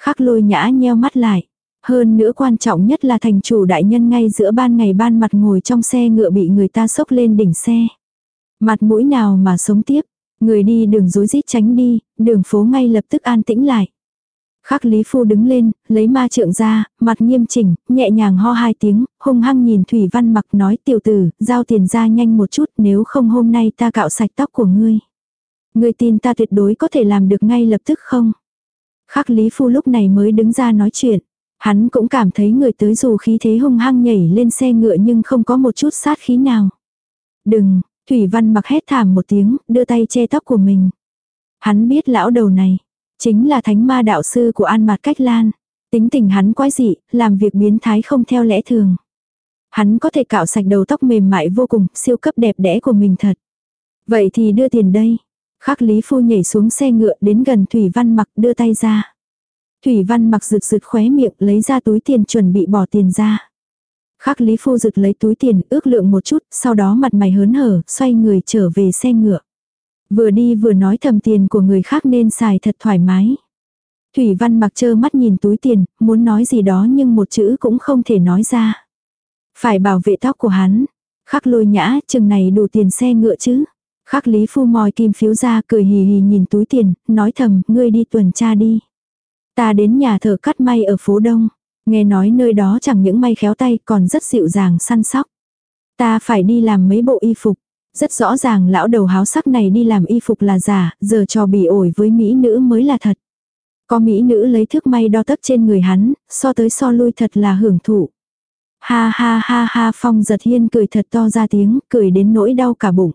Khắc lôi nhã nheo mắt lại. Hơn nữa quan trọng nhất là thành chủ đại nhân ngay giữa ban ngày ban mặt ngồi trong xe ngựa bị người ta sốc lên đỉnh xe. Mặt mũi nào mà sống tiếp, người đi đường rối rít tránh đi, đường phố ngay lập tức an tĩnh lại. Khắc Lý Phu đứng lên, lấy ma trượng ra, mặt nghiêm chỉnh, nhẹ nhàng ho hai tiếng, hung hăng nhìn Thủy Văn mặc nói tiểu tử, giao tiền ra nhanh một chút nếu không hôm nay ta cạo sạch tóc của ngươi người tin ta tuyệt đối có thể làm được ngay lập tức không? Khắc Lý Phu lúc này mới đứng ra nói chuyện. Hắn cũng cảm thấy người tới dù khí thế hung hăng nhảy lên xe ngựa nhưng không có một chút sát khí nào. Đừng, Thủy Văn mặc hét thảm một tiếng, đưa tay che tóc của mình. Hắn biết lão đầu này, chính là thánh ma đạo sư của An Mạt Cách Lan. Tính tình hắn quái dị, làm việc biến thái không theo lẽ thường. Hắn có thể cạo sạch đầu tóc mềm mại vô cùng, siêu cấp đẹp đẽ của mình thật. Vậy thì đưa tiền đây. Khắc Lý Phu nhảy xuống xe ngựa đến gần Thủy Văn mặc đưa tay ra. Thủy Văn mặc rực rực khóe miệng lấy ra túi tiền chuẩn bị bỏ tiền ra. Khắc Lý Phu rực lấy túi tiền ước lượng một chút, sau đó mặt mày hớn hở, xoay người trở về xe ngựa. Vừa đi vừa nói thầm tiền của người khác nên xài thật thoải mái. Thủy Văn mặc trơ mắt nhìn túi tiền, muốn nói gì đó nhưng một chữ cũng không thể nói ra. Phải bảo vệ tóc của hắn. Khắc lôi nhã, chừng này đủ tiền xe ngựa chứ. Khắc Lý Phu mòi kim phiếu ra cười hì hì nhìn túi tiền, nói thầm, ngươi đi tuần tra đi. Ta đến nhà thợ cắt may ở phố Đông. Nghe nói nơi đó chẳng những may khéo tay còn rất dịu dàng săn sóc. Ta phải đi làm mấy bộ y phục. Rất rõ ràng lão đầu háo sắc này đi làm y phục là giả, giờ trò bị ổi với mỹ nữ mới là thật. Có mỹ nữ lấy thước may đo tấc trên người hắn, so tới so lui thật là hưởng thụ. Ha ha ha ha phong giật hiên cười thật to ra tiếng, cười đến nỗi đau cả bụng.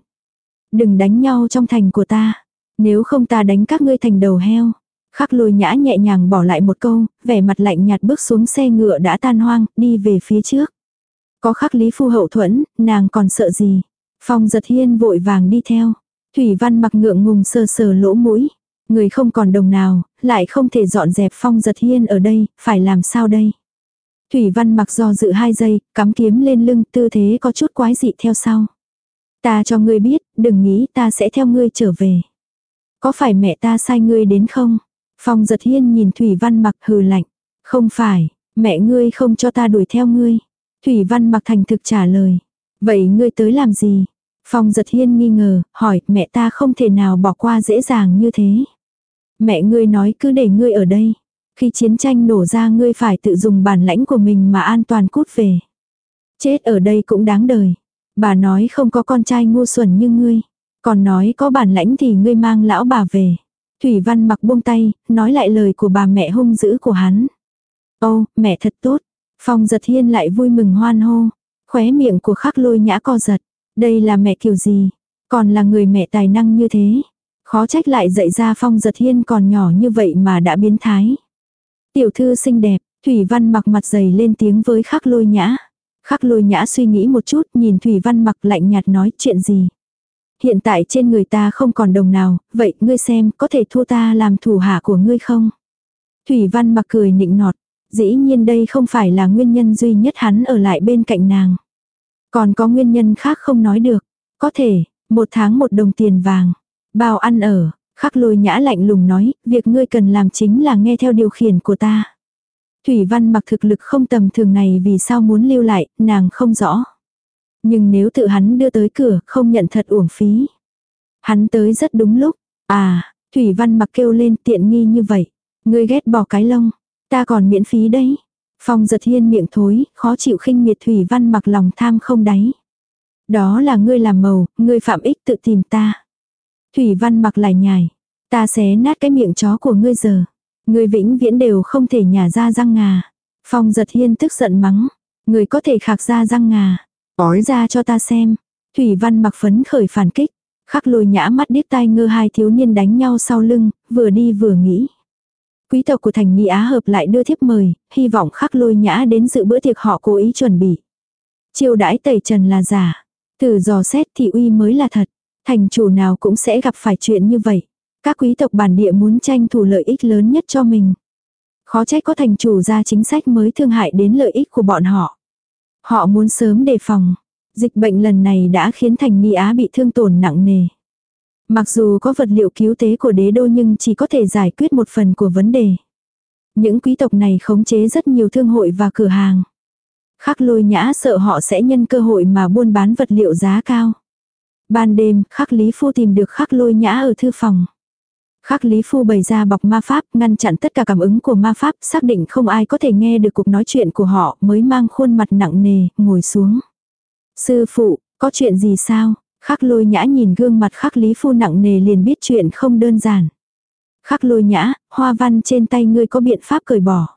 Đừng đánh nhau trong thành của ta. Nếu không ta đánh các ngươi thành đầu heo. Khắc lôi nhã nhẹ nhàng bỏ lại một câu, vẻ mặt lạnh nhạt bước xuống xe ngựa đã tan hoang, đi về phía trước. Có khắc lý phu hậu thuẫn, nàng còn sợ gì. Phong giật hiên vội vàng đi theo. Thủy văn mặc ngượng ngùng sờ sờ lỗ mũi. Người không còn đồng nào, lại không thể dọn dẹp phong giật hiên ở đây, phải làm sao đây. Thủy văn mặc do dự hai giây, cắm kiếm lên lưng tư thế có chút quái dị theo sau. Ta cho ngươi biết, đừng nghĩ ta sẽ theo ngươi trở về. Có phải mẹ ta sai ngươi đến không? Phong giật hiên nhìn Thủy văn mặc hừ lạnh. Không phải, mẹ ngươi không cho ta đuổi theo ngươi. Thủy văn mặc thành thực trả lời. Vậy ngươi tới làm gì? Phong giật hiên nghi ngờ, hỏi mẹ ta không thể nào bỏ qua dễ dàng như thế. Mẹ ngươi nói cứ để ngươi ở đây. Khi chiến tranh nổ ra ngươi phải tự dùng bản lãnh của mình mà an toàn cút về. Chết ở đây cũng đáng đời. Bà nói không có con trai ngu xuẩn như ngươi. Còn nói có bản lãnh thì ngươi mang lão bà về. Thủy Văn mặc buông tay, nói lại lời của bà mẹ hung dữ của hắn. Ô, mẹ thật tốt. Phong giật hiên lại vui mừng hoan hô. Khóe miệng của khắc lôi nhã co giật. Đây là mẹ kiểu gì? Còn là người mẹ tài năng như thế. Khó trách lại dạy ra phong giật hiên còn nhỏ như vậy mà đã biến thái. Tiểu thư xinh đẹp, Thủy Văn mặc mặt dày lên tiếng với khắc lôi nhã. Khắc lôi nhã suy nghĩ một chút, nhìn Thủy Văn mặc lạnh nhạt nói chuyện gì. Hiện tại trên người ta không còn đồng nào, vậy ngươi xem có thể thua ta làm thủ hạ của ngươi không? Thủy Văn mặc cười nịnh nọt, dĩ nhiên đây không phải là nguyên nhân duy nhất hắn ở lại bên cạnh nàng. Còn có nguyên nhân khác không nói được. Có thể, một tháng một đồng tiền vàng. Bao ăn ở, khắc lôi nhã lạnh lùng nói, việc ngươi cần làm chính là nghe theo điều khiển của ta. Thủy văn mặc thực lực không tầm thường này vì sao muốn lưu lại, nàng không rõ. Nhưng nếu tự hắn đưa tới cửa, không nhận thật uổng phí. Hắn tới rất đúng lúc. À, Thủy văn mặc kêu lên tiện nghi như vậy. Ngươi ghét bỏ cái lông. Ta còn miễn phí đấy. Phong giật hiên miệng thối, khó chịu khinh miệt Thủy văn mặc lòng tham không đáy. Đó là ngươi làm màu, ngươi phạm ích tự tìm ta. Thủy văn mặc lại nhài. Ta xé nát cái miệng chó của ngươi giờ người vĩnh viễn đều không thể nhả ra răng ngà. Phong giật hiên tức giận mắng. người có thể khạc ra răng ngà. Ói ra cho ta xem. Thủy văn mặc phấn khởi phản kích. Khắc lôi nhã mắt điếc tai ngơ hai thiếu niên đánh nhau sau lưng, vừa đi vừa nghĩ. Quý tộc của thành Mỹ Á hợp lại đưa thiếp mời, hy vọng khắc lôi nhã đến dự bữa tiệc họ cố ý chuẩn bị. Chiêu đãi tẩy trần là giả. Từ dò xét thì uy mới là thật. Thành chủ nào cũng sẽ gặp phải chuyện như vậy. Các quý tộc bản địa muốn tranh thủ lợi ích lớn nhất cho mình. Khó trách có thành chủ ra chính sách mới thương hại đến lợi ích của bọn họ. Họ muốn sớm đề phòng. Dịch bệnh lần này đã khiến thành Ni Á bị thương tổn nặng nề. Mặc dù có vật liệu cứu tế của đế đô nhưng chỉ có thể giải quyết một phần của vấn đề. Những quý tộc này khống chế rất nhiều thương hội và cửa hàng. Khắc lôi nhã sợ họ sẽ nhân cơ hội mà buôn bán vật liệu giá cao. Ban đêm, khắc lý phu tìm được khắc lôi nhã ở thư phòng. Khắc Lý Phu bày ra bọc ma pháp, ngăn chặn tất cả cảm ứng của ma pháp, xác định không ai có thể nghe được cuộc nói chuyện của họ, mới mang khuôn mặt nặng nề, ngồi xuống. Sư phụ, có chuyện gì sao? Khắc lôi nhã nhìn gương mặt khắc Lý Phu nặng nề liền biết chuyện không đơn giản. Khắc lôi nhã, hoa văn trên tay ngươi có biện pháp cởi bỏ.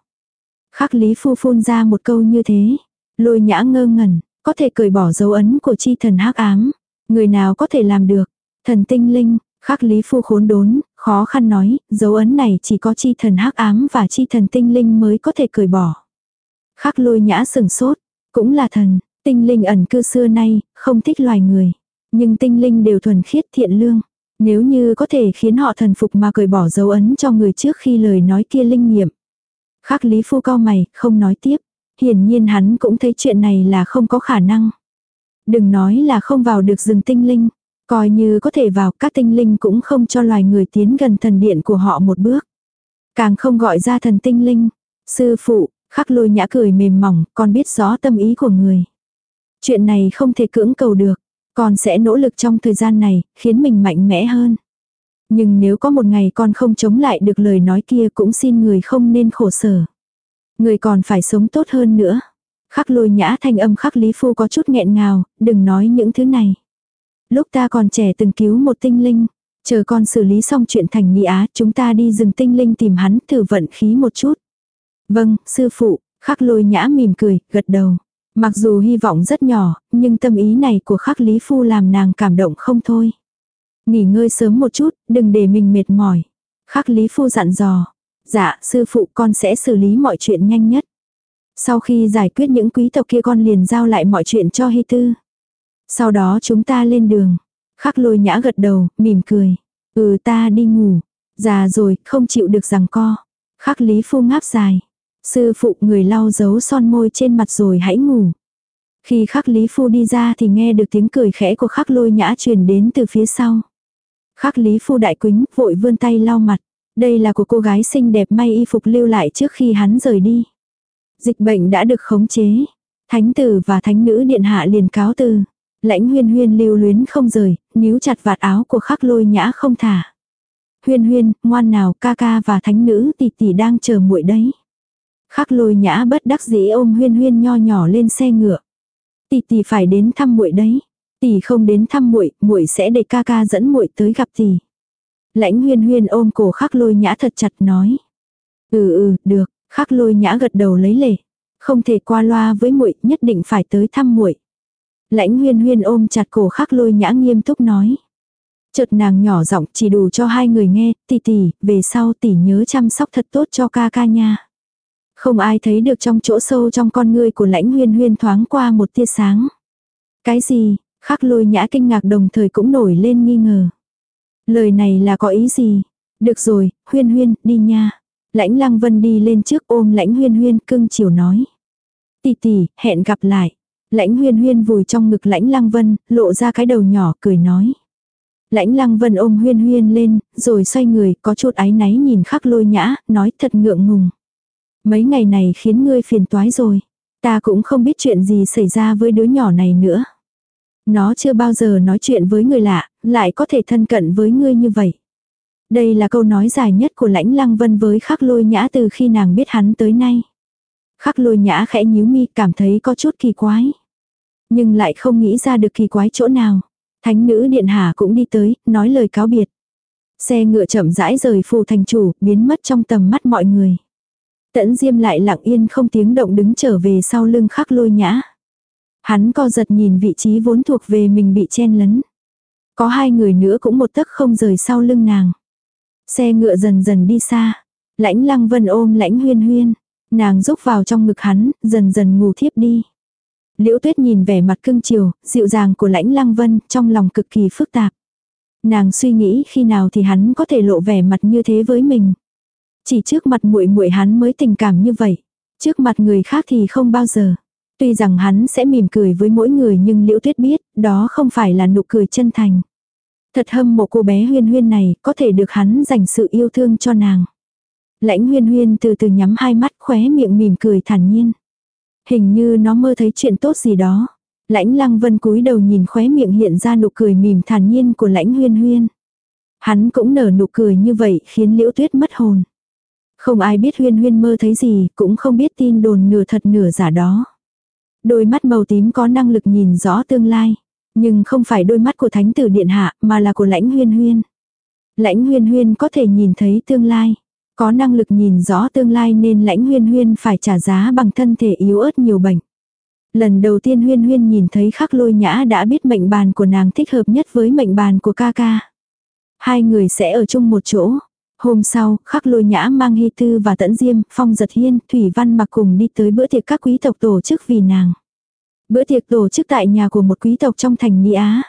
Khắc Lý Phu phun ra một câu như thế. Lôi nhã ngơ ngẩn, có thể cởi bỏ dấu ấn của chi thần hắc ám. Người nào có thể làm được? Thần tinh linh, khắc Lý Phu khốn đốn, khó khăn nói, dấu ấn này chỉ có chi thần hắc ám và chi thần tinh linh mới có thể cởi bỏ. Khắc lôi nhã sừng sốt, cũng là thần, tinh linh ẩn cư xưa nay, không thích loài người. Nhưng tinh linh đều thuần khiết thiện lương. Nếu như có thể khiến họ thần phục mà cởi bỏ dấu ấn cho người trước khi lời nói kia linh nghiệm. Khắc Lý Phu cao mày, không nói tiếp. Hiển nhiên hắn cũng thấy chuyện này là không có khả năng. Đừng nói là không vào được rừng tinh linh. Coi như có thể vào các tinh linh cũng không cho loài người tiến gần thần điện của họ một bước. Càng không gọi ra thần tinh linh. Sư phụ, khắc lôi nhã cười mềm mỏng, con biết rõ tâm ý của người. Chuyện này không thể cưỡng cầu được. Con sẽ nỗ lực trong thời gian này, khiến mình mạnh mẽ hơn. Nhưng nếu có một ngày con không chống lại được lời nói kia cũng xin người không nên khổ sở. Người còn phải sống tốt hơn nữa. Khắc lôi nhã thanh âm khắc lý phu có chút nghẹn ngào, đừng nói những thứ này. Lúc ta còn trẻ từng cứu một tinh linh. Chờ con xử lý xong chuyện thành Mỹ Á, chúng ta đi rừng tinh linh tìm hắn thử vận khí một chút. Vâng, sư phụ, khắc lôi nhã mỉm cười, gật đầu. Mặc dù hy vọng rất nhỏ, nhưng tâm ý này của khắc Lý Phu làm nàng cảm động không thôi. Nghỉ ngơi sớm một chút, đừng để mình mệt mỏi. Khắc Lý Phu dặn dò. Dạ, sư phụ con sẽ xử lý mọi chuyện nhanh nhất. Sau khi giải quyết những quý tộc kia con liền giao lại mọi chuyện cho Hy Tư. Sau đó chúng ta lên đường. Khắc lôi nhã gật đầu, mỉm cười. Ừ ta đi ngủ. Già rồi, không chịu được rằng co. Khắc Lý Phu ngáp dài. Sư phụ người lau dấu son môi trên mặt rồi hãy ngủ. Khi khắc Lý Phu đi ra thì nghe được tiếng cười khẽ của khắc lôi nhã truyền đến từ phía sau. Khắc Lý Phu đại quính vội vươn tay lau mặt. Đây là của cô gái xinh đẹp may y phục lưu lại trước khi hắn rời đi. Dịch bệnh đã được khống chế. Thánh tử và thánh nữ điện hạ liền cáo từ. Lãnh huyên huyên lưu luyến không rời, níu chặt vạt áo của khắc lôi nhã không thả. Huyên huyên, ngoan nào ca ca và thánh nữ tỷ tỷ đang chờ muội đấy. Khắc lôi nhã bất đắc dĩ ôm huyên huyên nho nhỏ lên xe ngựa. Tỷ tỷ phải đến thăm muội đấy. Tỷ không đến thăm muội, muội sẽ để ca ca dẫn muội tới gặp tỷ. Lãnh huyên huyên ôm cổ khắc lôi nhã thật chặt nói. Ừ ừ, được, khắc lôi nhã gật đầu lấy lệ. Không thể qua loa với muội, nhất định phải tới thăm muội. Lãnh huyên huyên ôm chặt cổ khắc lôi nhã nghiêm túc nói. Chợt nàng nhỏ giọng chỉ đủ cho hai người nghe, tỷ tỷ, về sau tỷ nhớ chăm sóc thật tốt cho ca ca nha. Không ai thấy được trong chỗ sâu trong con ngươi của lãnh huyên huyên thoáng qua một tia sáng. Cái gì, khắc lôi nhã kinh ngạc đồng thời cũng nổi lên nghi ngờ. Lời này là có ý gì? Được rồi, huyên huyên, đi nha. Lãnh lăng vân đi lên trước ôm lãnh huyên huyên cưng chiều nói. Tỷ tỷ, hẹn gặp lại. Lãnh huyên huyên vùi trong ngực lãnh lăng vân, lộ ra cái đầu nhỏ cười nói. Lãnh lăng vân ôm huyên huyên lên, rồi xoay người, có chút áy náy nhìn khắc lôi nhã, nói thật ngượng ngùng. Mấy ngày này khiến ngươi phiền toái rồi. Ta cũng không biết chuyện gì xảy ra với đứa nhỏ này nữa. Nó chưa bao giờ nói chuyện với người lạ, lại có thể thân cận với ngươi như vậy. Đây là câu nói dài nhất của lãnh lăng vân với khắc lôi nhã từ khi nàng biết hắn tới nay. Khắc lôi nhã khẽ nhíu mi cảm thấy có chút kỳ quái. Nhưng lại không nghĩ ra được kỳ quái chỗ nào. Thánh nữ điện hạ cũng đi tới, nói lời cáo biệt. Xe ngựa chậm rãi rời phù thành chủ, biến mất trong tầm mắt mọi người. Tẫn Diêm lại lặng yên không tiếng động đứng trở về sau lưng khắc lôi nhã. Hắn co giật nhìn vị trí vốn thuộc về mình bị chen lấn. Có hai người nữa cũng một tấc không rời sau lưng nàng. Xe ngựa dần dần đi xa. Lãnh lăng vân ôm lãnh huyên huyên. Nàng rúc vào trong ngực hắn, dần dần ngủ thiếp đi. Liễu tuyết nhìn vẻ mặt cưng chiều, dịu dàng của lãnh lăng vân, trong lòng cực kỳ phức tạp. Nàng suy nghĩ khi nào thì hắn có thể lộ vẻ mặt như thế với mình. Chỉ trước mặt muội muội hắn mới tình cảm như vậy. Trước mặt người khác thì không bao giờ. Tuy rằng hắn sẽ mỉm cười với mỗi người nhưng Liễu Tuyết biết, đó không phải là nụ cười chân thành. Thật hâm mộ cô bé huyên huyên này, có thể được hắn dành sự yêu thương cho nàng. Lãnh huyên huyên từ từ nhắm hai mắt khóe miệng mỉm cười thản nhiên. Hình như nó mơ thấy chuyện tốt gì đó. Lãnh lăng vân cúi đầu nhìn khóe miệng hiện ra nụ cười mỉm thản nhiên của lãnh huyên huyên. Hắn cũng nở nụ cười như vậy khiến liễu tuyết mất hồn. Không ai biết huyên huyên mơ thấy gì, cũng không biết tin đồn nửa thật nửa giả đó. Đôi mắt màu tím có năng lực nhìn rõ tương lai. Nhưng không phải đôi mắt của thánh tử điện hạ, mà là của lãnh huyên huyên. Lãnh huyên huyên có thể nhìn thấy tương lai. Có năng lực nhìn rõ tương lai nên lãnh huyên huyên phải trả giá bằng thân thể yếu ớt nhiều bệnh. Lần đầu tiên huyên huyên nhìn thấy khắc lôi nhã đã biết mệnh bàn của nàng thích hợp nhất với mệnh bàn của ca ca. Hai người sẽ ở chung một chỗ. Hôm sau, khắc lôi nhã mang hy tư và tẫn diêm, phong giật hiên, thủy văn mặc cùng đi tới bữa tiệc các quý tộc tổ chức vì nàng. Bữa tiệc tổ chức tại nhà của một quý tộc trong thành Ni Á.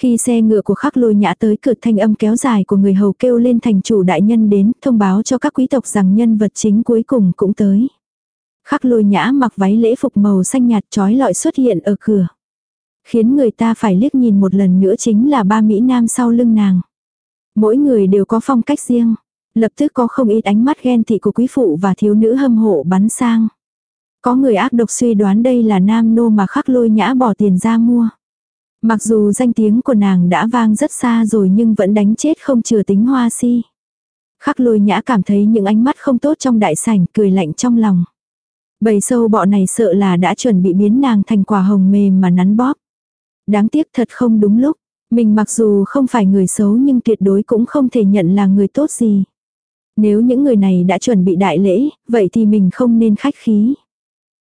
Khi xe ngựa của khắc lôi nhã tới cửa thanh âm kéo dài của người hầu kêu lên thành chủ đại nhân đến, thông báo cho các quý tộc rằng nhân vật chính cuối cùng cũng tới. Khắc lôi nhã mặc váy lễ phục màu xanh nhạt trói lọi xuất hiện ở cửa. Khiến người ta phải liếc nhìn một lần nữa chính là ba Mỹ Nam sau lưng nàng. Mỗi người đều có phong cách riêng. Lập tức có không ít ánh mắt ghen thị của quý phụ và thiếu nữ hâm hộ bắn sang. Có người ác độc suy đoán đây là nam nô mà khắc lôi nhã bỏ tiền ra mua. Mặc dù danh tiếng của nàng đã vang rất xa rồi nhưng vẫn đánh chết không chừa tính hoa si. Khắc lôi nhã cảm thấy những ánh mắt không tốt trong đại sảnh cười lạnh trong lòng. Bầy sâu bọ này sợ là đã chuẩn bị biến nàng thành quả hồng mềm mà nắn bóp. Đáng tiếc thật không đúng lúc. Mình mặc dù không phải người xấu nhưng tuyệt đối cũng không thể nhận là người tốt gì. Nếu những người này đã chuẩn bị đại lễ, vậy thì mình không nên khách khí.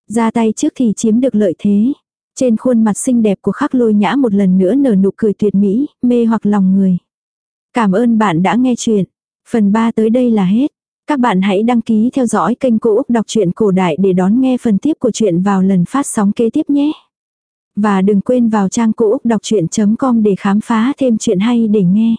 Ra tay trước thì chiếm được lợi thế. Trên khuôn mặt xinh đẹp của khắc lôi nhã một lần nữa nở nụ cười tuyệt mỹ, mê hoặc lòng người. Cảm ơn bạn đã nghe chuyện. Phần 3 tới đây là hết. Các bạn hãy đăng ký theo dõi kênh Cô Úc Đọc truyện Cổ Đại để đón nghe phần tiếp của chuyện vào lần phát sóng kế tiếp nhé. Và đừng quên vào trang cô úc đọc chuyện.com để khám phá thêm chuyện hay để nghe.